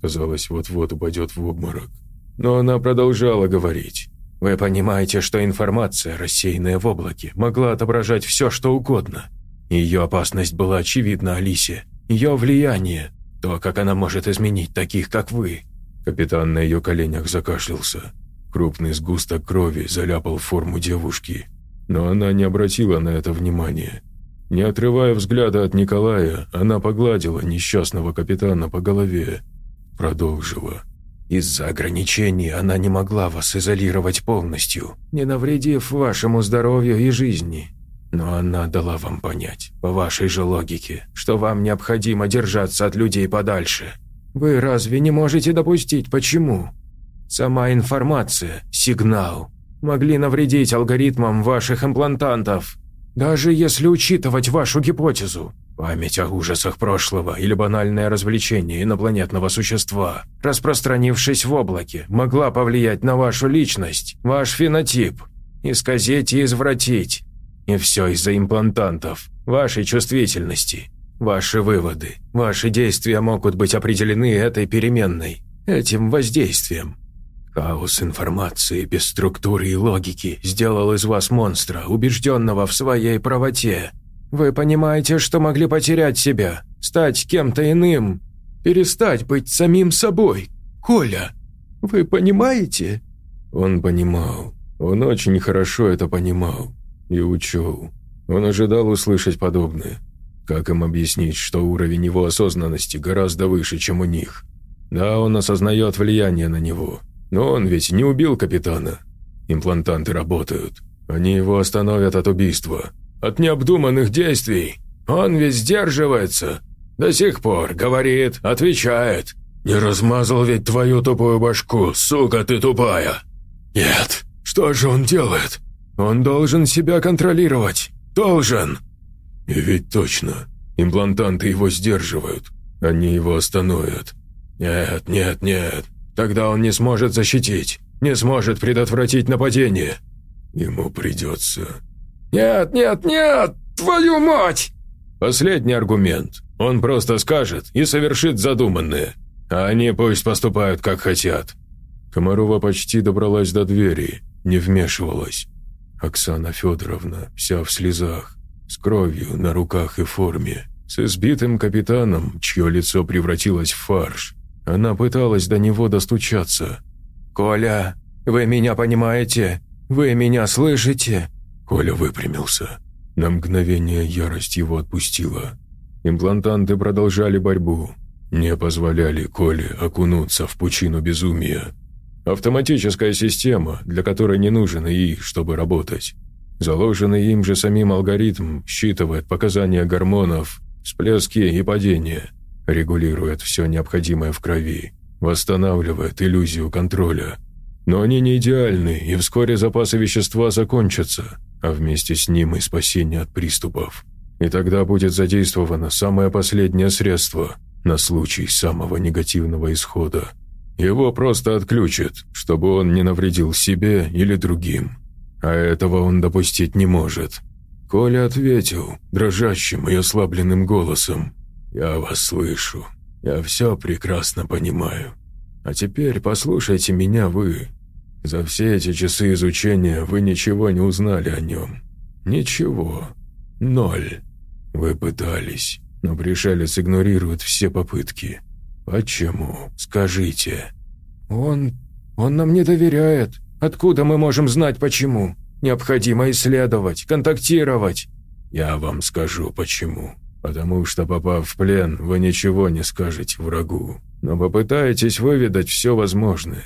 Казалось, вот-вот упадет в обморок. Но она продолжала говорить. «Вы понимаете, что информация, рассеянная в облаке, могла отображать все, что угодно. Ее опасность была очевидна Алисе. Ее влияние. То, как она может изменить таких, как вы. Капитан на ее коленях закашлялся. Крупный сгусток крови заляпал форму девушки. Но она не обратила на это внимания. Не отрывая взгляда от Николая, она погладила несчастного капитана по голове. Продолжила. «Из-за ограничений она не могла вас изолировать полностью, не навредив вашему здоровью и жизни. Но она дала вам понять, по вашей же логике, что вам необходимо держаться от людей подальше. Вы разве не можете допустить, почему? Сама информация, сигнал, могли навредить алгоритмам ваших имплантантов. Даже если учитывать вашу гипотезу, память о ужасах прошлого или банальное развлечение инопланетного существа, распространившись в облаке, могла повлиять на вашу личность, ваш фенотип, исказить и извратить, и все из-за имплантантов, вашей чувствительности. Ваши выводы, ваши действия могут быть определены этой переменной, этим воздействием. Хаос информации без структуры и логики сделал из вас монстра, убежденного в своей правоте. Вы понимаете, что могли потерять себя, стать кем-то иным, перестать быть самим собой. Коля, вы понимаете?» Он понимал. Он очень хорошо это понимал. И учел. Он ожидал услышать подобное. Как им объяснить, что уровень его осознанности гораздо выше, чем у них? Да, он осознает влияние на него. Но он ведь не убил капитана. Имплантанты работают. Они его остановят от убийства. От необдуманных действий. Он ведь сдерживается. До сих пор говорит, отвечает. «Не размазал ведь твою тупую башку, сука ты тупая!» «Нет, что же он делает?» Он должен себя контролировать. Должен. И ведь точно. Имплантанты его сдерживают. Они его остановят. Нет, нет, нет. Тогда он не сможет защитить. Не сможет предотвратить нападение. Ему придется. Нет, нет, нет! Твою мать! Последний аргумент. Он просто скажет и совершит задуманное. А они пусть поступают, как хотят. Комарова почти добралась до двери, не вмешивалась. Оксана Федоровна, вся в слезах, с кровью на руках и форме, с избитым капитаном, чье лицо превратилось в фарш. Она пыталась до него достучаться. «Коля, вы меня понимаете? Вы меня слышите?» Коля выпрямился. На мгновение ярость его отпустила. Имплантанты продолжали борьбу, не позволяли Коле окунуться в пучину безумия. Автоматическая система, для которой не нужен ИИ, чтобы работать. Заложенный им же самим алгоритм считывает показания гормонов, всплески и падения, регулирует все необходимое в крови, восстанавливает иллюзию контроля. Но они не идеальны, и вскоре запасы вещества закончатся, а вместе с ним и спасение от приступов. И тогда будет задействовано самое последнее средство на случай самого негативного исхода – его просто отключат, чтобы он не навредил себе или другим. А этого он допустить не может. Коля ответил дрожащим и ослабленным голосом. «Я вас слышу. Я все прекрасно понимаю. А теперь послушайте меня вы. За все эти часы изучения вы ничего не узнали о нем. Ничего. Ноль. Вы пытались, но пришелец игнорирует все попытки. «Почему? Скажите». «Он... он нам не доверяет. Откуда мы можем знать, почему? Необходимо исследовать, контактировать». «Я вам скажу, почему. потому что, попав в плен, вы ничего не скажете врагу, но попытаетесь выведать все возможное.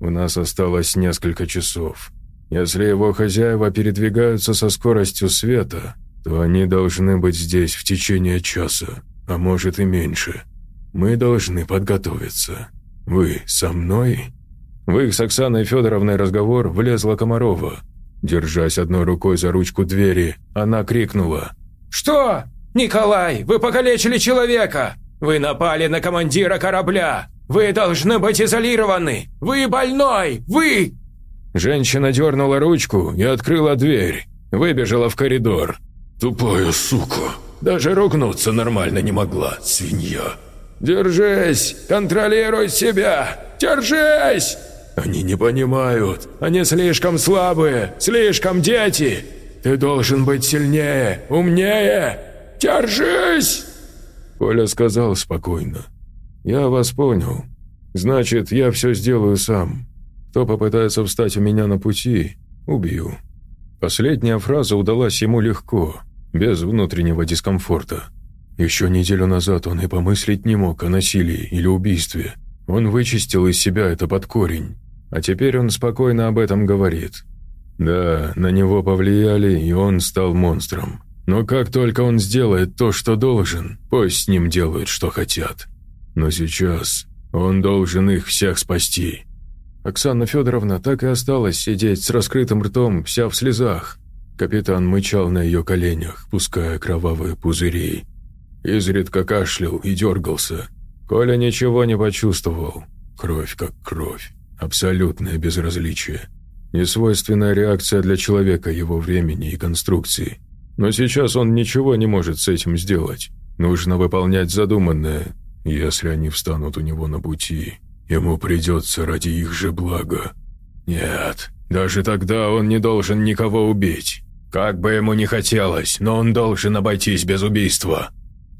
У нас осталось несколько часов. Если его хозяева передвигаются со скоростью света, то они должны быть здесь в течение часа, а может и меньше. Мы должны подготовиться. Вы со мной?» В их с Оксаной Федоровной разговор влезла Комарова. Держась одной рукой за ручку двери, она крикнула. «Что? Николай, вы покалечили человека! Вы напали на командира корабля! Вы должны быть изолированы! Вы больной! Вы...» Женщина дернула ручку и открыла дверь. Выбежала в коридор. «Тупая сука! Даже ругнуться нормально не могла, свинья!» «Держись! Контролируй себя! Держись!» «Они не понимают! Они слишком слабые! Слишком дети! Ты должен быть сильнее, умнее! Держись!» Коля сказал спокойно. «Я вас понял. Значит, я все сделаю сам. Кто попытается встать у меня на пути, убью». Последняя фраза удалась ему легко, без внутреннего дискомфорта. Еще неделю назад он и помыслить не мог о насилии или убийстве. Он вычистил из себя это под корень. А теперь он спокойно об этом говорит. Да, на него повлияли, и он стал монстром. Но как только он сделает то, что должен, пусть с ним делают, что хотят. Но сейчас он должен их всех спасти. Оксана Федоровна так и осталась сидеть с раскрытым ртом, вся в слезах. Капитан мычал на ее коленях, пуская кровавые пузыри. Изредка кашлял и дергался. Коля ничего не почувствовал. Кровь как кровь. Абсолютное безразличие. Несвойственная реакция для человека его времени и конструкции. Но сейчас он ничего не может с этим сделать. Нужно выполнять задуманное. Если они встанут у него на пути, ему придется ради их же блага. Нет, даже тогда он не должен никого убить. Как бы ему ни хотелось, но он должен обойтись без убийства.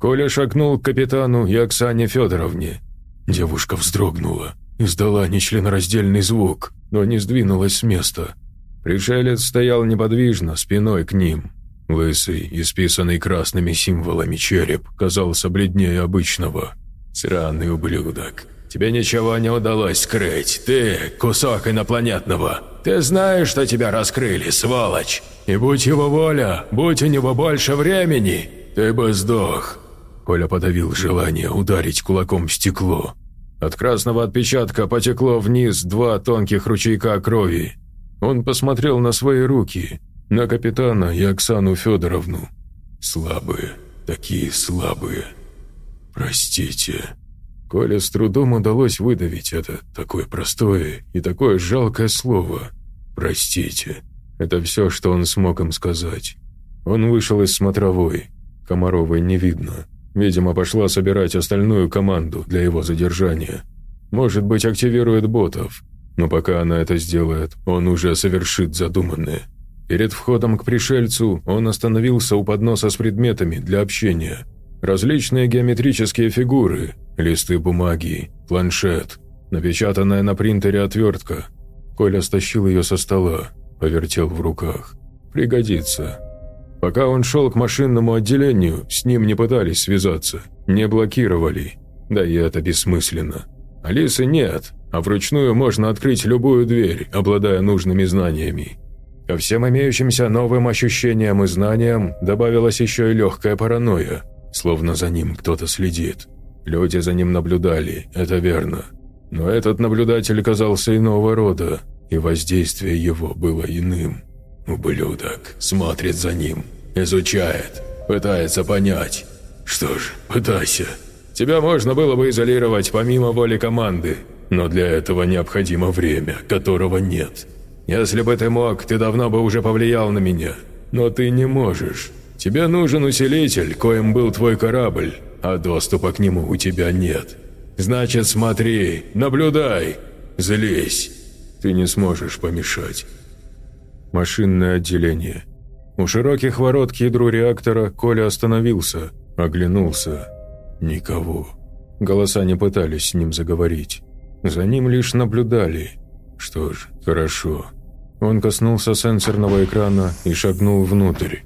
Коля шагнул к капитану и Оксане Федоровне. Девушка вздрогнула, издала нечленораздельный звук, но не сдвинулась с места. Пришелец стоял неподвижно, спиной к ним. Лысый, исписанный красными символами череп, казался бледнее обычного. «Сраный ублюдок. Тебе ничего не удалось скрыть. Ты – кусок инопланетного. Ты знаешь, что тебя раскрыли, сволочь. И будь его воля, будь у него больше времени, ты бы сдох». Коля подавил желание ударить кулаком в стекло. От красного отпечатка потекло вниз два тонких ручейка крови. Он посмотрел на свои руки, на капитана и Оксану Федоровну. Слабые, такие слабые. Простите. Коле с трудом удалось выдавить это такое простое и такое жалкое слово. Простите. Это все, что он смог им сказать. Он вышел из смотровой. Комаровой не видно. Видимо, пошла собирать остальную команду для его задержания. Может быть, активирует ботов. Но пока она это сделает, он уже совершит задуманное. Перед входом к пришельцу он остановился у подноса с предметами для общения. Различные геометрические фигуры, листы бумаги, планшет, напечатанная на принтере отвертка. Коля стащил ее со стола, повертел в руках. «Пригодится». Пока он шел к машинному отделению, с ним не пытались связаться, не блокировали. Да и это бессмысленно. Алисы нет, а вручную можно открыть любую дверь, обладая нужными знаниями. Ко всем имеющимся новым ощущениям и знаниям добавилась еще и легкая паранойя, словно за ним кто-то следит. Люди за ним наблюдали, это верно. Но этот наблюдатель казался иного рода, и воздействие его было иным. Ублюдок смотрит за ним, изучает, пытается понять. Что ж, пытайся. Тебя можно было бы изолировать помимо воли команды, но для этого необходимо время, которого нет. Если бы ты мог, ты давно бы уже повлиял на меня. Но ты не можешь. Тебе нужен усилитель, коим был твой корабль, а доступа к нему у тебя нет. Значит, смотри, наблюдай, злись. Ты не сможешь помешать. Машинное отделение. У широких ворот к ядру реактора Коля остановился, оглянулся. Никого. Голоса не пытались с ним заговорить. За ним лишь наблюдали. Что ж, хорошо. Он коснулся сенсорного экрана и шагнул внутрь.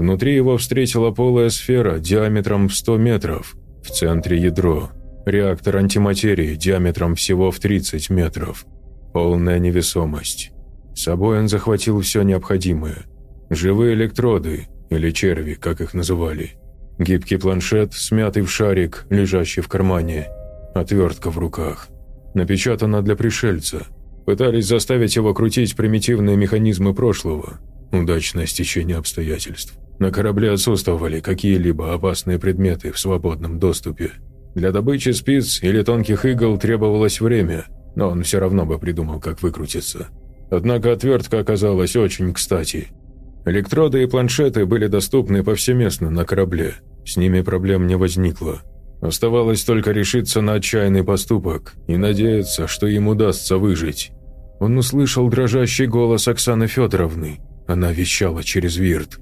Внутри его встретила полая сфера диаметром в 100 метров, в центре ядро. Реактор антиматерии диаметром всего в 30 метров. Полная невесомость. С собой он захватил все необходимое. Живые электроды, или черви, как их называли. Гибкий планшет, смятый в шарик, лежащий в кармане. Отвертка в руках. Напечатано для пришельца. Пытались заставить его крутить примитивные механизмы прошлого. Удачное стечение обстоятельств. На корабле отсутствовали какие-либо опасные предметы в свободном доступе. Для добычи спиц или тонких игл требовалось время, но он все равно бы придумал, как выкрутиться. Однако отвертка оказалась очень кстати. Электроды и планшеты были доступны повсеместно на корабле, с ними проблем не возникло. Оставалось только решиться на отчаянный поступок и надеяться, что им удастся выжить. Он услышал дрожащий голос Оксаны Федоровны. Она вещала через вирт.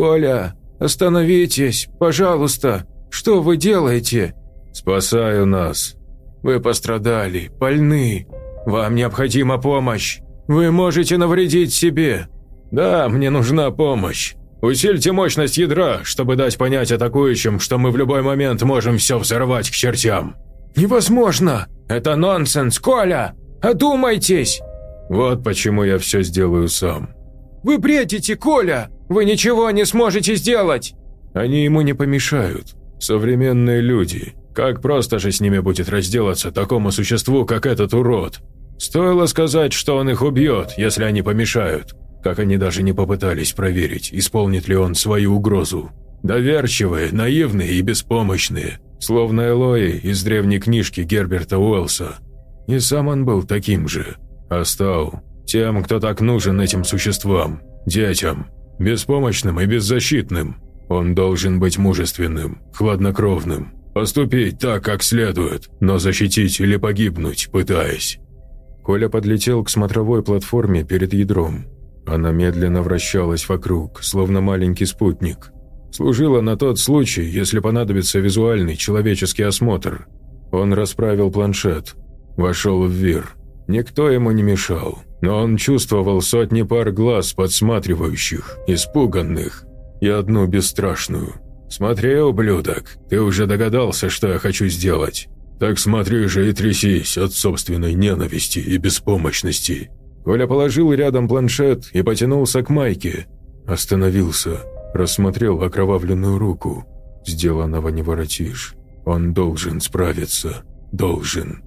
«Коля, остановитесь, пожалуйста! Что вы делаете?» «Спасаю нас. Вы пострадали, больны. Вам необходима помощь. Вы можете навредить себе. Да, мне нужна помощь. Усильте мощность ядра, чтобы дать понять атакующим, что мы в любой момент можем все взорвать к чертям». «Невозможно! Это нонсенс, Коля! Одумайтесь!» «Вот почему я все сделаю сам». «Вы бредите, Коля! Вы ничего не сможете сделать!» «Они ему не помешают. Современные люди. Как просто же с ними будет разделаться такому существу, как этот урод. Стоило сказать, что он их убьет, если они помешают. Как они даже не попытались проверить, исполнит ли он свою угрозу. Доверчивые, наивные и беспомощные, словно Элои из древней книжки Герберта Уэллса. И сам он был таким же. А стал тем, кто так нужен этим существам, детям, беспомощным и беззащитным. Он должен быть мужественным, хладнокровным, поступить так, как следует, но защитить или погибнуть, пытаясь. Коля подлетел к смотровой платформе перед ядром. Она медленно вращалась вокруг, словно маленький спутник. Служила на тот случай, если понадобится визуальный человеческий осмотр. Он расправил планшет, вошел в вир. Никто ему не мешал, но он чувствовал сотни пар глаз подсматривающих, испуганных, и одну бесстрашную. «Смотри, ублюдок, ты уже догадался, что я хочу сделать. Так смотри же и трясись от собственной ненависти и беспомощности». Коля положил рядом планшет и потянулся к майке. Остановился, рассмотрел окровавленную руку. Сделанного не воротишь. Он должен справиться. Должен.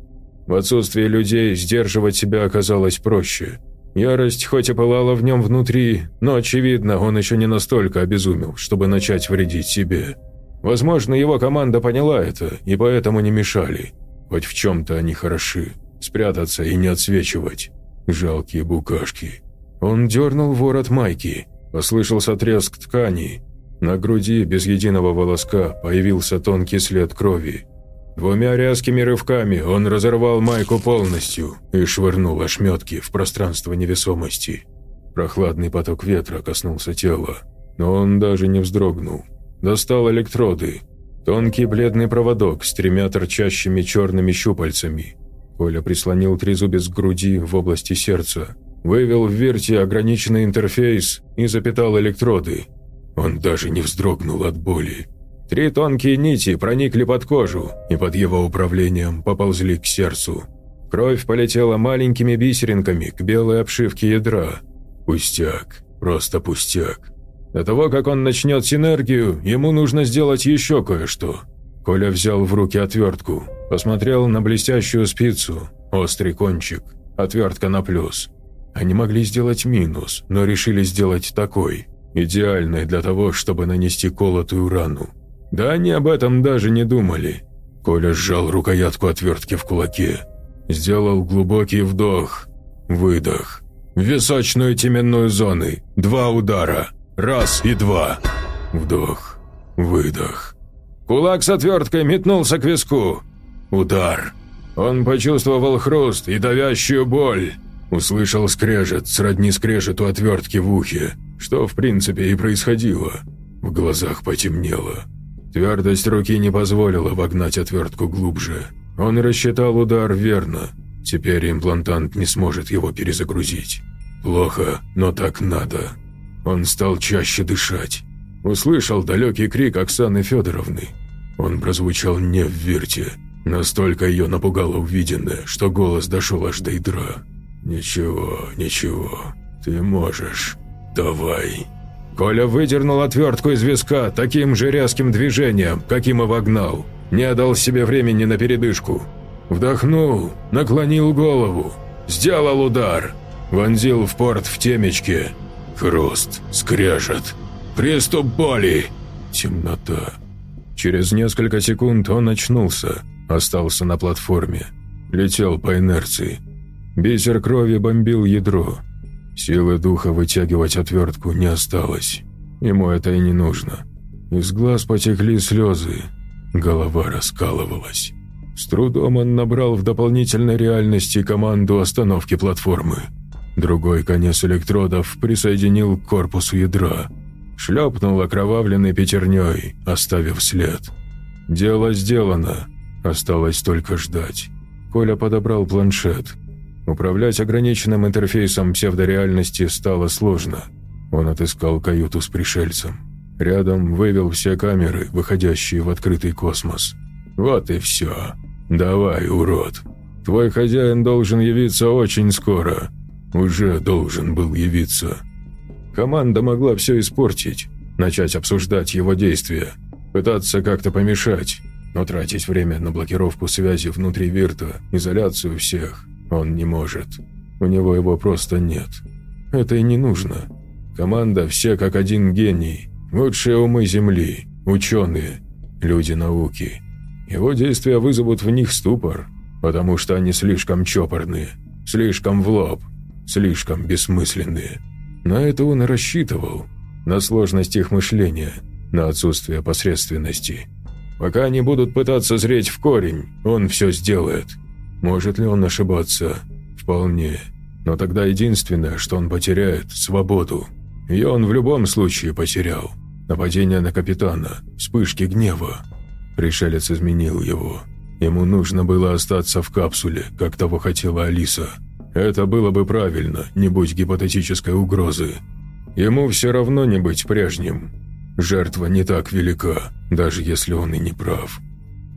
В отсутствие людей сдерживать себя оказалось проще. Ярость хоть и пылала в нем внутри, но, очевидно, он еще не настолько обезумел, чтобы начать вредить себе. Возможно, его команда поняла это, и поэтому не мешали. Хоть в чем-то они хороши. Спрятаться и не отсвечивать. Жалкие букашки. Он дернул ворот майки. Послышался треск ткани. На груди без единого волоска появился тонкий след крови. Двумя резкими рывками он разорвал майку полностью и швырнул ошметки в пространство невесомости. Прохладный поток ветра коснулся тела, но он даже не вздрогнул. Достал электроды. Тонкий бледный проводок с тремя торчащими черными щупальцами. Коля прислонил трезубец к груди в области сердца, вывел в верте ограниченный интерфейс и запитал электроды. Он даже не вздрогнул от боли. Три тонкие нити проникли под кожу и под его управлением поползли к сердцу. Кровь полетела маленькими бисеринками к белой обшивке ядра. Пустяк, просто пустяк. До того, как он начнет синергию, ему нужно сделать еще кое-что. Коля взял в руки отвертку, посмотрел на блестящую спицу, острый кончик, отвертка на плюс. Они могли сделать минус, но решили сделать такой, идеальный для того, чтобы нанести колотую рану. Да они об этом даже не думали. Коля сжал рукоятку отвертки в кулаке. Сделал глубокий вдох, выдох. В височную теменную зоны. Два удара. Раз и два. Вдох, выдох. Кулак с отверткой метнулся к виску. Удар. Он почувствовал хруст и давящую боль. Услышал скрежет, сродни скрежету отвертки в ухе, что в принципе и происходило. В глазах потемнело. Твердость руки не позволила вогнать отвертку глубже. Он рассчитал удар верно. Теперь имплантант не сможет его перезагрузить. Плохо, но так надо. Он стал чаще дышать. услышал далекий крик Оксаны Федоровны. Он прозвучал не в вирте. Настолько ее напугало увиденное, что голос дошел аж до ядра. «Ничего, ничего, ты можешь. Давай». Коля выдернул отвертку из виска таким же резким движением, каким и вогнал. Не дал себе времени на передышку. Вдохнул, наклонил голову, сделал удар. Вонзил в порт в темечке. Хруст, скрежет. Приступ боли. Темнота. Через несколько секунд он очнулся, остался на платформе. Летел по инерции. Бисер крови бомбил ядро. Силы духа вытягивать отвертку не осталось. Ему это и не нужно. Из глаз потекли слезы. Голова раскалывалась. С трудом он набрал в дополнительной реальности команду остановки платформы. Другой конец электродов присоединил к корпусу ядра. Шлепнул окровавленной пятерней, оставив след. Дело сделано. Осталось только ждать. Коля подобрал планшет. Управлять ограниченным интерфейсом псевдореальности стало сложно. Он отыскал каюту с пришельцем. Рядом вывел все камеры, выходящие в открытый космос. «Вот и все. Давай, урод. Твой хозяин должен явиться очень скоро. Уже должен был явиться». Команда могла все испортить, начать обсуждать его действия, пытаться как-то помешать, но тратить время на блокировку связи внутри Вирта, изоляцию всех он не может. У него его просто нет. Это и не нужно. Команда все как один гений, лучшие умы Земли, ученые, люди науки. Его действия вызовут в них ступор, потому что они слишком чопорные, слишком в лоб, слишком бессмысленные. На это он и рассчитывал, на сложность их мышления, на отсутствие посредственности. Пока они будут пытаться зреть в корень, он все сделает. Может ли он ошибаться? Вполне. Но тогда единственное, что он потеряет – свободу. Ее он в любом случае потерял. Нападение на капитана, вспышки гнева. Пришелец изменил его. Ему нужно было остаться в капсуле, как того хотела Алиса. Это было бы правильно, не будь гипотетической угрозы. Ему все равно не быть прежним. Жертва не так велика, даже если он и не прав.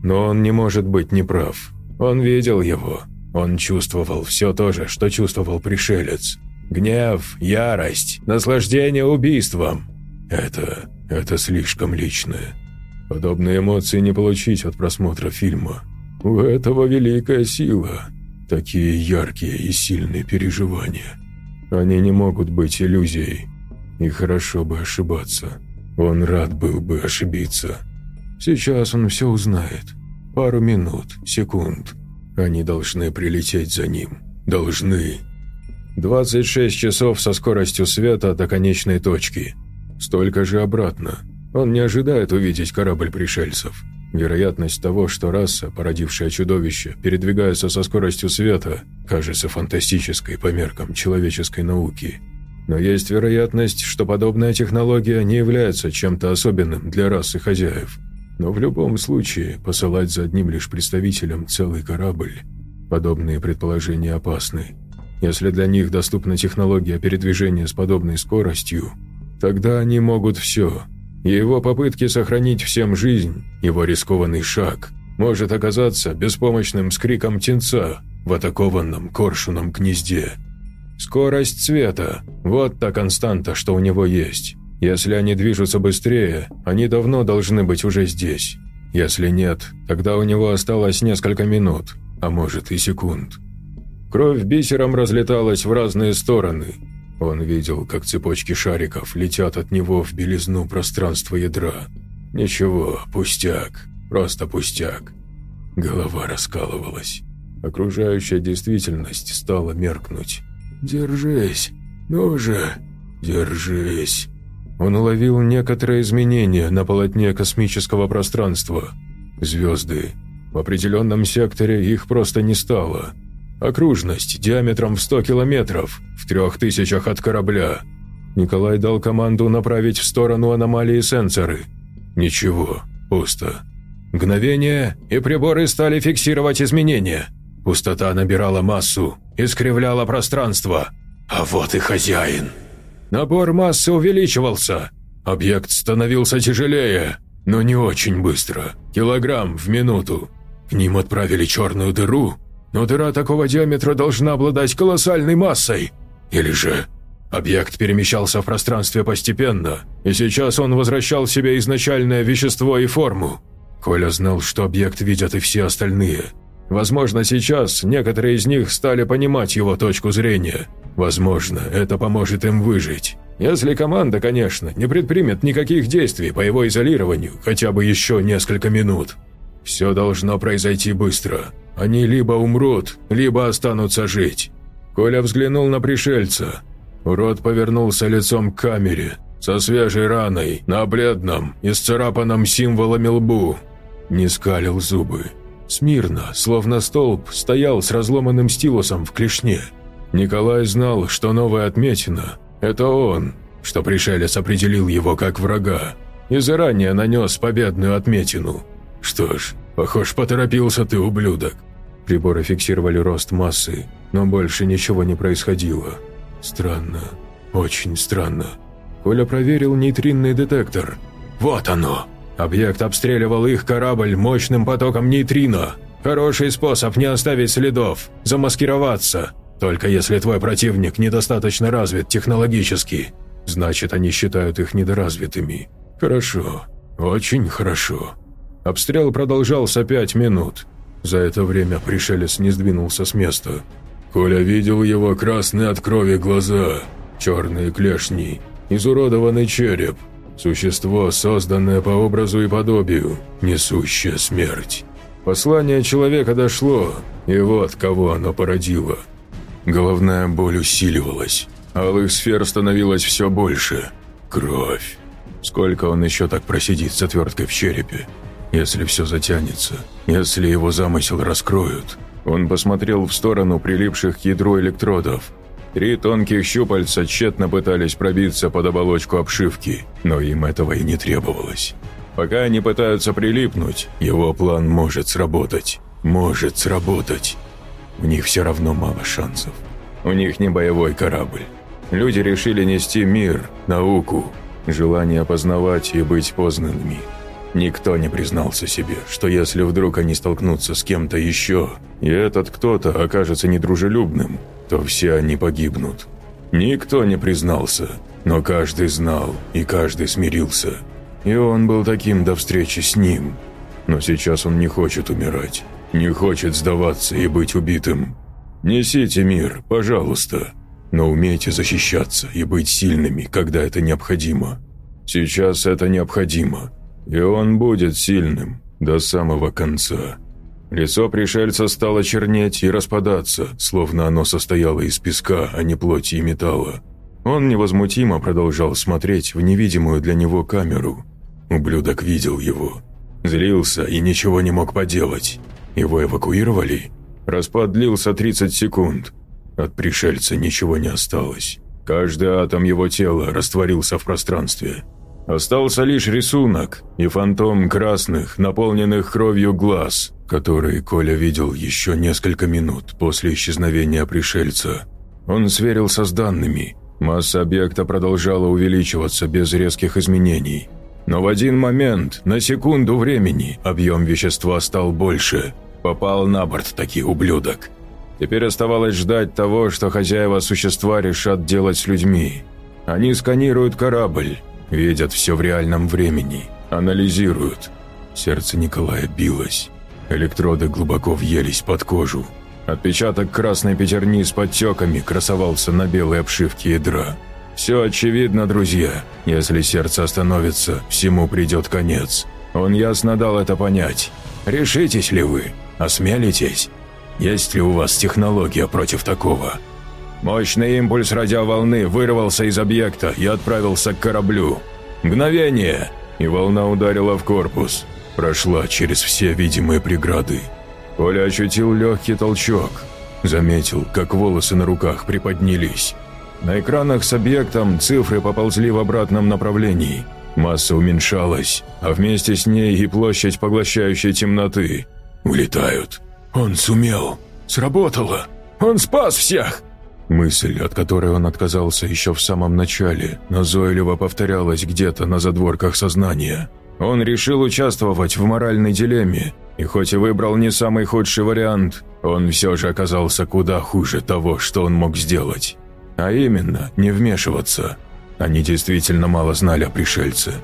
Но он не может быть неправ. Он видел его. Он чувствовал все то же, что чувствовал пришелец. Гнев, ярость, наслаждение убийством. Это... это слишком личное. Подобные эмоции не получить от просмотра фильма. У этого великая сила. Такие яркие и сильные переживания. Они не могут быть иллюзией. И хорошо бы ошибаться. Он рад был бы ошибиться. Сейчас он все узнает. Пару минут, секунд. Они должны прилететь за ним. Должны. 26 часов со скоростью света до конечной точки. Столько же обратно. Он не ожидает увидеть корабль пришельцев. Вероятность того, что раса, породившая чудовище, передвигается со скоростью света, кажется фантастической по меркам человеческой науки. Но есть вероятность, что подобная технология не является чем-то особенным для расы хозяев. Но в любом случае, посылать за одним лишь представителем целый корабль – подобные предположения опасны. Если для них доступна технология передвижения с подобной скоростью, тогда они могут все. Его попытки сохранить всем жизнь, его рискованный шаг, может оказаться беспомощным скриком птенца в атакованном коршуном гнезде. Скорость света – вот та константа, что у него есть. Если они движутся быстрее, они давно должны быть уже здесь. Если нет, тогда у него осталось несколько минут, а может и секунд. Кровь бисером разлеталась в разные стороны. Он видел, как цепочки шариков летят от него в белизну пространства ядра. Ничего, пустяк, просто пустяк. Голова раскалывалась. Окружающая действительность стала меркнуть. «Держись, ну же, держись!» Он уловил некоторые изменения на полотне космического пространства. Звезды. В определенном секторе их просто не стало. Окружность диаметром в 100 километров, в трех тысячах от корабля. Николай дал команду направить в сторону аномалии сенсоры. Ничего, пусто. Мгновение, и приборы стали фиксировать изменения. Пустота набирала массу, искривляла пространство. А вот и хозяин. Набор массы увеличивался. Объект становился тяжелее, но не очень быстро. Килограмм в минуту. К ним отправили черную дыру, но дыра такого диаметра должна обладать колоссальной массой. Или же объект перемещался в пространстве постепенно, и сейчас он возвращал себе изначальное вещество и форму. Коля знал, что объект видят и все остальные. Возможно, сейчас некоторые из них стали понимать его точку зрения. Возможно, это поможет им выжить. Если команда, конечно, не предпримет никаких действий по его изолированию хотя бы еще несколько минут. Все должно произойти быстро. Они либо умрут, либо останутся жить. Коля взглянул на пришельца. Урод повернулся лицом к камере, со свежей раной, на бледном, исцарапанном символами лбу. Не скалил зубы. Смирно, словно столб, стоял с разломанным стилусом в клешне. Николай знал, что новая отметина – это он, что пришелец определил его как врага и заранее нанес победную отметину. Что ж, похож, поторопился ты, ублюдок. Приборы фиксировали рост массы, но больше ничего не происходило. Странно, очень странно. Коля проверил нейтринный детектор. Вот оно! Объект обстреливал их корабль мощным потоком нейтрино. Хороший способ не оставить следов, замаскироваться. Только если твой противник недостаточно развит технологически. Значит, они считают их недоразвитыми. Хорошо, очень хорошо. Обстрел продолжался пять минут. За это время пришелец не сдвинулся с места. Коля видел его красные от крови глаза, черные клешни, изуродованный череп, Существо, созданное по образу и подобию, несущее смерть. Послание человека дошло, и вот кого оно породило. Головная боль усиливалась, алых сфер становилось все больше. Кровь. Сколько он еще так просидит с отверткой в черепе? Если все затянется, если его замысел раскроют. Он посмотрел в сторону прилипших к ядру электродов, Три тонких щупальца тщетно пытались пробиться под оболочку обшивки, но им этого и не требовалось. Пока они пытаются прилипнуть, его план может сработать. Может сработать. У них все равно мало шансов. У них не боевой корабль. Люди решили нести мир, науку, желание познавать и быть познанными. Никто не признался себе, что если вдруг они столкнутся с кем-то еще, и этот кто-то окажется недружелюбным, то все они погибнут. Никто не признался, но каждый знал и каждый смирился. И он был таким до встречи с ним. Но сейчас он не хочет умирать, не хочет сдаваться и быть убитым. Несите мир, пожалуйста, но умейте защищаться и быть сильными, когда это необходимо. Сейчас это необходимо, и он будет сильным до самого конца. Лицо пришельца стало чернеть и распадаться, словно оно состояло из песка, а не плоти и металла. Он невозмутимо продолжал смотреть в невидимую для него камеру. Ублюдок видел его. Злился и ничего не мог поделать. Его эвакуировали? Распад длился 30 секунд. От пришельца ничего не осталось. Каждый атом его тела растворился в пространстве. Остался лишь рисунок и фантом красных, наполненных кровью глаз, которые Коля видел еще несколько минут после исчезновения пришельца. Он сверился с данными. Масса объекта продолжала увеличиваться без резких изменений. Но в один момент, на секунду времени, объем вещества стал больше. Попал на борт таки ублюдок. Теперь оставалось ждать того, что хозяева существа решат делать с людьми. Они сканируют корабль, Видят все в реальном времени, анализируют. Сердце Николая билось. Электроды глубоко въелись под кожу. Отпечаток красной пятерни с подтеками красовался на белой обшивке ядра. Все очевидно, друзья. Если сердце остановится, всему придет конец. Он ясно дал это понять. Решитесь ли вы? Осмелитесь? Есть ли у вас технология против такого? Мощный импульс радиоволны вырвался из объекта и отправился к кораблю. Мгновение, и волна ударила в корпус. Прошла через все видимые преграды. Коля ощутил легкий толчок. Заметил, как волосы на руках приподнялись. На экранах с объектом цифры поползли в обратном направлении. Масса уменьшалась, а вместе с ней и площадь поглощающей темноты. Улетают. Он сумел. Сработало. Он спас всех. Мысль, от которой он отказался еще в самом начале, назойливо повторялась где-то на задворках сознания. Он решил участвовать в моральной дилемме, и хоть и выбрал не самый худший вариант, он все же оказался куда хуже того, что он мог сделать. А именно, не вмешиваться. Они действительно мало знали о пришельце.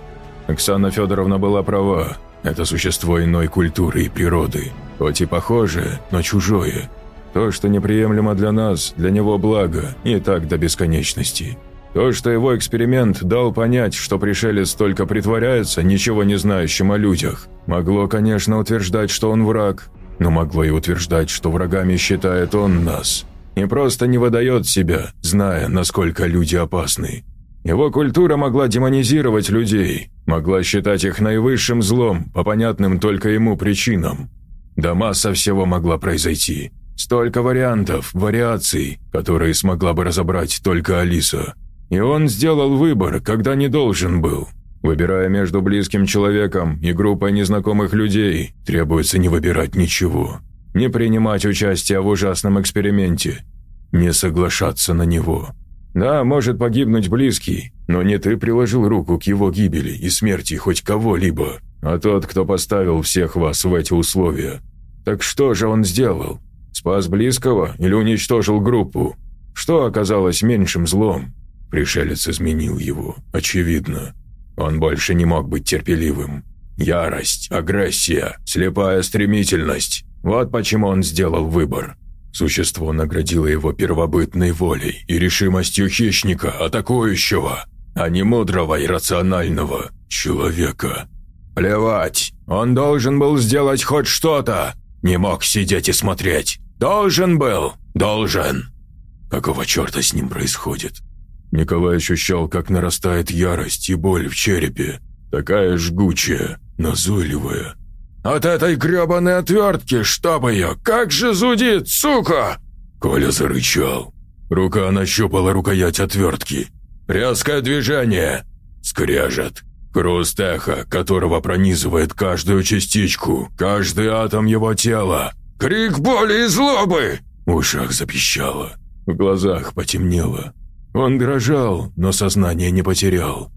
Оксана Федоровна была права. Это существо иной культуры и природы. Хоть и похожее, но чужое. То, что неприемлемо для нас, для него благо, и так до бесконечности. То, что его эксперимент дал понять, что пришелец только притворяется ничего не знающим о людях, могло, конечно, утверждать, что он враг, но могло и утверждать, что врагами считает он нас. И просто не выдает себя, зная, насколько люди опасны. Его культура могла демонизировать людей, могла считать их наивысшим злом по понятным только ему причинам. Да масса всего могла произойти. Столько вариантов, вариаций, которые смогла бы разобрать только Алиса. И он сделал выбор, когда не должен был. Выбирая между близким человеком и группой незнакомых людей, требуется не выбирать ничего. Не принимать участие в ужасном эксперименте. Не соглашаться на него. Да, может погибнуть близкий, но не ты приложил руку к его гибели и смерти хоть кого-либо, а тот, кто поставил всех вас в эти условия. Так что же он сделал? Спас близкого или уничтожил группу? Что оказалось меньшим злом? Пришелец изменил его, очевидно. Он больше не мог быть терпеливым. Ярость, агрессия, слепая стремительность. Вот почему он сделал выбор. Существо наградило его первобытной волей и решимостью хищника, атакующего, а не мудрого и рационального человека. Плевать, он должен был сделать хоть что-то. Не мог сидеть и смотреть. Должен был, должен. Какого черта с ним происходит? Николай ощущал, как нарастает ярость и боль в черепе. Такая жгучая, назойливая, от этой гребаной отвертки, чтоб ее, как же зудит, сука!» Коля зарычал. Рука нащупала рукоять отвертки. Резкое движение. Скрежет. Хруст эхо, которого пронизывает каждую частичку, каждый атом его тела. Крик боли и злобы! В ушах запищало. В глазах потемнело. Он дрожал, но сознание не потерял.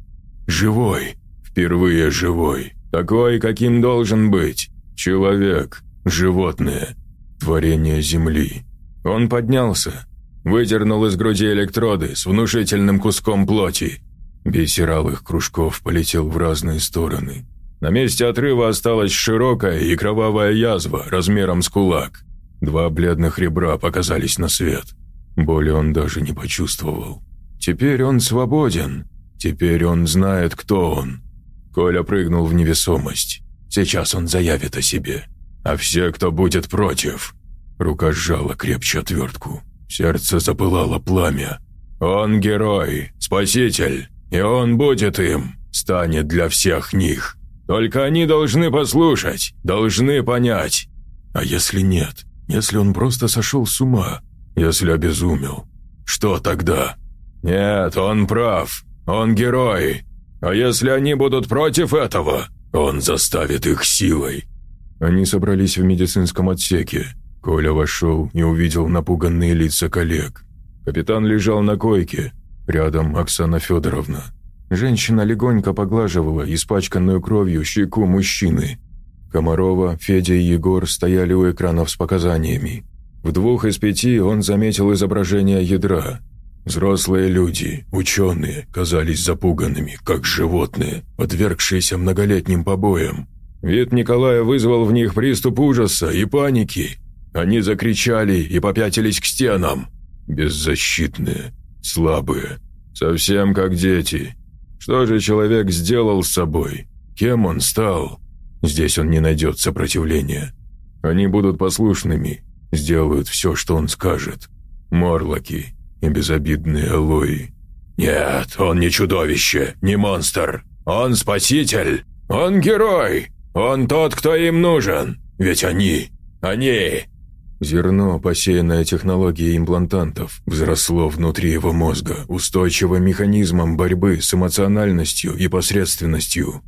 Живой. Впервые живой. Такой, каким должен быть. Человек, животное, творение Земли. Он поднялся, выдернул из груди электроды с внушительным куском плоти. Бисер алых кружков полетел в разные стороны. На месте отрыва осталась широкая и кровавая язва размером с кулак. Два бледных ребра показались на свет. Боли он даже не почувствовал. Теперь он свободен. Теперь он знает, кто он. Коля прыгнул в невесомость. Сейчас он заявит о себе. А все, кто будет против... Рука сжала крепче отвертку. Сердце запылало пламя. Он герой, спаситель, и он будет им, станет для всех них. Только они должны послушать, должны понять. А если нет? Если он просто сошел с ума? Если обезумел? Что тогда? Нет, он прав. Он герой. А если они будут против этого, он заставит их силой». Они собрались в медицинском отсеке. Коля вошел и увидел напуганные лица коллег. Капитан лежал на койке, рядом Оксана Федоровна. Женщина легонько поглаживала испачканную кровью щеку мужчины. Комарова, Федя и Егор стояли у экранов с показаниями. В двух из пяти он заметил изображение ядра – Взрослые люди, ученые, казались запуганными, как животные, подвергшиеся многолетним побоям. Вид Николая вызвал в них приступ ужаса и паники. Они закричали и попятились к стенам. Беззащитные, слабые, совсем как дети. Что же человек сделал с собой? Кем он стал? Здесь он не найдет сопротивления. Они будут послушными, сделают все, что он скажет. Морлоки, и безобидные Луи. «Нет, он не чудовище, не монстр. Он спаситель. Он герой. Он тот, кто им нужен. Ведь они... они...» Зерно, посеянное технологией имплантантов, взросло внутри его мозга устойчивым механизмом борьбы с эмоциональностью и посредственностью.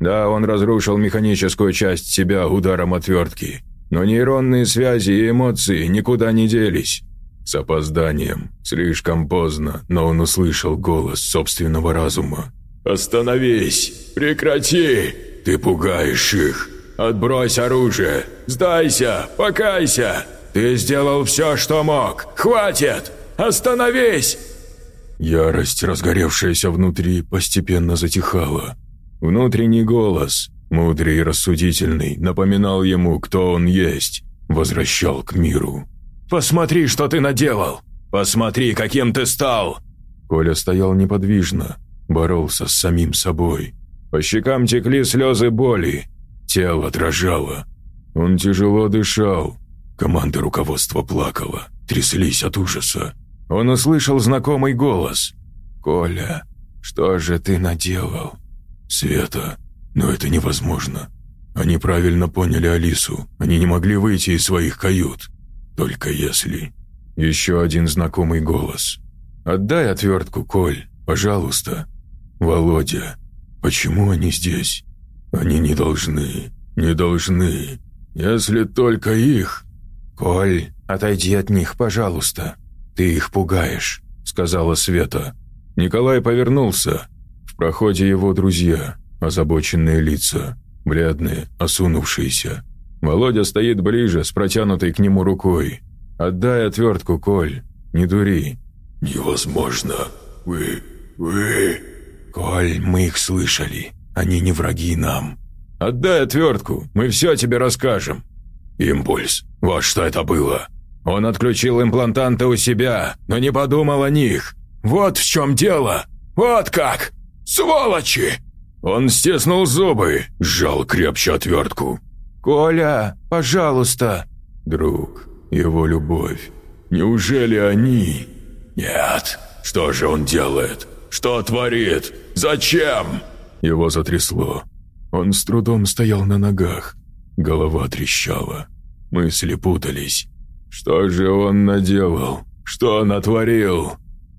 Да, он разрушил механическую часть себя ударом отвертки, но нейронные связи и эмоции никуда не делись. С опозданием, слишком поздно, но он услышал голос собственного разума. «Остановись! Прекрати! Ты пугаешь их! Отбрось оружие! Сдайся! Покайся! Ты сделал все, что мог! Хватит! Остановись!» Ярость, разгоревшаяся внутри, постепенно затихала. Внутренний голос, мудрый и рассудительный, напоминал ему, кто он есть, возвращал к миру. «Посмотри, что ты наделал! Посмотри, каким ты стал!» Коля стоял неподвижно, боролся с самим собой. По щекам текли слезы боли, тело дрожало. Он тяжело дышал, команда руководства плакала, тряслись от ужаса. Он услышал знакомый голос. «Коля, что же ты наделал?» «Света, но это невозможно. Они правильно поняли Алису. Они не могли выйти из своих кают. Только если...» Еще один знакомый голос. «Отдай отвертку, Коль, пожалуйста». «Володя, почему они здесь? Они не должны, не должны. Если только их...» «Коль, отойди от них, пожалуйста. Ты их пугаешь», — сказала Света. Николай повернулся. В проходе его друзья, озабоченные лица, бледные, осунувшиеся. Володя стоит ближе, с протянутой к нему рукой. «Отдай отвертку, Коль, не дури». «Невозможно. Вы... вы...» «Коль, мы их слышали. Они не враги нам». «Отдай отвертку, мы все тебе расскажем». «Импульс. Вот что это было». Он отключил имплантанты у себя, но не подумал о них. Вот в чем дело. Вот как. Сволочи! Он стиснул зубы, сжал крепче отвертку. «Коля, пожалуйста!» «Друг, его любовь. Неужели они...» «Нет. Что же он делает? Что творит? Зачем?» Его затрясло. Он с трудом стоял на ногах. Голова трещала. Мысли путались. Что же он наделал? Что натворил?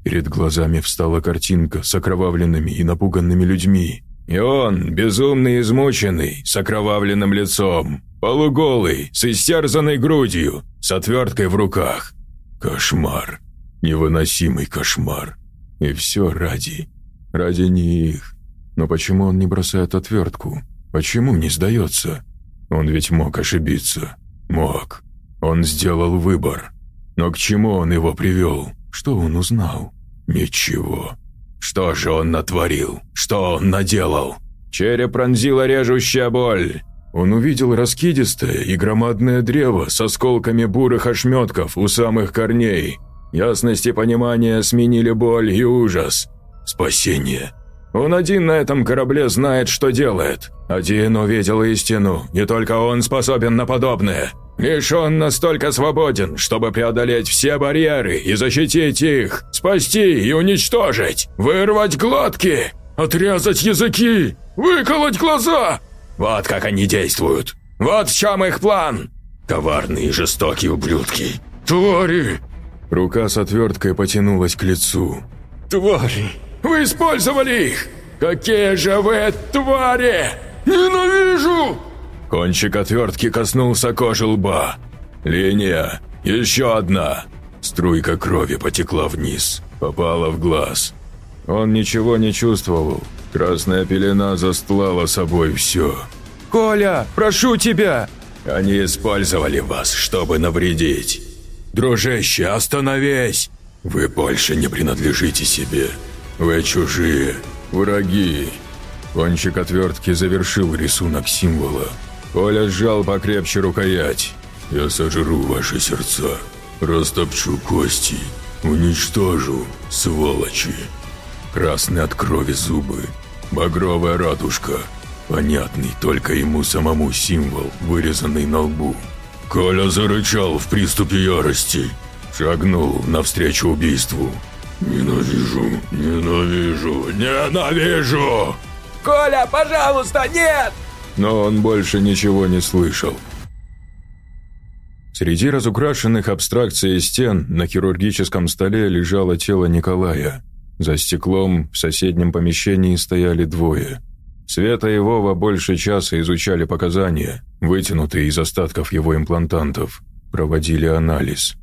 Перед глазами встала картинка с окровавленными и напуганными людьми. И он, безумный измученный, с окровавленным лицом, полуголый, с истерзанной грудью, с отверткой в руках. Кошмар. Невыносимый кошмар. И все ради... Ради них. Но почему он не бросает отвертку? Почему не сдается? Он ведь мог ошибиться. Мог. Он сделал выбор. Но к чему он его привел? Что он узнал? Ничего. Что же он натворил? Что он наделал? Череп пронзила режущая боль. Он увидел раскидистое и громадное древо с осколками бурых ошметков у самых корней. Ясность и понимание сменили боль и ужас. Спасение. Он один на этом корабле знает, что делает. Один увидел истину, не только он способен на подобное. Лишь он настолько свободен, чтобы преодолеть все барьеры и защитить их, спасти и уничтожить, вырвать глотки, отрезать языки, выколоть глаза. Вот как они действуют. Вот в чем их план. Коварные и жестокие ублюдки. Твари! Рука с отверткой потянулась к лицу. Твари! Вы использовали их! Какие же вы твари! Ненавижу! Кончик отвертки коснулся кожи лба. Линия. Еще одна. Струйка крови потекла вниз, попала в глаз. Он ничего не чувствовал. Красная пелена застлала собой все. «Коля, прошу тебя!» «Они использовали вас, чтобы навредить. Дружище, остановись! Вы больше не принадлежите себе. Вы чужие, враги». Кончик отвертки завершил рисунок символа. Коля сжал покрепче рукоять. «Я сожру ваши сердца, растопчу кости, уничтожу, сволочи!» Красные от крови зубы, багровая радужка, понятный только ему самому символ, вырезанный на лбу. Коля зарычал в приступе ярости, шагнул навстречу убийству. «Ненавижу, ненавижу, ненавижу!» «Коля, пожалуйста, нет!» но он больше ничего не слышал. Среди разукрашенных абстракций стен на хирургическом столе лежало тело Николая. За стеклом в соседнем помещении стояли двое. Света и Вова больше часа изучали показания, вытянутые из остатков его имплантантов, проводили анализ.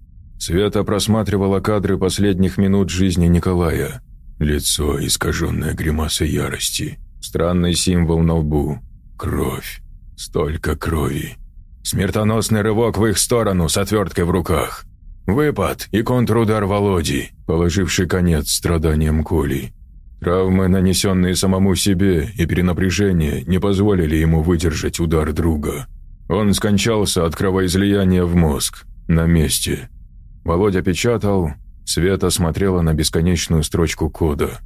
Света просматривала кадры последних минут жизни Николая. Лицо, искаженное гримасой ярости. Странный символ на лбу. Кровь. Столько крови. Смертоносный рывок в их сторону с отверткой в руках. Выпад и контрудар Володи, положивший конец страданиям Коли. Травмы, нанесенные самому себе, и перенапряжение не позволили ему выдержать удар друга. Он скончался от кровоизлияния в мозг, на месте. Володя печатал, Света смотрела на бесконечную строчку кода.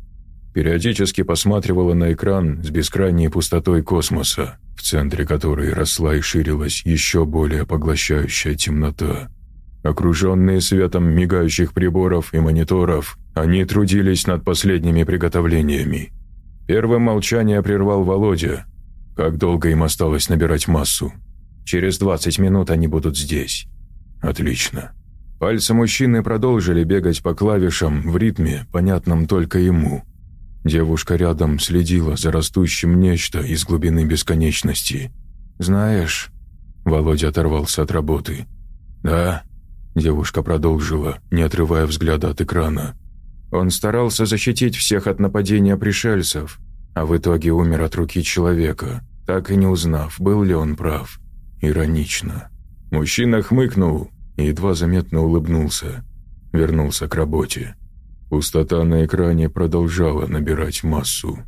Периодически посматривала на экран с бескрайней пустотой космоса, в центре которой росла и ширилась еще более поглощающая темнота. Окруженные светом мигающих приборов и мониторов, они трудились над последними приготовлениями. Первым молчание прервал Володя. Как долго им осталось набирать массу? Через 20 минут они будут здесь. Отлично. Пальцы мужчины продолжили бегать по клавишам в ритме, понятном только ему. Девушка рядом следила за растущим нечто из глубины бесконечности. «Знаешь...» Володя оторвался от работы. «Да?» Девушка продолжила, не отрывая взгляда от экрана. Он старался защитить всех от нападения пришельцев, а в итоге умер от руки человека, так и не узнав, был ли он прав. Иронично. Мужчина хмыкнул и едва заметно улыбнулся. Вернулся к работе. Пустота на экране продолжала набирать массу.